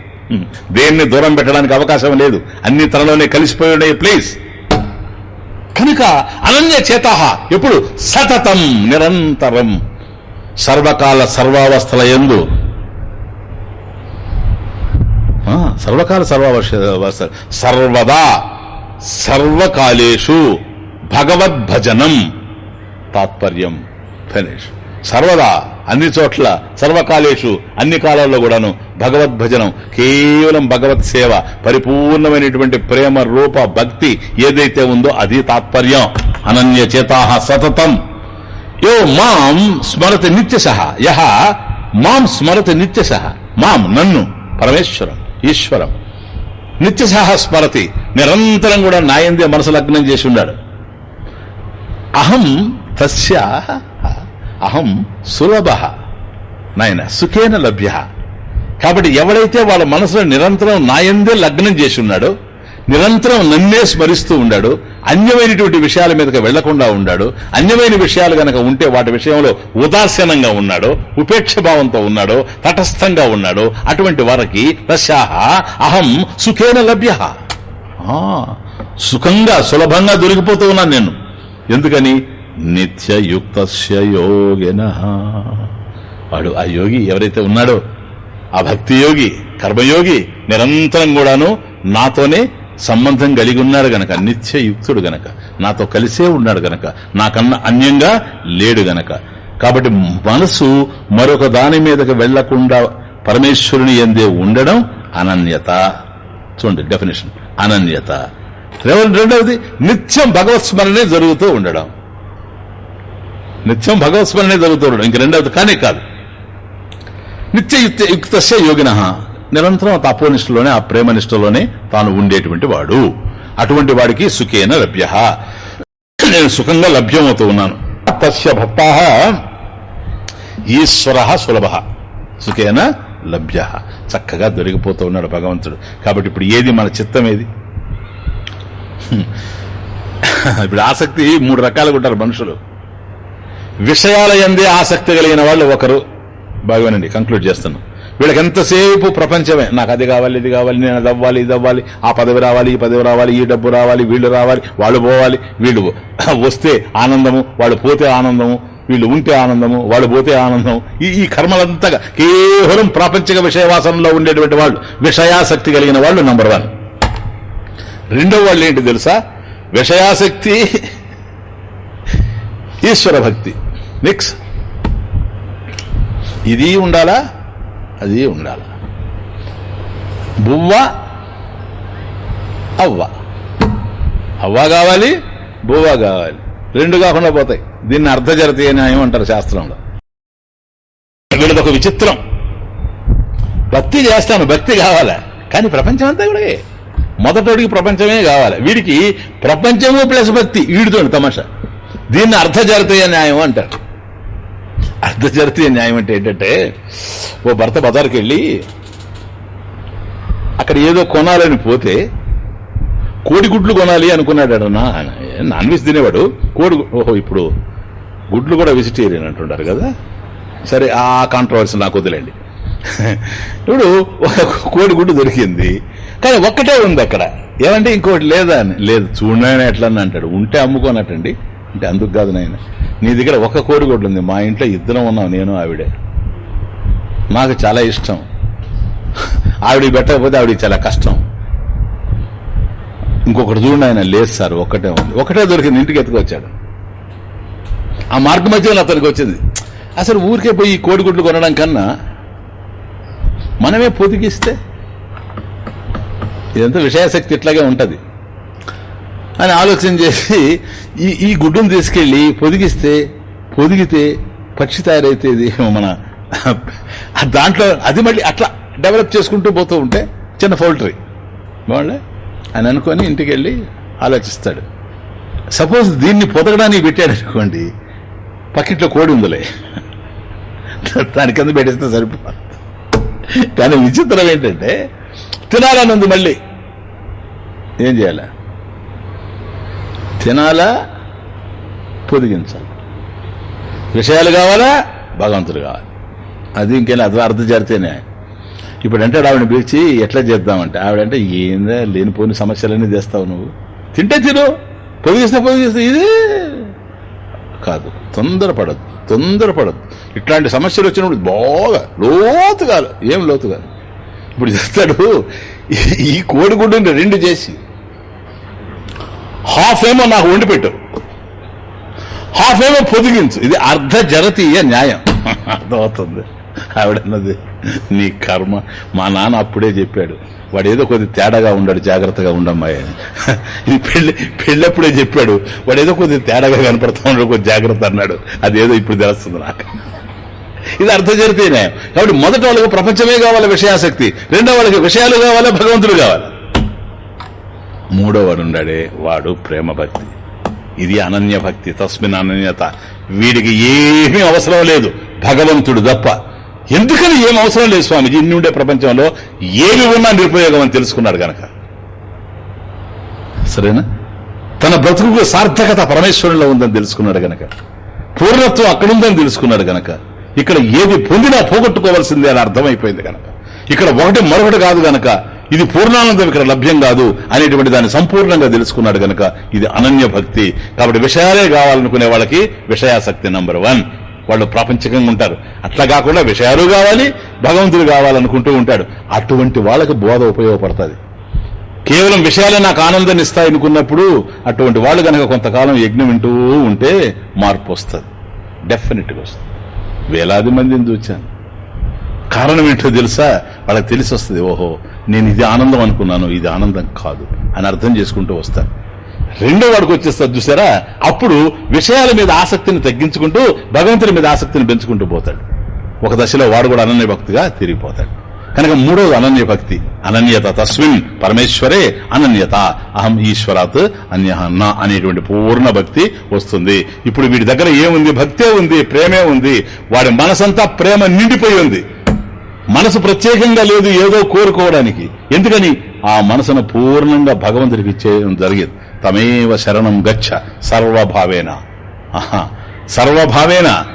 దేన్ని దూరం పెట్టడానికి అవకాశం లేదు. అన్ని తనలోనే కలిసిపోయి ఉన్నాయి ప్లీజ్ కనుక అనన్య చేత. ఎప్పుడు? సతతం నిరంతరం. సర్వకాల సర్వావస్థల ఎందు సర్వకాల సర్వావస్థ సర్వదా సర్వకాలేషు భగవద్భజనం తాత్పర్యం ఫినిష్. సర్వదా అన్ని చోట్ల సర్వకాలేషు అన్ని కాలాల్లో కూడాను భగవద్భజనం కేవలం భగవత్ సేవ పరిపూర్ణమైనటువంటి ప్రేమ రూప భక్తి ఏదైతే ఉందో అది తాత్పర్యం. అనన్య చేతాహ సతతం. యో మాం స్మరతి నిత్యశ. యహ మాం స్మరతి నిత్యశ. మాం నన్ను పరమేశ్వరం ఈశ్వరం. నిత్యశ స్మరతి. నిరంతరం కూడా నాయందే మనసు లగ్నం చేసి ఉన్నాడు. అహం తస్య అహం సులభ. నాయన సుఖేన లభ్య. కాబట్టి ఎవడైతే వాళ్ళ మనసులో నిరంతరం నాయందే లగ్నం చేసి ఉన్నాడో నిరంతరం నన్నే స్మరిస్తూ ఉన్నాడు అన్యమైనటువంటి విషయాల మీదకి వెళ్ళకుండా ఉన్నాడు. అన్యమైన విషయాలు గనక ఉంటే వాటి విషయంలో ఉదాసీనంగా ఉన్నాడు ఉపేక్ష భావంతో ఉన్నాడు తటస్థంగా ఉన్నాడు. అటువంటి వారికి తస్యాహ అహం సుఖేన లభ్య. సుఖంగా సులభంగా దొరికిపోతూ ఉన్నాను నేను. ఎందుకని? నిత్యయుక్త యోగిన. వాడు ఆ యోగి ఎవరైతే ఉన్నాడో ఆ భక్తి యోగి కర్మయోగి నిరంతరం కూడాను నాతోనే సంబంధం కలిగి ఉన్నాడు గనక నిత్యయుక్తుడు గనక నాతో కలిసే ఉన్నాడు గనక నాకన్నా అన్యంగా లేడు గనక. కాబట్టి మనసు మరొక దాని మీదకి వెళ్ళకుండా పరమేశ్వరుని ఎందే ఉండడం అనన్యత. చూడండి డెఫినేషన్ అనన్యత. రెండవది నిత్యం భగవత్ స్మరణే జరుగుతూ ఉండడం. నిత్యం భగవత్ స్మరణే జరుగుతూ ఉండడం. ఇంక రెండవది కానీ కాదు. నిత్య యుక్త యుక్తస్య యోగిన. నిరంతరం తపోనిష్టలోనే ఆ ప్రేమనిష్టలోనే తాను ఉండేటువంటి వాడు. అటువంటి వాడికి సుఖేన లభ్య. నేను సుఖంగా లభ్యమవుతూ ఉన్నాను. తస్య భక్త. ఈశ్వర సులభ. సుఖేన లభ్య. చక్కగా దొరికిపోతూ ఉన్నాడు భగవంతుడు. కాబట్టి ఇప్పుడు ఏది మన చిత్తం ఏది? ఇప్పుడు ఆసక్తి మూడు రకాలుగా ఉంటారు మనుషులు. విషయాల ఎందే ఆసక్తి కలిగిన వాళ్ళు ఒకరు. బాగానండి కంక్లూడ్ చేస్తున్నాం. వీళ్ళకి ఎంతసేపు ప్రపంచమే? నాకు అది కావాలి ఇది కావాలి నేను అది అవ్వాలి ఇది అవ్వాలి ఆ పదవి రావాలి ఈ పదవి రావాలి ఈ డబ్బు రావాలి వీళ్ళు రావాలి వాళ్ళు పోవాలి వీళ్ళు *clears throat* వస్తే ఆనందము వాళ్ళు పోతే ఆనందము వీళ్ళు ఉంటే ఆనందము వాళ్ళు పోతే ఆనందం ఈ ఈ కర్మలంతగా కేవలం ప్రాపంచిక విషయవాసనలో ఉండేటువంటి వాళ్ళు విషయాసక్తి కలిగిన వాళ్ళు నంబర్ వన్ రెండో వాళ్ళు ఏంటి తెలుసా? విషయాసక్తి ఈశ్వర భక్తి. మిక్స్ ఇది ఉండాలా? అది ఉండాలి. బువ్వ అవ్వ. అవ్వ కావాలి బువ్వ కావాలి. రెండు కాకుండా పోతాయి. దీన్ని అర్ధజరతీయ న్యాయం అంటారు శాస్త్రంలో. వీళ్ళది ఒక విచిత్రం. భక్తి చేస్తాను భక్తి కావాలా? కానీ ప్రపంచం అంతా కూడా మొదటోడికి ప్రపంచమే కావాలి. వీడికి ప్రపంచము ప్లస్ భక్తి వీడితో తమాషా. దీన్ని అర్ధజరతీయ న్యాయం అంటారు. అర్ధజరతీయ న్యాయం అంటే ఏంటంటే ఓ భర్త బజార్కి వెళ్ళి అక్కడ ఏదో కొనాలని పోతే కోడిగుడ్లు కొనాలి అనుకున్నాడు అన్న నాన్ వెజ్ తినేవాడు. కోడి ఓహో ఇప్పుడు గుడ్లు కూడా వెజిటేరియన్ అంటుంటారు కదా. సరే ఆ కాంట్రవర్సీ నాకు వదిలేండి ఇప్పుడు ఒక కోడిగుడ్డు దొరికింది. కానీ ఒక్కటే ఉంది అక్కడ. ఏమంటే ఇంకోటి లేదా అని లేదు చూడని ఎట్లా అంటాడు. ఉంటే అమ్ముకోనట్టండి. అంటే అందుకు కాదు నాయన. నీ దగ్గర ఒక కోడిగుడ్డు ఉంది. మా ఇంట్లో ఇద్దరం ఉన్నాం నేను ఆవిడే. నాకు చాలా ఇష్టం. ఆవిడికి పెట్టకపోతే ఆవిడ చాలా కష్టం. ఇంకొకటి చూడండి ఆయన లేదు సార్ ఒక్కటే ఉంది. ఒకటే దొరికింది ఇంటికి ఎత్తుకొచ్చాడు. ఆ మార్గ మధ్యలో అతనికి వచ్చింది. అసలు ఊరికే పోయి ఈ కోడిగుడ్లు కొనడం కన్నా మనమే పొదిగిస్తే ఇదంతా విషయాశక్తి ఇట్లాగే ఉంటుంది. అని ఆలోచన చేసి ఈ ఈ గుడ్డును తీసుకెళ్ళి పొదిగిస్తే పొదిగితే పక్షి తయారైతే ఇది మన దాంట్లో అది మళ్ళీ అట్లా డెవలప్ చేసుకుంటూ పోతూ ఉంటే చిన్న పౌల్ట్రీ బాగుండే అని అనుకొని ఇంటికి వెళ్ళి ఆలోచిస్తాడు. సపోజ్ దీన్ని పొదగడానికి పెట్టాడు అనుకోండి పక్కిట్లో కోడి ఉందిలే. దాని కింద పెట్టేస్తే సరిపో కానీ విచిత్రం ఏంటంటే తినాలని ఉంది మళ్ళీ. ఏం చేయాలి? తినాలా? పొదిగించాలి. విషయాలు కావాలా? భగవంతుడు కావాలి. అది ఇంకేనా? అది అర్థం జరితేనే ఇప్పుడు అంటే ఆవిడని పిలిచి ఎట్లా చేద్దామంటే ఆవిడంటే ఏందా లేనిపోని సమస్యలన్నీ తెస్తావు నువ్వు. తింటే తిను. పొదిగిస్తే పొదిగిస్తే ఇది కాదు. తొందరపడద్దు. తొందరపడద్దు. ఇట్లాంటి సమస్యలు వచ్చినప్పుడు బాగా లోతు కాదు ఏం లోతు కాదు ఇప్పుడు చేస్తాడు ఈ- ఈ కోడిగుడ్డుని రెండు చేసి హాఫ్ ఏమో నాకు వండి పెట్టు. హాఫ్ ఏమో పొదిగించు. ఇది అర్ధ జరతీయ న్యాయం. అర్థమవుతుంది? ఆవిడన్నది నీ కర్మ. మా నాన్న అప్పుడే చెప్పాడు. వాడు ఏదో కొద్ది తేడాగా ఉండాడు జాగ్రత్తగా ఉండమ్మాయి అని. ఇది పెళ్ళి పెళ్ళప్పుడే చెప్పాడు. వాడు ఏదో కొద్ది తేడాగా కనపడతా ఉన్నాడు కొద్ది జాగ్రత్త అన్నాడు. అదేదో ఇప్పుడు తెలుస్తుంది నాకు. ఇది అర్థం జరిగితే న్యాయం. కాబట్టి మొదట వాళ్ళకి ప్రపంచమే కావాలి విషయాసక్తి. రెండో వాళ్ళకి విషయాలు కావాలి భగవంతుడు కావాలి. మూడో వాడు ప్రేమ భక్తి ఇది అనన్య భక్తి తస్మిన్ అనన్యత. వీడికి ఏమీ అవసరం లేదు భగవంతుడు తప్ప. ఎందుకని ఏం అవసరం లేదు స్వామిజీ? ఇన్ని ఉండే ప్రపంచంలో ఏమి ఉన్నా నిరుపయోగం అని తెలుసుకున్నాడు గనక. సరేనా? తన బ్రతుకు సార్థకత పరమేశ్వరులో ఉందని తెలుసుకున్నాడు గనక. పూర్ణత్వం అక్కడుందని తెలుసుకున్నాడు గనక. ఇక్కడ ఏది పొందినా పోగొట్టుకోవాల్సిందే అని అర్థమైపోయింది గనక. ఇక్కడ ఒకటి మరొకటి కాదు గనక. ఇది పూర్ణానందం ఇక్కడ లభ్యం కాదు అనేటువంటి దాన్ని సంపూర్ణంగా తెలుసుకున్నాడు గనక ఇది అనన్య భక్తి. కాబట్టి విషయాలే కావాలనుకునే వాళ్ళకి విషయాసక్తి నంబర్ వన్. వాళ్ళు ప్రాపంచికంగా ఉంటారు. అట్లా కాకుండా విషయాలు కావాలి భగవంతుడు కావాలనుకుంటూ ఉంటాడు. అటువంటి వాళ్ళకి బోధ ఉపయోగపడుతుంది. కేవలం విషయాలే నాకు ఆనందాన్ని ఇస్తాయి అనుకున్నప్పుడు అటువంటి వాళ్ళు కనుక కొంతకాలం యజ్ఞం వింటూ ఉంటే మార్పు వస్తుంది. డెఫినెట్గా వస్తుంది. వేలాది మందిని చూచాను. కారణం ఏంటో తెలుసా? వాళ్ళకి తెలిసి వస్తుంది ఓహో నేను ఇది ఆనందం అనుకున్నాను ఇది ఆనందం కాదు అని అర్థం చేసుకుంటూ వస్తాను రెండో వాడికి వచ్చేస్తారు చూసారా? అప్పుడు విషయాల మీద ఆసక్తిని తగ్గించుకుంటూ భగవంతుడి మీద ఆసక్తిని పెంచుకుంటూ పోతాడు. ఒక దశలో వాడు కూడా అనన్య భక్తిగా తిరిగిపోతాడు. కనుక మూడోది అనన్య భక్తి. అనన్యత తస్మిన్ పరమేశ్వరే అనన్యత. అహం ఈశ్వరాత్ అన్య నా అనేటువంటి పూర్ణ భక్తి వస్తుంది. ఇప్పుడు వీడి దగ్గర ఏముంది? భక్తే ఉంది ప్రేమే ఉంది. వాడి మనసంతా ప్రేమ నిండిపోయి ఉంది. మనసు ప్రత్యేకంగా లేదు ఏదో కోరుకోవడానికి. ఎందుకని? ఆ మనసును పూర్ణంగా భగవంతుడికి ఇచ్చేయడం జరిగింది. తమేవ శరణం గచ్చ సర్వభావేన. సర్వభావేన.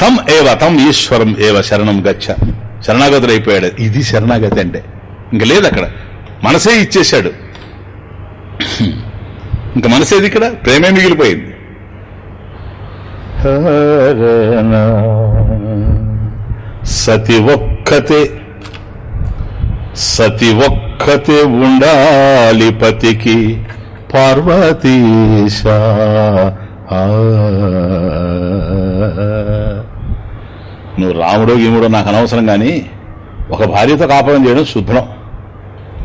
తం ఏవ తం ఈశ్వరం ఏవ శరణం గచ్చ. శరణాగతుడు అయిపోయాడు ఇది శరణాగతి అంటే. ఇంక లేదు అక్కడ. మనసే ఇచ్చేశాడు. ఇంక మనసేది ఇక్కడ? ప్రేమే మిగిలిపోయింది. సతి ఒక్కతే సతి ఒక్కతే ఉండాలి పతికి పార్వతీశ. ఆ. నువ్వు రాముడు గీముడు నాకు అనవసరం కానీ ఒక భార్యతో కాపురం చేయడం శుభ్రం.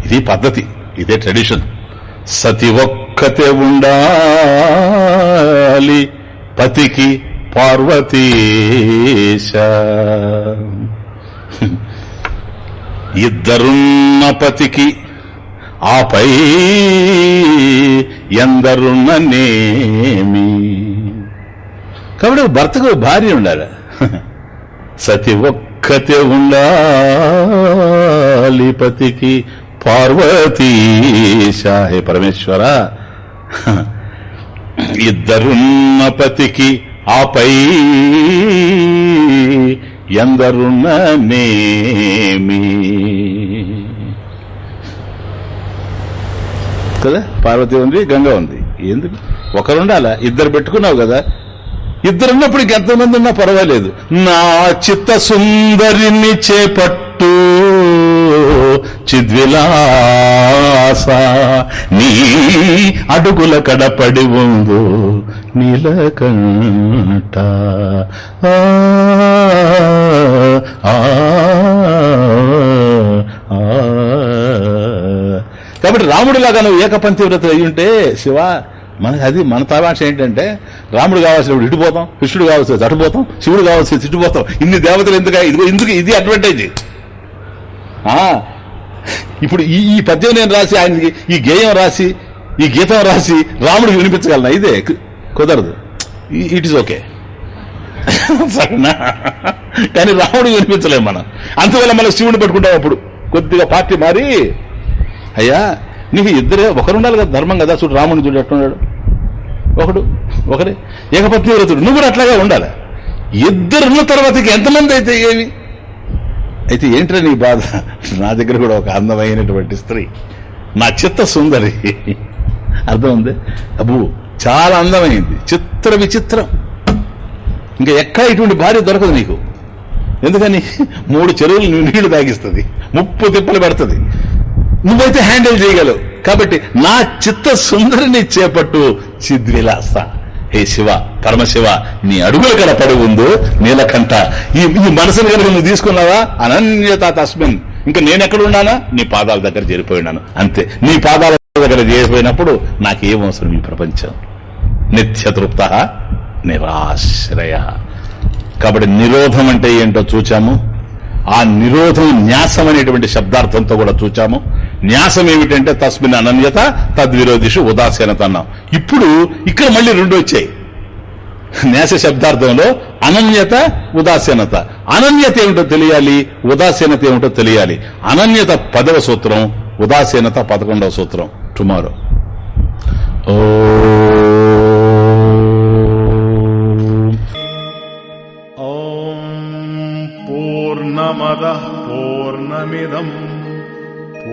ఇది పద్ధతి ఇదే ట్రెడిషన్. సతి ఒక్కతే ఉండాలి పతికి పార్వతీశ. *laughs* ఇద్దరున్న పతికి ఆపై ఎందరున్ననేమి? కాబట్టి భర్తకు భార్య ఉండాలి. *laughs* సతి ఒక్కతే ఉండాలి పతికి. పార్వతీశ హే పరమేశ్వర. *laughs* ఇద్దరున్న పతికి ఆపై ఎందరున్ననేమి కదా? పార్వతి ఉంది గంగ ఉంది. ఎందుకు? ఒకరుండాలా? ఇద్దరు పెట్టుకున్నావు కదా. ఇద్దరు ఎంతమంది ఉన్నా పర్వాలేదు. నా చిత్త సుందరిని చేపట్టు చిద్విలాస. నీ అడుగుల కడపడి ఉందు నీలకంట ఆ, ఆ, కాబట్టి రాముడిలాగా నువ్వు ఏకపంతివ్రత అయి ఉంటే శివ మనకి అది మన తమాష ఏంటంటే రాముడు కావాల్సినప్పుడు ఇటుపోతాం కృష్ణుడు కావాల్సి అటుపోతాం శివుడు కావాల్సి ఇటుపోతాం ఇన్ని దేవతలు ఎందుకు ఇదిగో ఎందుకు ఇది అడ్వాంటేజ్ ఇప్పుడు ఈ ఈ పద్యం నేను రాసి ఆయనకి ఈ గేయం రాసి ఈ గీతం రాసి రాముడికి వినిపించగలనా? ఇదే. కుదరదు. ఇట్ ఈస్ ఓకే సరేనా? కానీ రాముడు వినిపించలేము మనం. అంతవల్ల మనం శివుడిని పెట్టుకుంటాం అప్పుడు. కొద్దిగా పార్టీ మారి. అయ్యా నీకు ఇద్దరే ఒకరుండాలి కదా ధర్మం కదా. చూడు రాముడిని చూడు ఎట్టున్నాడు ఒకడు ఒకరే ఏకపత్ని వ్రతుడు నువ్వు కూడా అట్లాగే ఉండాలి. ఇద్దరున్న తర్వాతకి ఎంతమంది అయితే ఏమి? అయితే ఏంట్రా నీ బాధ? నా దగ్గర కూడా ఒక అందమైనటువంటి స్త్రీ. నా చిత్త సుందరి. అర్థం ఉంది అబ్బు చాలా అందమైంది. చిత్ర విచిత్రం. ఇంకా ఎక్కడ ఇటువంటి భార్య దొరకదు నీకు. ఎందుకని? మూడు చెరువులు నీళ్ళు తాగిస్తుంది. ముప్పు తిప్పలు పెడుతుంది. నువ్వైతే హ్యాండిల్ చేయగలవు. కాబట్టి నా చిత్త సుందరిని చేపట్టు చిద్విలాస్తా హే శివ పరమశివ నీ అడుగుల గల పడి ఉందో నీలకంఠ. ఈ ఈ మనసును కనుక నువ్వు తీసుకున్నావా? అనన్యత తస్మిన్. ఇంకా నేను ఎక్కడ ఉన్నానా? నీ పాదాల దగ్గర చేరిపోయినాను అంతే. నీ పాదాల దగ్గర చేరిపోయినప్పుడు నాకేం అవసరం ఈ ప్రపంచం? నిత్యతృప్త నిరాశ్రయ. కాబట్టి నిరోధం అంటే ఏంటో చూచాము. ఆ నిరోధం న్యాసం అనేటువంటి శబ్దార్థంతో కూడా చూచాము. న్యాసం ఏమిటంటే తస్మిన్ అనన్యత తద్విరోధిషు ఉదాసీనత అన్నాం. ఇప్పుడు ఇక్కడ మళ్ళీ రెండు వచ్చాయి. న్యాస శబ్దార్థంలో అనన్యత ఉదాసీనత. అనన్యత ఏమిటో తెలియాలి ఉదాసీనత ఏమిటో తెలియాలి. అనన్యత పదవ సూత్రం ఉదాసీనత పదకొండవ సూత్రం. టుమారో. ఓ పూర్ణమద పూర్ణమిదం.